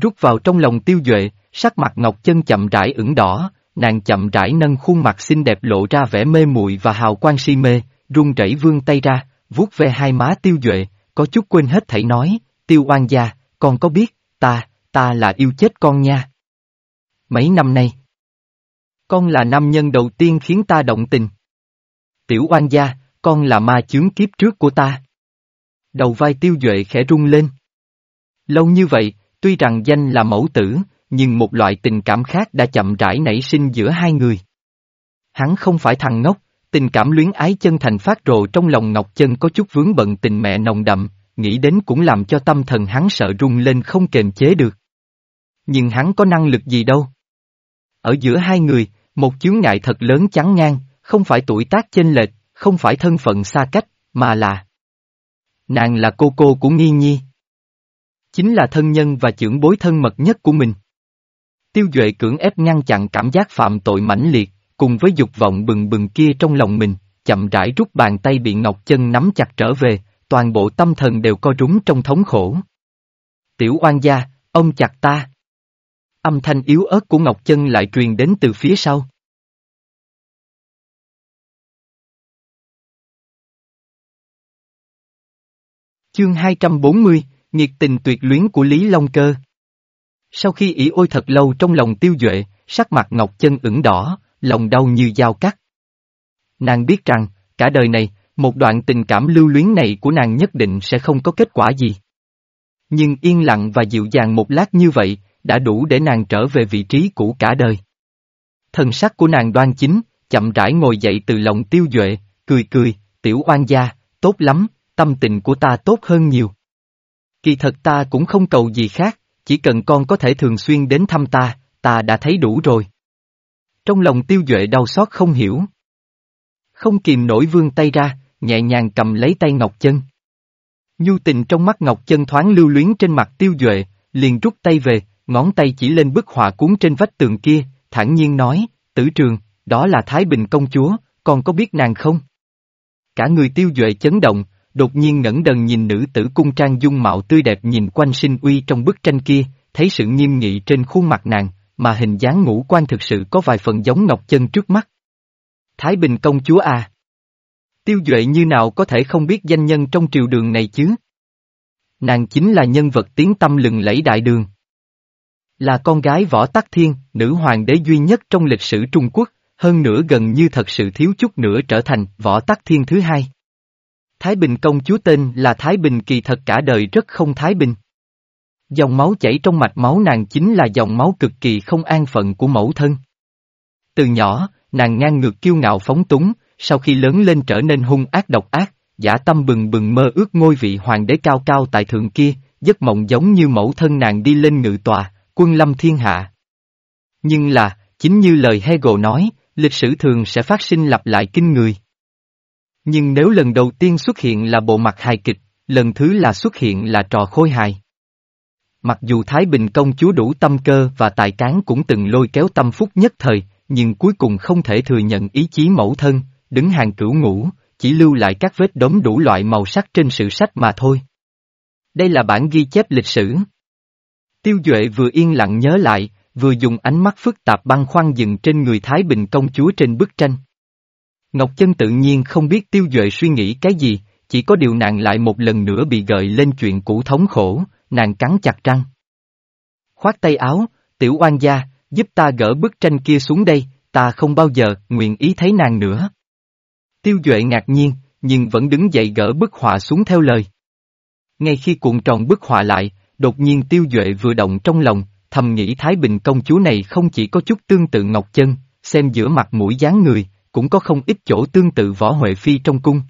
Rút vào trong lòng Tiêu Duệ, sắc mặt Ngọc Chân chậm rãi ửng đỏ, nàng chậm rãi nâng khuôn mặt xinh đẹp lộ ra vẻ mê muội và hào quang si mê, run rẩy vươn tay ra, vuốt ve hai má Tiêu Duệ, có chút quên hết thảy nói, Tiêu oan gia, con có biết, ta, ta là yêu chết con nha. Mấy năm nay, con là nam nhân đầu tiên khiến ta động tình. Tiểu oan gia, con là ma chướng kiếp trước của ta. Đầu vai tiêu duệ khẽ rung lên. Lâu như vậy, tuy rằng danh là mẫu tử, nhưng một loại tình cảm khác đã chậm rãi nảy sinh giữa hai người. Hắn không phải thằng ngốc, tình cảm luyến ái chân thành phát rồ trong lòng Ngọc Chân có chút vướng bận tình mẹ nồng đậm, nghĩ đến cũng làm cho tâm thần hắn sợ rung lên không kềm chế được. Nhưng hắn có năng lực gì đâu. Ở giữa hai người, một chướng ngại thật lớn chắn ngang, không phải tuổi tác chênh lệch, không phải thân phận xa cách, mà là Nàng là cô cô của Nghi Nhi. Chính là thân nhân và trưởng bối thân mật nhất của mình. Tiêu Duệ cưỡng ép ngăn chặn cảm giác phạm tội mãnh liệt, cùng với dục vọng bừng bừng kia trong lòng mình, chậm rãi rút bàn tay bị Ngọc Chân nắm chặt trở về, toàn bộ tâm thần đều co rúm trong thống khổ. Tiểu oan gia, ông chặt ta. Âm thanh yếu ớt của Ngọc Chân lại truyền đến từ phía sau. Chương 240, nhiệt tình tuyệt luyến của Lý Long Cơ. Sau khi ỉ ôi thật lâu trong lòng tiêu duệ, sắc mặt Ngọc Chân ửng đỏ, lòng đau như dao cắt. Nàng biết rằng, cả đời này, một đoạn tình cảm lưu luyến này của nàng nhất định sẽ không có kết quả gì. Nhưng yên lặng và dịu dàng một lát như vậy, đã đủ để nàng trở về vị trí cũ cả đời. Thần sắc của nàng đoan chính, chậm rãi ngồi dậy từ lòng tiêu duệ, cười cười, tiểu oan gia, tốt lắm, tâm tình của ta tốt hơn nhiều. Kỳ thật ta cũng không cầu gì khác, chỉ cần con có thể thường xuyên đến thăm ta, ta đã thấy đủ rồi. Trong lòng tiêu duệ đau xót không hiểu. Không kìm nổi vương tay ra, nhẹ nhàng cầm lấy tay Ngọc Chân. Nhu tình trong mắt Ngọc Chân thoáng lưu luyến trên mặt tiêu duệ, liền rút tay về, ngón tay chỉ lên bức họa cuốn trên vách tường kia, thản nhiên nói, tử trường, đó là Thái Bình công chúa, con có biết nàng không? Cả người tiêu duệ chấn động, đột nhiên ngẩng đần nhìn nữ tử cung trang dung mạo tươi đẹp nhìn quanh sinh uy trong bức tranh kia, thấy sự nghiêm nghị trên khuôn mặt nàng, mà hình dáng ngũ quan thực sự có vài phần giống Ngọc Chân trước mắt. Thái Bình công chúa à! Tiêu Duệ như nào có thể không biết danh nhân trong triều đường này chứ? Nàng chính là nhân vật tiếng tâm lừng lẫy đại đường. Là con gái võ tắc thiên, nữ hoàng đế duy nhất trong lịch sử Trung Quốc, hơn nữa gần như thật sự thiếu chút nữa trở thành võ tắc thiên thứ hai. Thái Bình công chúa tên là Thái Bình kỳ thật cả đời rất không Thái Bình. Dòng máu chảy trong mạch máu nàng chính là dòng máu cực kỳ không an phận của mẫu thân. Từ nhỏ, nàng ngang ngược kiêu ngạo phóng túng, sau khi lớn lên trở nên hung ác độc ác, giả tâm bừng bừng mơ ước ngôi vị hoàng đế cao cao tại thượng kia, giấc mộng giống như mẫu thân nàng đi lên ngự tòa, quân lâm thiên hạ. Nhưng là, chính như lời Hegel nói, lịch sử thường sẽ phát sinh lặp lại kinh người. Nhưng nếu lần đầu tiên xuất hiện là bộ mặt hài kịch, lần thứ là xuất hiện là trò khôi hài. Mặc dù Thái Bình công chúa đủ tâm cơ và tài cán cũng từng lôi kéo tâm phúc nhất thời, nhưng cuối cùng không thể thừa nhận ý chí mẫu thân, đứng hàng cửu ngũ, chỉ lưu lại các vết đốm đủ loại màu sắc trên sự sách mà thôi. Đây là bản ghi chép lịch sử. Tiêu Duệ vừa yên lặng nhớ lại, vừa dùng ánh mắt phức tạp băng khoăn dừng trên người Thái Bình công chúa trên bức tranh. Ngọc Chân tự nhiên không biết Tiêu Duệ suy nghĩ cái gì, chỉ có điều nàng lại một lần nữa bị gợi lên chuyện cũ thống khổ, nàng cắn chặt răng. Khoát tay áo, tiểu oan gia, giúp ta gỡ bức tranh kia xuống đây, ta không bao giờ nguyện ý thấy nàng nữa. Tiêu Duệ ngạc nhiên, nhưng vẫn đứng dậy gỡ bức họa xuống theo lời. Ngay khi cuộn tròn bức họa lại, đột nhiên Tiêu Duệ vừa động trong lòng, thầm nghĩ Thái Bình công chúa này không chỉ có chút tương tự Ngọc Chân, xem giữa mặt mũi dáng người, cũng có không ít chỗ tương tự võ Huệ Phi trong cung.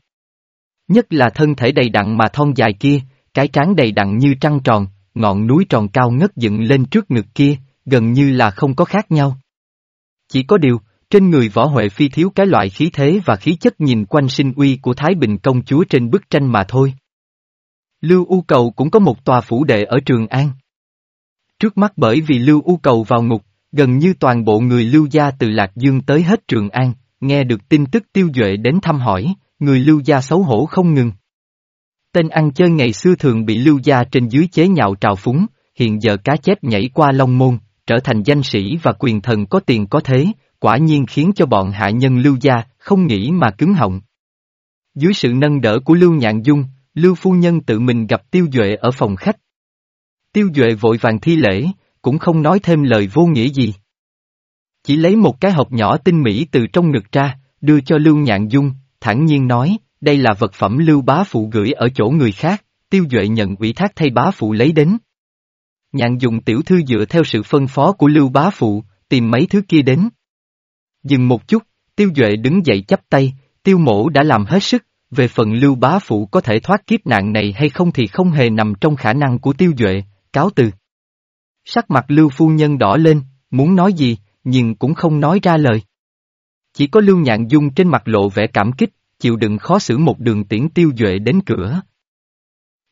Nhất là thân thể đầy đặn mà thon dài kia, cái trán đầy đặn như trăng tròn, ngọn núi tròn cao ngất dựng lên trước ngực kia, gần như là không có khác nhau. Chỉ có điều, trên người võ Huệ Phi thiếu cái loại khí thế và khí chất nhìn quanh sinh uy của Thái Bình công chúa trên bức tranh mà thôi. Lưu U Cầu cũng có một tòa phủ đệ ở Trường An. Trước mắt bởi vì Lưu U Cầu vào ngục, gần như toàn bộ người Lưu gia từ Lạc Dương tới hết Trường An, nghe được tin tức tiêu duệ đến thăm hỏi, người Lưu gia xấu hổ không ngừng. Tên ăn chơi ngày xưa thường bị Lưu gia trên dưới chế nhạo trào phúng, hiện giờ cá chép nhảy qua Long Môn, trở thành danh sĩ và quyền thần có tiền có thế, quả nhiên khiến cho bọn hạ nhân Lưu gia không nghĩ mà cứng họng. Dưới sự nâng đỡ của Lưu Nhạn Dung, Lưu Phu Nhân tự mình gặp Tiêu Duệ ở phòng khách. Tiêu Duệ vội vàng thi lễ, cũng không nói thêm lời vô nghĩa gì. Chỉ lấy một cái hộp nhỏ tinh mỹ từ trong ngực ra, đưa cho Lưu Nhạn Dung, thản nhiên nói, đây là vật phẩm Lưu Bá Phụ gửi ở chỗ người khác, Tiêu Duệ nhận ủy thác thay Bá Phụ lấy đến. Nhạn Dung tiểu thư dựa theo sự phân phó của Lưu Bá Phụ, tìm mấy thứ kia đến. Dừng một chút, Tiêu Duệ đứng dậy chắp tay, Tiêu Mổ đã làm hết sức, về phần Lưu Bá Phụ có thể thoát kiếp nạn này hay không thì không hề nằm trong khả năng của Tiêu Duệ, cáo từ. Sắc mặt Lưu Phu Nhân đỏ lên, muốn nói gì, nhưng cũng không nói ra lời. Chỉ có Lưu Nhạn Dung trên mặt lộ vẻ cảm kích, chịu đựng khó xử một đường tiễn tiêu duệ đến cửa.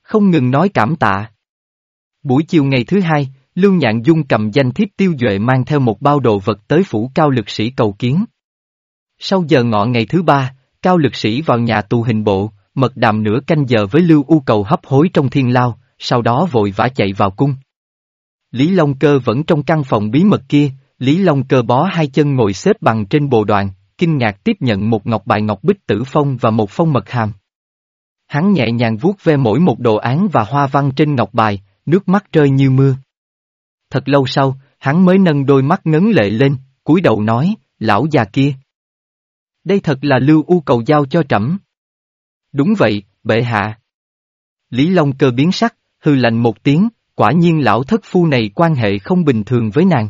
Không ngừng nói cảm tạ. Buổi chiều ngày thứ hai, Lưu Nhạn Dung cầm danh thiếp tiêu duệ mang theo một bao đồ vật tới phủ cao lực sĩ cầu kiến. Sau giờ ngọ ngày thứ ba, cao lực sĩ vào nhà tù hình bộ, mật đàm nửa canh giờ với Lưu U cầu hấp hối trong thiên lao, sau đó vội vã chạy vào cung. Lý Long Cơ vẫn trong căn phòng bí mật kia, Lý Long Cơ bó hai chân ngồi xếp bằng trên bồ đoàn, kinh ngạc tiếp nhận một ngọc bài ngọc bích tử phong và một phong mật hàm. Hắn nhẹ nhàng vuốt ve mỗi một đồ án và hoa văn trên ngọc bài, nước mắt rơi như mưa. Thật lâu sau, hắn mới nâng đôi mắt ngấn lệ lên, cúi đầu nói, lão già kia. Đây thật là lưu u cầu giao cho trẫm. Đúng vậy, bệ hạ. Lý Long cơ biến sắc, hư lạnh một tiếng, quả nhiên lão thất phu này quan hệ không bình thường với nàng.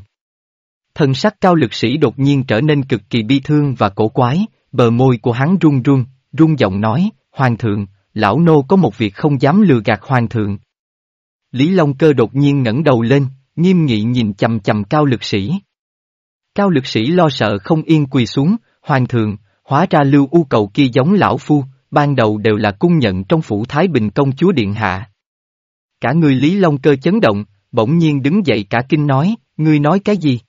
Thần sắc cao lực sĩ đột nhiên trở nên cực kỳ bi thương và cổ quái, bờ môi của hắn run run, run giọng nói, Hoàng thượng, lão nô có một việc không dám lừa gạt Hoàng thượng. Lý Long Cơ đột nhiên ngẩng đầu lên, nghiêm nghị nhìn chầm chầm cao lực sĩ. Cao lực sĩ lo sợ không yên quỳ xuống, Hoàng thượng, hóa ra lưu u cầu kia giống lão phu, ban đầu đều là cung nhận trong phủ Thái Bình công chúa Điện Hạ. Cả người Lý Long Cơ chấn động, bỗng nhiên đứng dậy cả kinh nói, ngươi nói cái gì?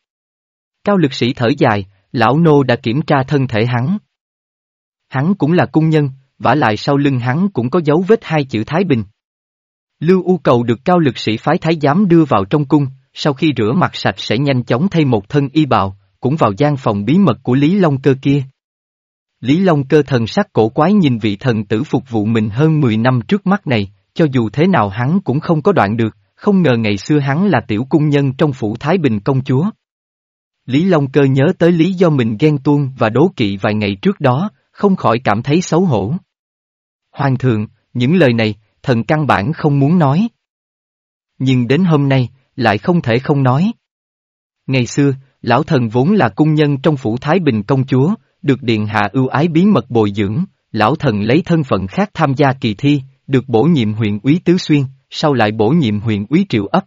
Cao lực sĩ thở dài, lão nô đã kiểm tra thân thể hắn. Hắn cũng là cung nhân, vả lại sau lưng hắn cũng có dấu vết hai chữ Thái Bình. Lưu U cầu được cao lực sĩ phái thái giám đưa vào trong cung, sau khi rửa mặt sạch sẽ nhanh chóng thay một thân y bào, cũng vào gian phòng bí mật của Lý Long Cơ kia. Lý Long Cơ thần sắc cổ quái nhìn vị thần tử phục vụ mình hơn 10 năm trước mắt này, cho dù thế nào hắn cũng không có đoạn được, không ngờ ngày xưa hắn là tiểu cung nhân trong phủ Thái Bình công chúa. Lý Long Cơ nhớ tới lý do mình ghen tuông và đố kỵ vài ngày trước đó, không khỏi cảm thấy xấu hổ. Hoàng thượng, những lời này, thần căn bản không muốn nói. Nhưng đến hôm nay, lại không thể không nói. Ngày xưa, lão thần vốn là cung nhân trong phủ Thái Bình công chúa, được điện hạ ưu ái bí mật bồi dưỡng, lão thần lấy thân phận khác tham gia kỳ thi, được bổ nhiệm huyện úy Tứ Xuyên, sau lại bổ nhiệm huyện úy Triệu Ấp.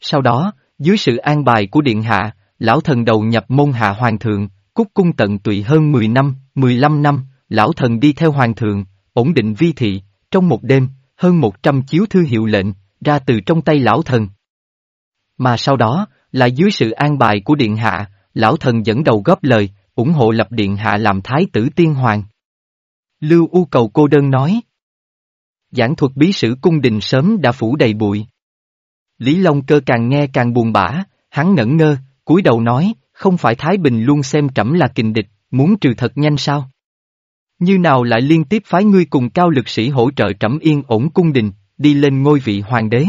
Sau đó, dưới sự an bài của điện hạ, lão thần đầu nhập môn hạ hoàng thượng, cúc cung tận tụy hơn 10 năm, 15 năm, lão thần đi theo hoàng thượng, ổn định vi thị, trong một đêm, hơn 100 chiếu thư hiệu lệnh, ra từ trong tay lão thần. Mà sau đó, là dưới sự an bài của điện hạ, lão thần dẫn đầu góp lời, ủng hộ lập điện hạ làm thái tử tiên hoàng. Lưu U cầu cô đơn nói. Giảng thuật bí sử cung đình sớm đã phủ đầy bụi. Lý Long cơ càng nghe càng buồn bã, hắn ngẩn ngơ, cúi đầu nói, không phải Thái Bình luôn xem trẫm là kình địch, muốn trừ thật nhanh sao? Như nào lại liên tiếp phái ngươi cùng cao lực sĩ hỗ trợ trẫm yên ổn cung đình, đi lên ngôi vị hoàng đế?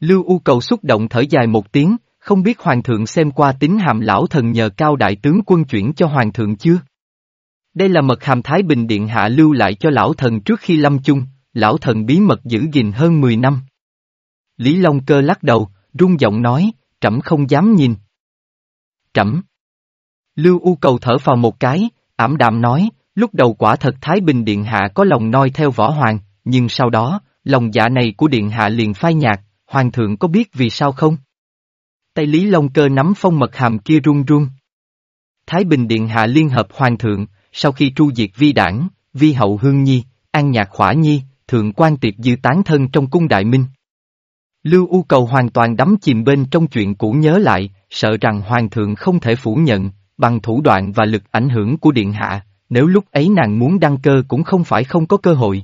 Lưu U cầu xúc động thở dài một tiếng, không biết hoàng thượng xem qua tính hàm lão thần nhờ cao đại tướng quân chuyển cho hoàng thượng chưa? Đây là mật hàm Thái Bình Điện Hạ lưu lại cho lão thần trước khi lâm chung, lão thần bí mật giữ gìn hơn 10 năm. Lý Long Cơ lắc đầu, rung giọng nói, trẫm không dám nhìn. Trẫm. Lưu U cầu thở vào một cái, ảm đạm nói, lúc đầu quả thật Thái Bình Điện Hạ có lòng noi theo võ hoàng, nhưng sau đó, lòng dạ này của Điện Hạ liền phai nhạt, hoàng thượng có biết vì sao không? Tay Lý Long Cơ nắm phong mật hàm kia run run. Thái Bình Điện Hạ liên hợp hoàng thượng, sau khi tru diệt vi đảng, vi hậu hương nhi, an nhạc khỏa nhi, thượng quan tiệp dư tán thân trong cung đại minh. Lưu U cầu hoàn toàn đắm chìm bên trong chuyện cũ nhớ lại, sợ rằng hoàng thượng không thể phủ nhận, bằng thủ đoạn và lực ảnh hưởng của điện hạ, nếu lúc ấy nàng muốn đăng cơ cũng không phải không có cơ hội.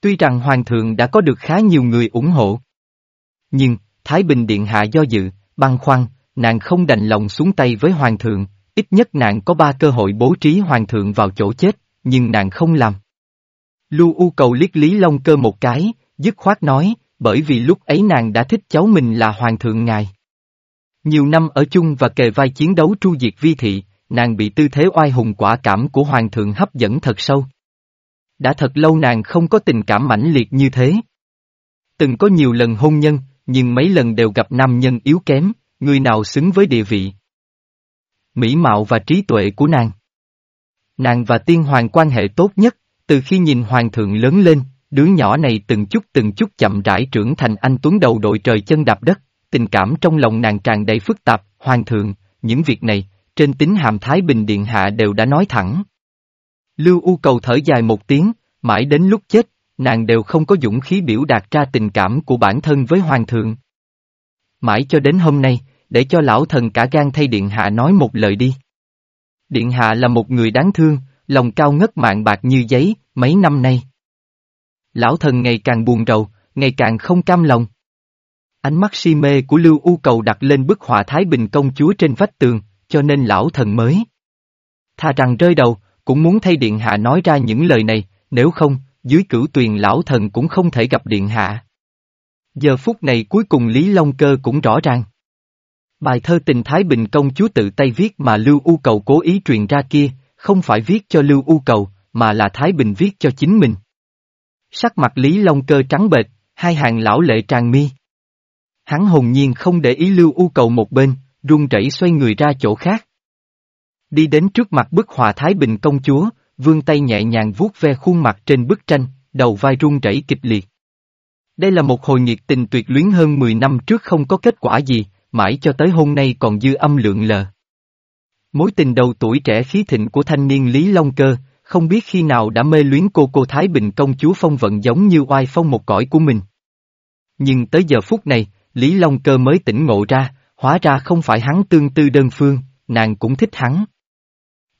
Tuy rằng hoàng thượng đã có được khá nhiều người ủng hộ. Nhưng, Thái Bình Điện Hạ do dự, băn khoăn, nàng không đành lòng xuống tay với hoàng thượng, ít nhất nàng có ba cơ hội bố trí hoàng thượng vào chỗ chết, nhưng nàng không làm. Lưu U cầu liếc Lý Long Cơ một cái, dứt khoát nói, bởi vì lúc ấy nàng đã thích cháu mình là hoàng thượng ngài. Nhiều năm ở chung và kề vai chiến đấu tru diệt vi thị, nàng bị tư thế oai hùng quả cảm của hoàng thượng hấp dẫn thật sâu. Đã thật lâu nàng không có tình cảm mãnh liệt như thế. Từng có nhiều lần hôn nhân, nhưng mấy lần đều gặp nam nhân yếu kém, người nào xứng với địa vị. Mỹ mạo và trí tuệ của nàng. Nàng và tiên hoàng quan hệ tốt nhất, từ khi nhìn hoàng thượng lớn lên, đứa nhỏ này từng chút từng chút chậm rãi trưởng thành anh tuấn đầu đội trời chân đạp đất, tình cảm trong lòng nàng tràn đầy phức tạp, hoàng thượng, những việc này, trên tính hàm Thái Bình Điện Hạ đều đã nói thẳng. Lưu U cầu thở dài một tiếng, mãi đến lúc chết, nàng đều không có dũng khí biểu đạt ra tình cảm của bản thân với hoàng thượng. Mãi cho đến hôm nay, để cho lão thần cả gan thay điện hạ nói một lời đi. Điện hạ là một người đáng thương, lòng cao ngất mạng bạc như giấy, mấy năm nay. Lão thần ngày càng buồn rầu, ngày càng không cam lòng. Ánh mắt si mê của Lưu U cầu đặt lên bức họa Thái Bình công chúa trên vách tường, cho nên lão thần mới. thà rằng rơi đầu, cũng muốn thay điện hạ nói ra những lời này, nếu không, dưới cửu tuyền lão thần cũng không thể gặp điện hạ. Giờ phút này cuối cùng Lý Long Cơ cũng rõ ràng. Bài thơ tình Thái Bình công chúa tự tay viết mà Lưu U Cầu cố ý truyền ra kia, không phải viết cho Lưu U Cầu, mà là Thái Bình viết cho chính mình. Sắc mặt Lý Long Cơ trắng bệch, hai hàng lão lệ tràn mi. Hắn hồn nhiên không để ý Lưu U Cầu một bên, run rẩy xoay người ra chỗ khác. Đi đến trước mặt bức họa Thái Bình công chúa, vươn tay nhẹ nhàng vuốt ve khuôn mặt trên bức tranh, đầu vai run rẩy kịch liệt. Đây là một hồi nhiệt tình tuyệt luyến hơn 10 năm trước không có kết quả gì, mãi cho tới hôm nay còn dư âm lượng lờ. Mối tình đầu tuổi trẻ khí thịnh của thanh niên Lý Long Cơ, không biết khi nào đã mê luyến cô cô Thái Bình công chúa phong vận giống như oai phong một cõi của mình. Nhưng tới giờ phút này, Lý Long Cơ mới tỉnh ngộ ra, hóa ra không phải hắn tương tư đơn phương, nàng cũng thích hắn.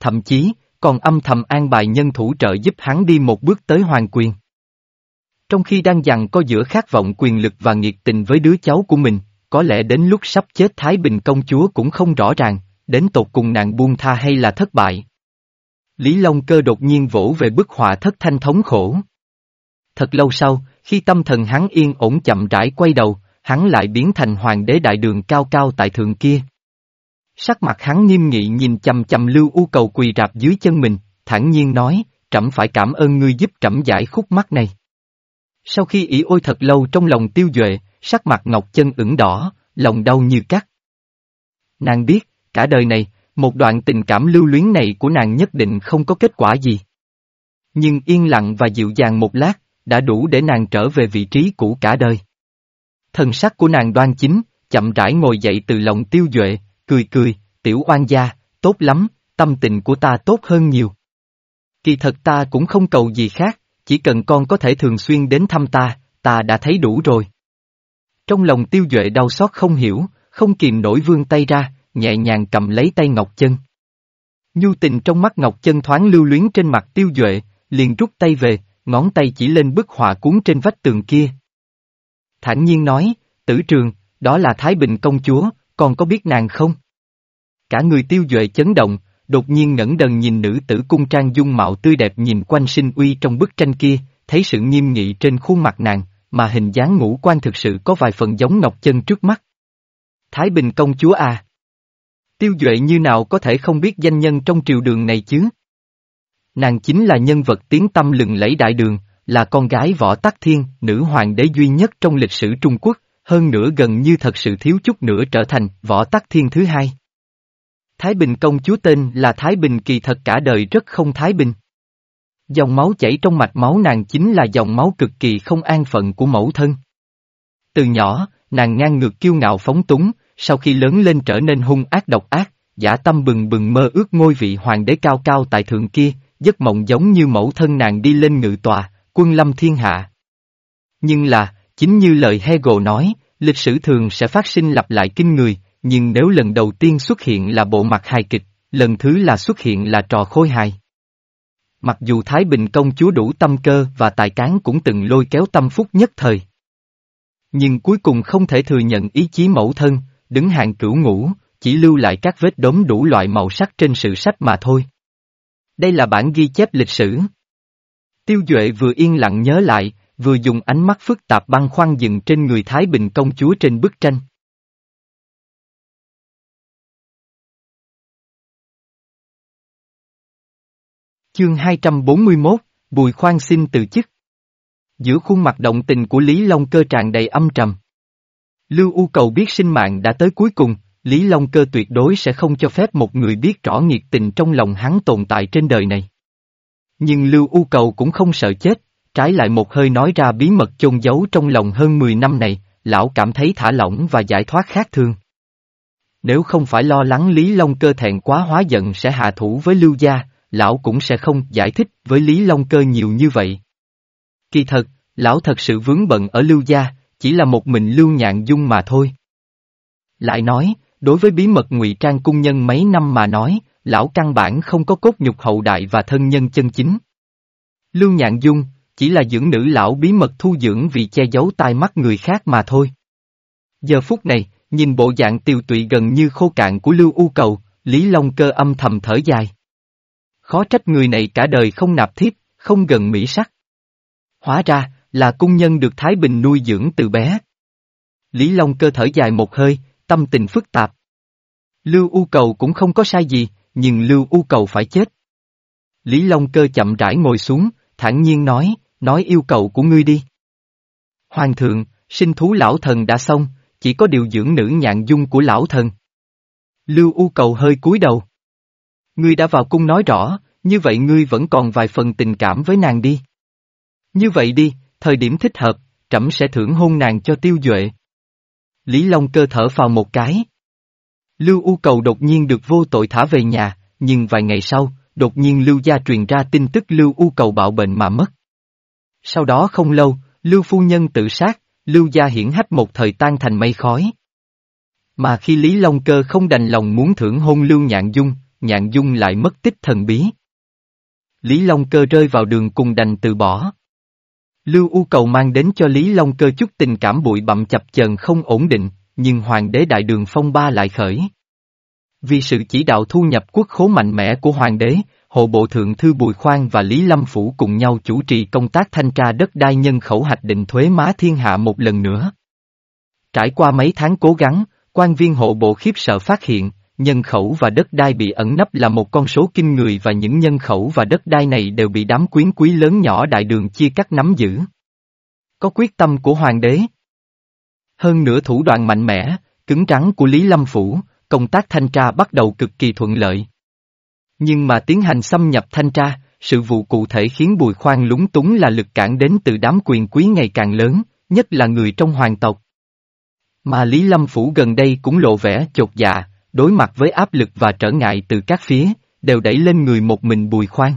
Thậm chí, còn âm thầm an bài nhân thủ trợ giúp hắn đi một bước tới hoàng quyền. Trong khi đang dằn có giữa khát vọng quyền lực và nghiệt tình với đứa cháu của mình, có lẽ đến lúc sắp chết Thái Bình công chúa cũng không rõ ràng, đến tột cùng nàng buông tha hay là thất bại. Lý Long Cơ đột nhiên vỗ về bức họa thất thanh thống khổ. Thật lâu sau, khi tâm thần hắn yên ổn chậm rãi quay đầu, hắn lại biến thành hoàng đế đại đường cao cao tại thượng kia. Sắc mặt hắn nghiêm nghị nhìn chầm chầm lưu u cầu quỳ rạp dưới chân mình, thản nhiên nói, trẫm phải cảm ơn ngươi giúp trẫm giải khúc mắt này. Sau khi ỉ ôi thật lâu trong lòng tiêu duệ, sắc mặt ngọc chân ửng đỏ, lòng đau như cắt. Nàng biết, cả đời này, một đoạn tình cảm lưu luyến này của nàng nhất định không có kết quả gì. Nhưng yên lặng và dịu dàng một lát, đã đủ để nàng trở về vị trí cũ cả đời. Thần sắc của nàng đoan chính, chậm rãi ngồi dậy từ lòng tiêu duệ, cười cười, tiểu oan gia, tốt lắm, tâm tình của ta tốt hơn nhiều. Kỳ thật ta cũng không cầu gì khác, chỉ cần con có thể thường xuyên đến thăm ta, ta đã thấy đủ rồi. Trong lòng tiêu duệ đau xót không hiểu, không kìm nổi vươn tay ra, nhẹ nhàng cầm lấy tay Ngọc Chân. Nhu tình trong mắt Ngọc Chân thoáng lưu luyến trên mặt tiêu duệ, liền rút tay về, ngón tay chỉ lên bức họa cuốn trên vách tường kia. Thản nhiên nói, tử trường, đó là Thái Bình công chúa, còn có biết nàng không? Cả người tiêu duệ chấn động, đột nhiên ngẩng đần nhìn nữ tử cung trang dung mạo tươi đẹp nhìn quanh sinh uy trong bức tranh kia, thấy sự nghiêm nghị trên khuôn mặt nàng, mà hình dáng ngũ quan thực sự có vài phần giống Ngọc Chân trước mắt. Thái Bình công chúa à! Tiêu Duệ như nào có thể không biết danh nhân trong triều đường này chứ? Nàng chính là nhân vật tiếng tâm lừng lẫy đại đường, là con gái võ tắc thiên, nữ hoàng đế duy nhất trong lịch sử Trung Quốc, hơn nữa gần như thật sự thiếu chút nữa trở thành võ tắc thiên thứ hai. Thái Bình công chúa tên là Thái Bình kỳ thật cả đời rất không Thái Bình. Dòng máu chảy trong mạch máu nàng chính là dòng máu cực kỳ không an phận của mẫu thân. Từ nhỏ, nàng ngang ngược kiêu ngạo phóng túng, sau khi lớn lên trở nên hung ác độc ác, giả tâm bừng bừng mơ ước ngôi vị hoàng đế cao cao tại thượng kia, giấc mộng giống như mẫu thân nàng đi lên ngự tòa, quân lâm thiên hạ. Nhưng là, chính như lời Hegel nói, lịch sử thường sẽ phát sinh lặp lại kinh người, nhưng nếu lần đầu tiên xuất hiện là bộ mặt hài kịch, lần thứ là xuất hiện là trò khôi hài. Mặc dù Thái Bình công chúa đủ tâm cơ và tài cán cũng từng lôi kéo tâm phúc nhất thời. Nhưng cuối cùng không thể thừa nhận ý chí mẫu thân, đứng hàng cửu ngũ, chỉ lưu lại các vết đốm đủ loại màu sắc trên sự sách mà thôi. Đây là bản ghi chép lịch sử. Tiêu Duệ vừa yên lặng nhớ lại, vừa dùng ánh mắt phức tạp băng khoăn dừng trên người Thái Bình công chúa trên bức tranh. Chương 241, Bùi Khoan xin từ chức. Giữa khuôn mặt động tình của Lý Long Cơ tràn đầy âm trầm. Lưu U cầu biết sinh mạng đã tới cuối cùng, Lý Long Cơ tuyệt đối sẽ không cho phép một người biết rõ nhiệt tình trong lòng hắn tồn tại trên đời này. Nhưng Lưu U cầu cũng không sợ chết, trái lại một hơi nói ra bí mật chôn giấu trong lòng hơn 10 năm này, lão cảm thấy thả lỏng và giải thoát khác thường. Nếu không phải lo lắng Lý Long Cơ thẹn quá hóa giận sẽ hạ thủ với Lưu Gia, lão cũng sẽ không giải thích với Lý Long Cơ nhiều như vậy. Kỳ thật, lão thật sự vướng bận ở Lưu Gia, chỉ là một mình Lưu Nhạn Dung mà thôi. Lại nói, đối với bí mật ngụy trang cung nhân mấy năm mà nói, lão căn bản không có cốt nhục hậu đại và thân nhân chân chính. Lưu Nhạn Dung, chỉ là dưỡng nữ lão bí mật thu dưỡng vì che giấu tai mắt người khác mà thôi. Giờ phút này, nhìn bộ dạng tiêu tụy gần như khô cạn của Lưu U Cầu, Lý Long Cơ âm thầm thở dài. Khó trách người này cả đời không nạp thiếp, không gần mỹ sắc. Hóa ra, là cung nhân được Thái Bình nuôi dưỡng từ bé. Lý Long Cơ thở dài một hơi, tâm tình phức tạp. Lưu U Cầu cũng không có sai gì, nhưng Lưu U Cầu phải chết. Lý Long Cơ chậm rãi ngồi xuống, thản nhiên nói, nói yêu cầu của ngươi đi. Hoàng thượng, sinh thú lão thần đã xong, chỉ có điều dưỡng nữ nhạn dung của lão thần. Lưu U Cầu hơi cúi đầu. Ngươi đã vào cung nói rõ, như vậy ngươi vẫn còn vài phần tình cảm với nàng đi. Như vậy đi, thời điểm thích hợp, trẫm sẽ thưởng hôn nàng cho tiêu duệ. Lý Long cơ thở vào một cái. Lưu U Cầu đột nhiên được vô tội thả về nhà, nhưng vài ngày sau, đột nhiên Lưu Gia truyền ra tin tức Lưu U Cầu bạo bệnh mà mất. Sau đó không lâu, Lưu Phu Nhân tự sát, Lưu Gia hiển hách một thời tan thành mây khói. Mà khi Lý Long Cơ không đành lòng muốn thưởng hôn Lưu Nhạn Dung, Nhạn Dung lại mất tích thần bí. Lý Long Cơ rơi vào đường cùng đành từ bỏ. Lưu U Cầu mang đến cho Lý Long Cơ chút tình cảm bụi bặm chập chờn không ổn định, nhưng Hoàng đế Đại Đường Phong Ba lại khởi. Vì sự chỉ đạo thu nhập quốc khố mạnh mẽ của Hoàng đế, Hộ Bộ Thượng Thư Bùi Khoan và Lý Lâm Phủ cùng nhau chủ trì công tác thanh tra đất đai nhân khẩu hạch định thuế má thiên hạ một lần nữa. Trải qua mấy tháng cố gắng, quan viên hộ bộ khiếp sợ phát hiện, nhân khẩu và đất đai bị ẩn nấp là một con số kinh người và những nhân khẩu và đất đai này đều bị đám quyến quý lớn nhỏ đại đường chia cắt nắm giữ. Có quyết tâm của hoàng đế. Hơn nữa thủ đoạn mạnh mẽ, cứng rắn của Lý Lâm Phủ, công tác thanh tra bắt đầu cực kỳ thuận lợi. Nhưng mà tiến hành xâm nhập thanh tra, sự vụ cụ thể khiến Bùi Khoan lúng túng là lực cản đến từ đám quyền quý ngày càng lớn, nhất là người trong hoàng tộc. Mà Lý Lâm Phủ gần đây cũng lộ vẻ chột dạ, đối mặt với áp lực và trở ngại từ các phía, đều đẩy lên người một mình Bùi Khoan.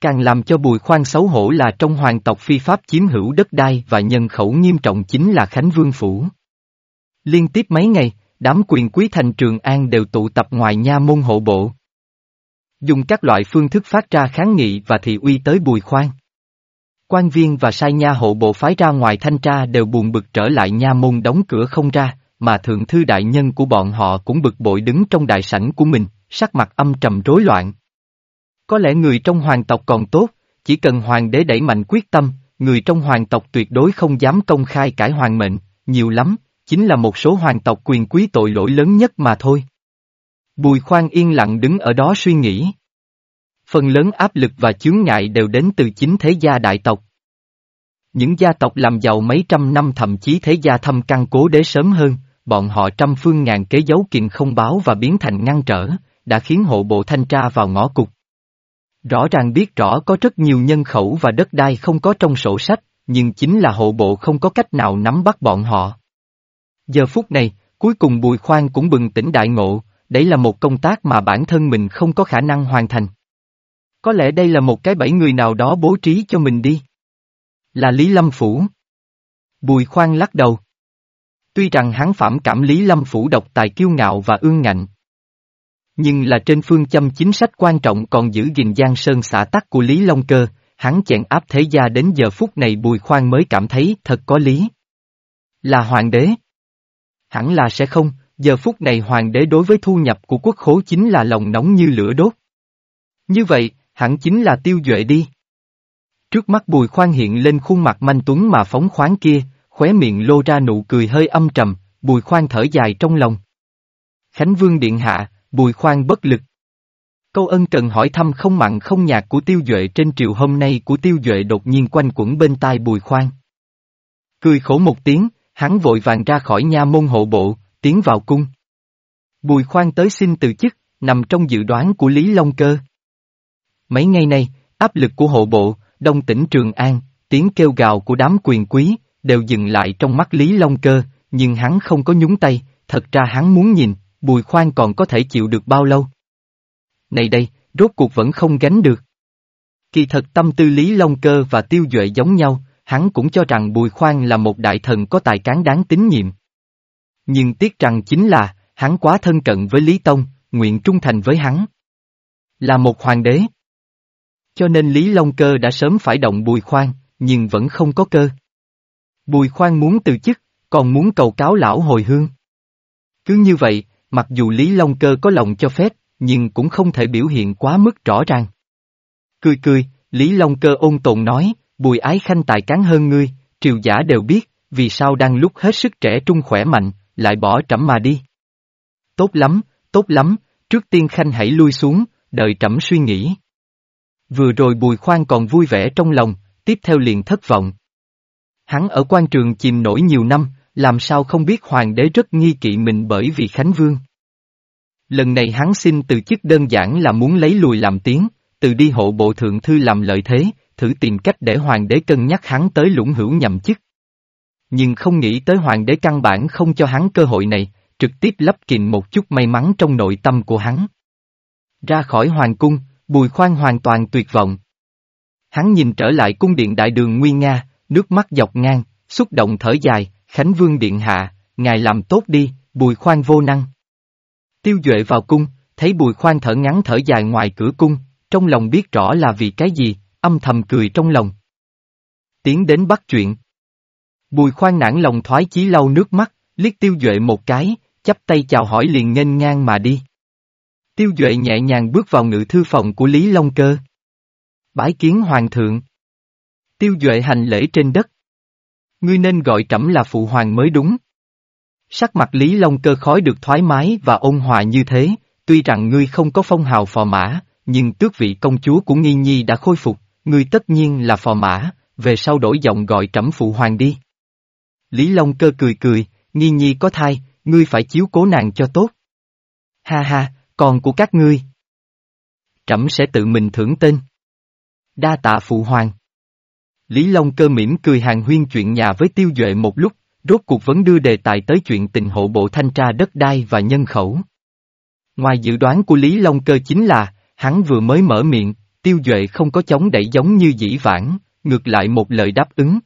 Càng làm cho Bùi Khoan xấu hổ là trong hoàng tộc phi pháp chiếm hữu đất đai và nhân khẩu nghiêm trọng chính là Khánh Vương Phủ. Liên tiếp mấy ngày, đám quyền quý thành Trường An đều tụ tập ngoài nha môn hộ bộ. Dùng các loại phương thức phát ra kháng nghị và thị uy tới Bùi Khoan. Quan viên và sai nha hộ bộ phái ra ngoài thanh tra đều buồn bực trở lại nha môn đóng cửa không ra, mà thượng thư đại nhân của bọn họ cũng bực bội đứng trong đại sảnh của mình, sắc mặt âm trầm rối loạn. Có lẽ người trong hoàng tộc còn tốt, chỉ cần hoàng đế đẩy mạnh quyết tâm, người trong hoàng tộc tuyệt đối không dám công khai cải hoàng mệnh, nhiều lắm, chính là một số hoàng tộc quyền quý tội lỗi lớn nhất mà thôi. Bùi khoan yên lặng đứng ở đó suy nghĩ. Phần lớn áp lực và chướng ngại đều đến từ chính thế gia đại tộc. Những gia tộc làm giàu mấy trăm năm thậm chí thế gia thâm căn cố đế sớm hơn, bọn họ trăm phương ngàn kế giấu kiền không báo và biến thành ngăn trở, đã khiến hộ bộ thanh tra vào ngõ cục. Rõ ràng biết rõ có rất nhiều nhân khẩu và đất đai không có trong sổ sách, nhưng chính là hộ bộ không có cách nào nắm bắt bọn họ. Giờ phút này, cuối cùng Bùi Khoan cũng bừng tỉnh đại ngộ, đấy là một công tác mà bản thân mình không có khả năng hoàn thành. Có lẽ đây là một cái bẫy người nào đó bố trí cho mình đi. Là Lý Lâm Phủ. Bùi Khoan lắc đầu. Tuy rằng hắn phạm cảm Lý Lâm Phủ độc tài kiêu ngạo và ương ngạnh. Nhưng là trên phương châm chính sách quan trọng còn giữ gìn giang sơn xã tắc của Lý Long Cơ, hắn chèn áp thế gia đến giờ phút này Bùi Khoan mới cảm thấy thật có lý. Là hoàng đế. Hẳn là sẽ không, giờ phút này hoàng đế đối với thu nhập của quốc khố chính là lòng nóng như lửa đốt. Như vậy, hẳn chính là tiêu duệ đi. Trước mắt bùi khoan hiện lên khuôn mặt manh tuấn mà phóng khoáng kia, khóe miệng lô ra nụ cười hơi âm trầm, bùi khoan thở dài trong lòng. Khánh Vương Điện Hạ, bùi khoan bất lực. Câu ân cần hỏi thăm không mặn không nhạt của tiêu duệ trên triều hôm nay của tiêu duệ đột nhiên quanh quẩn bên tai bùi khoan. Cười khổ một tiếng, hắn vội vàng ra khỏi nha môn hộ bộ, tiến vào cung. Bùi khoan tới xin từ chức, nằm trong dự đoán của Lý Long Cơ. Mấy ngày nay, áp lực của hộ bộ, đông tỉnh Trường An, tiếng kêu gào của đám quyền quý, đều dừng lại trong mắt Lý Long Cơ, nhưng hắn không có nhúng tay, thật ra hắn muốn nhìn, bùi khoan còn có thể chịu được bao lâu. Này đây, rốt cuộc vẫn không gánh được. Kỳ thật tâm tư Lý Long Cơ và Tiêu Duệ giống nhau, hắn cũng cho rằng Bùi Khoan là một đại thần có tài cán đáng tín nhiệm. Nhưng tiếc rằng chính là, hắn quá thân cận với Lý Tông, nguyện trung thành với hắn. Là một hoàng đế. Cho nên Lý Long Cơ đã sớm phải động Bùi Khoan, nhưng vẫn không có cơ. Bùi Khoan muốn từ chức, còn muốn cầu cáo lão hồi hương. Cứ như vậy, mặc dù Lý Long Cơ có lòng cho phép, nhưng cũng không thể biểu hiện quá mức rõ ràng. Cười cười, Lý Long Cơ ôn tồn nói, bùi ái khanh tài cán hơn ngươi, triều giả đều biết, vì sao đang lúc hết sức trẻ trung khỏe mạnh, lại bỏ trẫm mà đi. Tốt lắm, tốt lắm, trước tiên khanh hãy lui xuống, đợi trẫm suy nghĩ. Vừa rồi bùi khoan còn vui vẻ trong lòng, tiếp theo liền thất vọng. Hắn ở quan trường chìm nổi nhiều năm, làm sao không biết hoàng đế rất nghi kỵ mình bởi vì Khánh Vương. Lần này hắn xin từ chức đơn giản là muốn lấy lùi làm tiếng, từ đi hộ bộ thượng thư làm lợi thế, thử tìm cách để hoàng đế cân nhắc hắn tới lũng hữu nhậm chức. Nhưng không nghĩ tới hoàng đế căn bản không cho hắn cơ hội này, trực tiếp lấp kìm một chút may mắn trong nội tâm của hắn. Ra khỏi hoàng cung, bùi khoan hoàn toàn tuyệt vọng. Hắn nhìn trở lại cung điện đại đường Nguyên Nga, nước mắt dọc ngang, xúc động thở dài, Khánh Vương Điện Hạ, ngài làm tốt đi, bùi khoan vô năng. Tiêu Duệ vào cung, thấy bùi khoan thở ngắn thở dài ngoài cửa cung, trong lòng biết rõ là vì cái gì, âm thầm cười trong lòng. Tiến đến bắt chuyện. Bùi khoan nản lòng thoái chí lau nước mắt, liếc tiêu duệ một cái, chắp tay chào hỏi liền nghênh ngang mà đi. Tiêu duệ nhẹ nhàng bước vào ngự thư phòng của Lý Long Cơ. Bái kiến hoàng thượng. Tiêu duệ hành lễ trên đất. Ngươi nên gọi trẫm là phụ hoàng mới đúng. Sắc mặt Lý Long Cơ khói được thoải mái và ôn hòa như thế, tuy rằng ngươi không có phong hào phò mã, nhưng tước vị công chúa của Nghi Nhi đã khôi phục, ngươi tất nhiên là phò mã, về sau đổi giọng gọi trẫm phụ hoàng đi. Lý Long Cơ cười cười, Nghi Nhi có thai, ngươi phải chiếu cố nàng cho tốt. Ha ha, còn của các ngươi. Trẫm sẽ tự mình thưởng tên. Đa tạ phụ hoàng. Lý Long Cơ mỉm cười hàng huyên chuyện nhà với Tiêu Duệ một lúc, rốt cuộc vẫn đưa đề tài tới chuyện tình hộ bộ thanh tra đất đai và nhân khẩu. Ngoài dự đoán của Lý Long Cơ chính là, hắn vừa mới mở miệng, Tiêu Duệ không có chống đẩy giống như dĩ vãng, ngược lại một lời đáp ứng.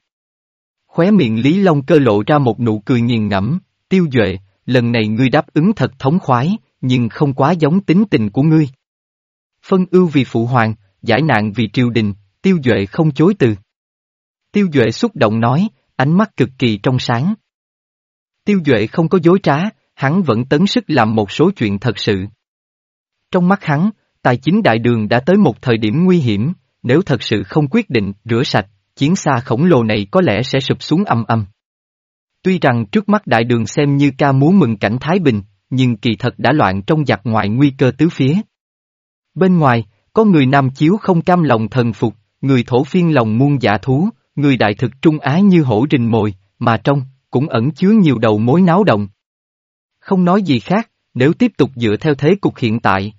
Khóe miệng Lý Long Cơ lộ ra một nụ cười nghiền ngẫm, Tiêu Duệ, lần này ngươi đáp ứng thật thống khoái, nhưng không quá giống tính tình của ngươi. Phân ưu vì phụ hoàng, giải nạn vì triều đình, Tiêu Duệ không chối từ. Tiêu Duệ xúc động nói, ánh mắt cực kỳ trong sáng. Tiêu Duệ không có dối trá, hắn vẫn tấn sức làm một số chuyện thật sự. Trong mắt hắn, tài chính đại đường đã tới một thời điểm nguy hiểm, nếu thật sự không quyết định rửa sạch, chiến xa khổng lồ này có lẽ sẽ sụp xuống âm âm. Tuy rằng trước mắt đại đường xem như ca múa mừng cảnh Thái Bình, nhưng kỳ thật đã loạn trong giặc ngoại nguy cơ tứ phía. Bên ngoài, có người nam chiếu không cam lòng thần phục, người thổ phiên lòng muôn dạ thú, người đại thực trung á như hổ rình mồi, mà trong, cũng ẩn chứa nhiều đầu mối náo động. Không nói gì khác, nếu tiếp tục dựa theo thế cục hiện tại.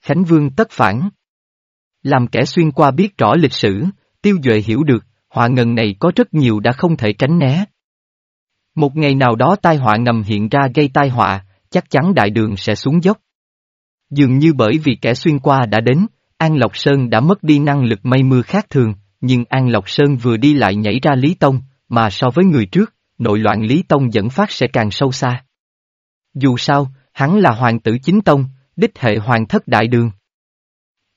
Khánh Vương tất phản. Làm kẻ xuyên qua biết rõ lịch sử, tiêu duệ hiểu được, họa ngần này có rất nhiều đã không thể tránh né. Một ngày nào đó tai họa ngầm hiện ra gây tai họa, chắc chắn đại đường sẽ xuống dốc. Dường như bởi vì kẻ xuyên qua đã đến, An Lộc Sơn đã mất đi năng lực mây mưa khác thường, nhưng An Lộc Sơn vừa đi lại nhảy ra Lý Tông, mà so với người trước, nội loạn Lý Tông dẫn phát sẽ càng sâu xa. Dù sao, hắn là hoàng tử chính tông, đích hệ hoàng thất đại đường.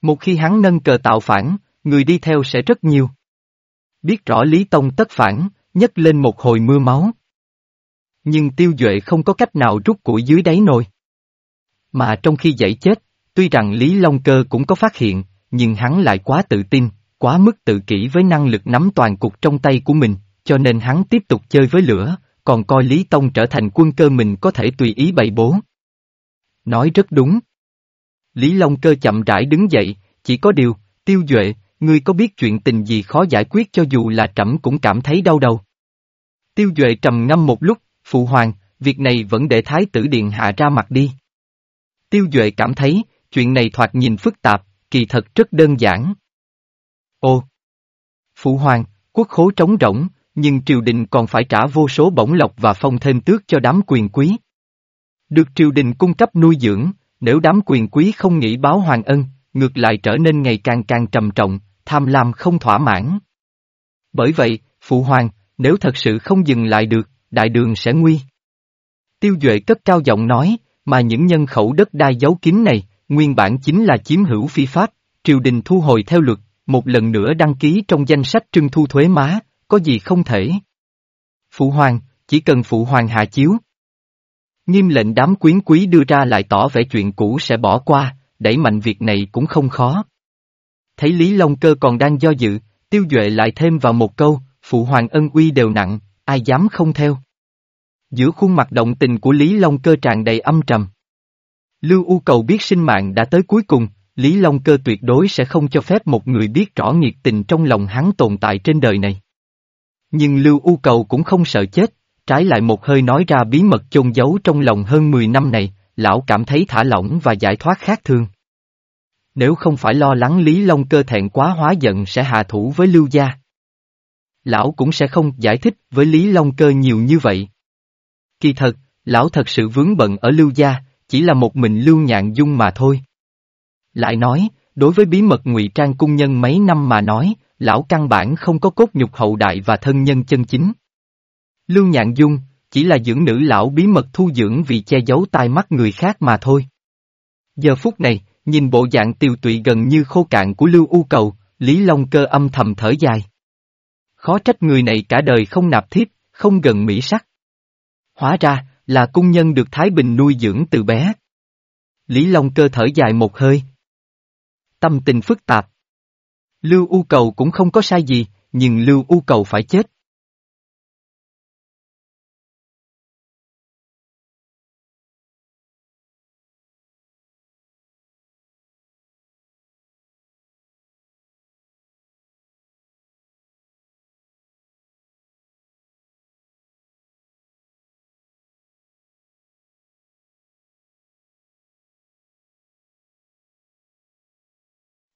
Một khi hắn nâng cờ tạo phản, người đi theo sẽ rất nhiều. Biết rõ Lý Tông tất phản, nhấc lên một hồi mưa máu. Nhưng tiêu duệ không có cách nào rút củi dưới đáy nồi. Mà trong khi dậy chết, tuy rằng Lý Long Cơ cũng có phát hiện, nhưng hắn lại quá tự tin, quá mức tự kỷ với năng lực nắm toàn cục trong tay của mình, cho nên hắn tiếp tục chơi với lửa, còn coi Lý Tông trở thành quân cơ mình có thể tùy ý bày bố. Nói rất đúng. Lý Long Cơ chậm rãi đứng dậy, chỉ có điều, tiêu duệ, ngươi có biết chuyện tình gì khó giải quyết cho dù là trẫm cũng cảm thấy đau đầu. Tiêu duệ trầm ngâm một lúc, phụ hoàng, việc này vẫn để thái tử điện hạ ra mặt đi. Tiêu duệ cảm thấy, chuyện này thoạt nhìn phức tạp, kỳ thật rất đơn giản. Ô! Phụ hoàng, quốc khố trống rỗng, nhưng triều đình còn phải trả vô số bổng lộc và phong thêm tước cho đám quyền quý. Được triều đình cung cấp nuôi dưỡng, nếu đám quyền quý không nghĩ báo hoàng ân, ngược lại trở nên ngày càng càng trầm trọng, tham lam không thỏa mãn. Bởi vậy, Phụ Hoàng, nếu thật sự không dừng lại được, đại đường sẽ nguy. Tiêu Duệ cất cao giọng nói, mà những nhân khẩu đất đai giấu kín này, nguyên bản chính là chiếm hữu phi pháp, triều đình thu hồi theo luật, một lần nữa đăng ký trong danh sách trưng thu thuế má, có gì không thể. Phụ Hoàng, chỉ cần Phụ Hoàng hạ chiếu. Nghiêm lệnh đám quyến quý đưa ra lại tỏ vẻ chuyện cũ sẽ bỏ qua, đẩy mạnh việc này cũng không khó. Thấy Lý Long Cơ còn đang do dự, Tiêu Duệ lại thêm vào một câu, Phụ Hoàng ân uy đều nặng, ai dám không theo. Giữa khuôn mặt động tình của Lý Long Cơ tràn đầy âm trầm. Lưu U cầu biết sinh mạng đã tới cuối cùng, Lý Long Cơ tuyệt đối sẽ không cho phép một người biết rõ nghiệt tình trong lòng hắn tồn tại trên đời này. Nhưng Lưu U cầu cũng không sợ chết, trái lại một hơi nói ra bí mật chôn giấu trong lòng hơn 10 năm này, lão cảm thấy thả lỏng và giải thoát khác thường. Nếu không phải lo lắng Lý Long Cơ thẹn quá hóa giận sẽ hạ thủ với Lưu Gia. Lão cũng sẽ không giải thích với Lý Long Cơ nhiều như vậy. Kỳ thật, lão thật sự vướng bận ở Lưu Gia, chỉ là một mình Lưu Nhạn Dung mà thôi. Lại nói, đối với bí mật ngụy trang cung nhân mấy năm mà nói, lão căn bản không có cốt nhục hậu đại và thân nhân chân chính. Lưu Nhạn Dung, chỉ là dưỡng nữ lão bí mật thu dưỡng vì che giấu tai mắt người khác mà thôi. Giờ phút này, nhìn bộ dạng tiêu tụy gần như khô cạn của Lưu U Cầu, Lý Long Cơ âm thầm thở dài. Khó trách người này cả đời không nạp thiếp, không gần mỹ sắc. Hóa ra, là cung nhân được Thái Bình nuôi dưỡng từ bé. Lý Long Cơ thở dài một hơi. Tâm tình phức tạp. Lưu U Cầu cũng không có sai gì, nhưng Lưu U Cầu phải chết.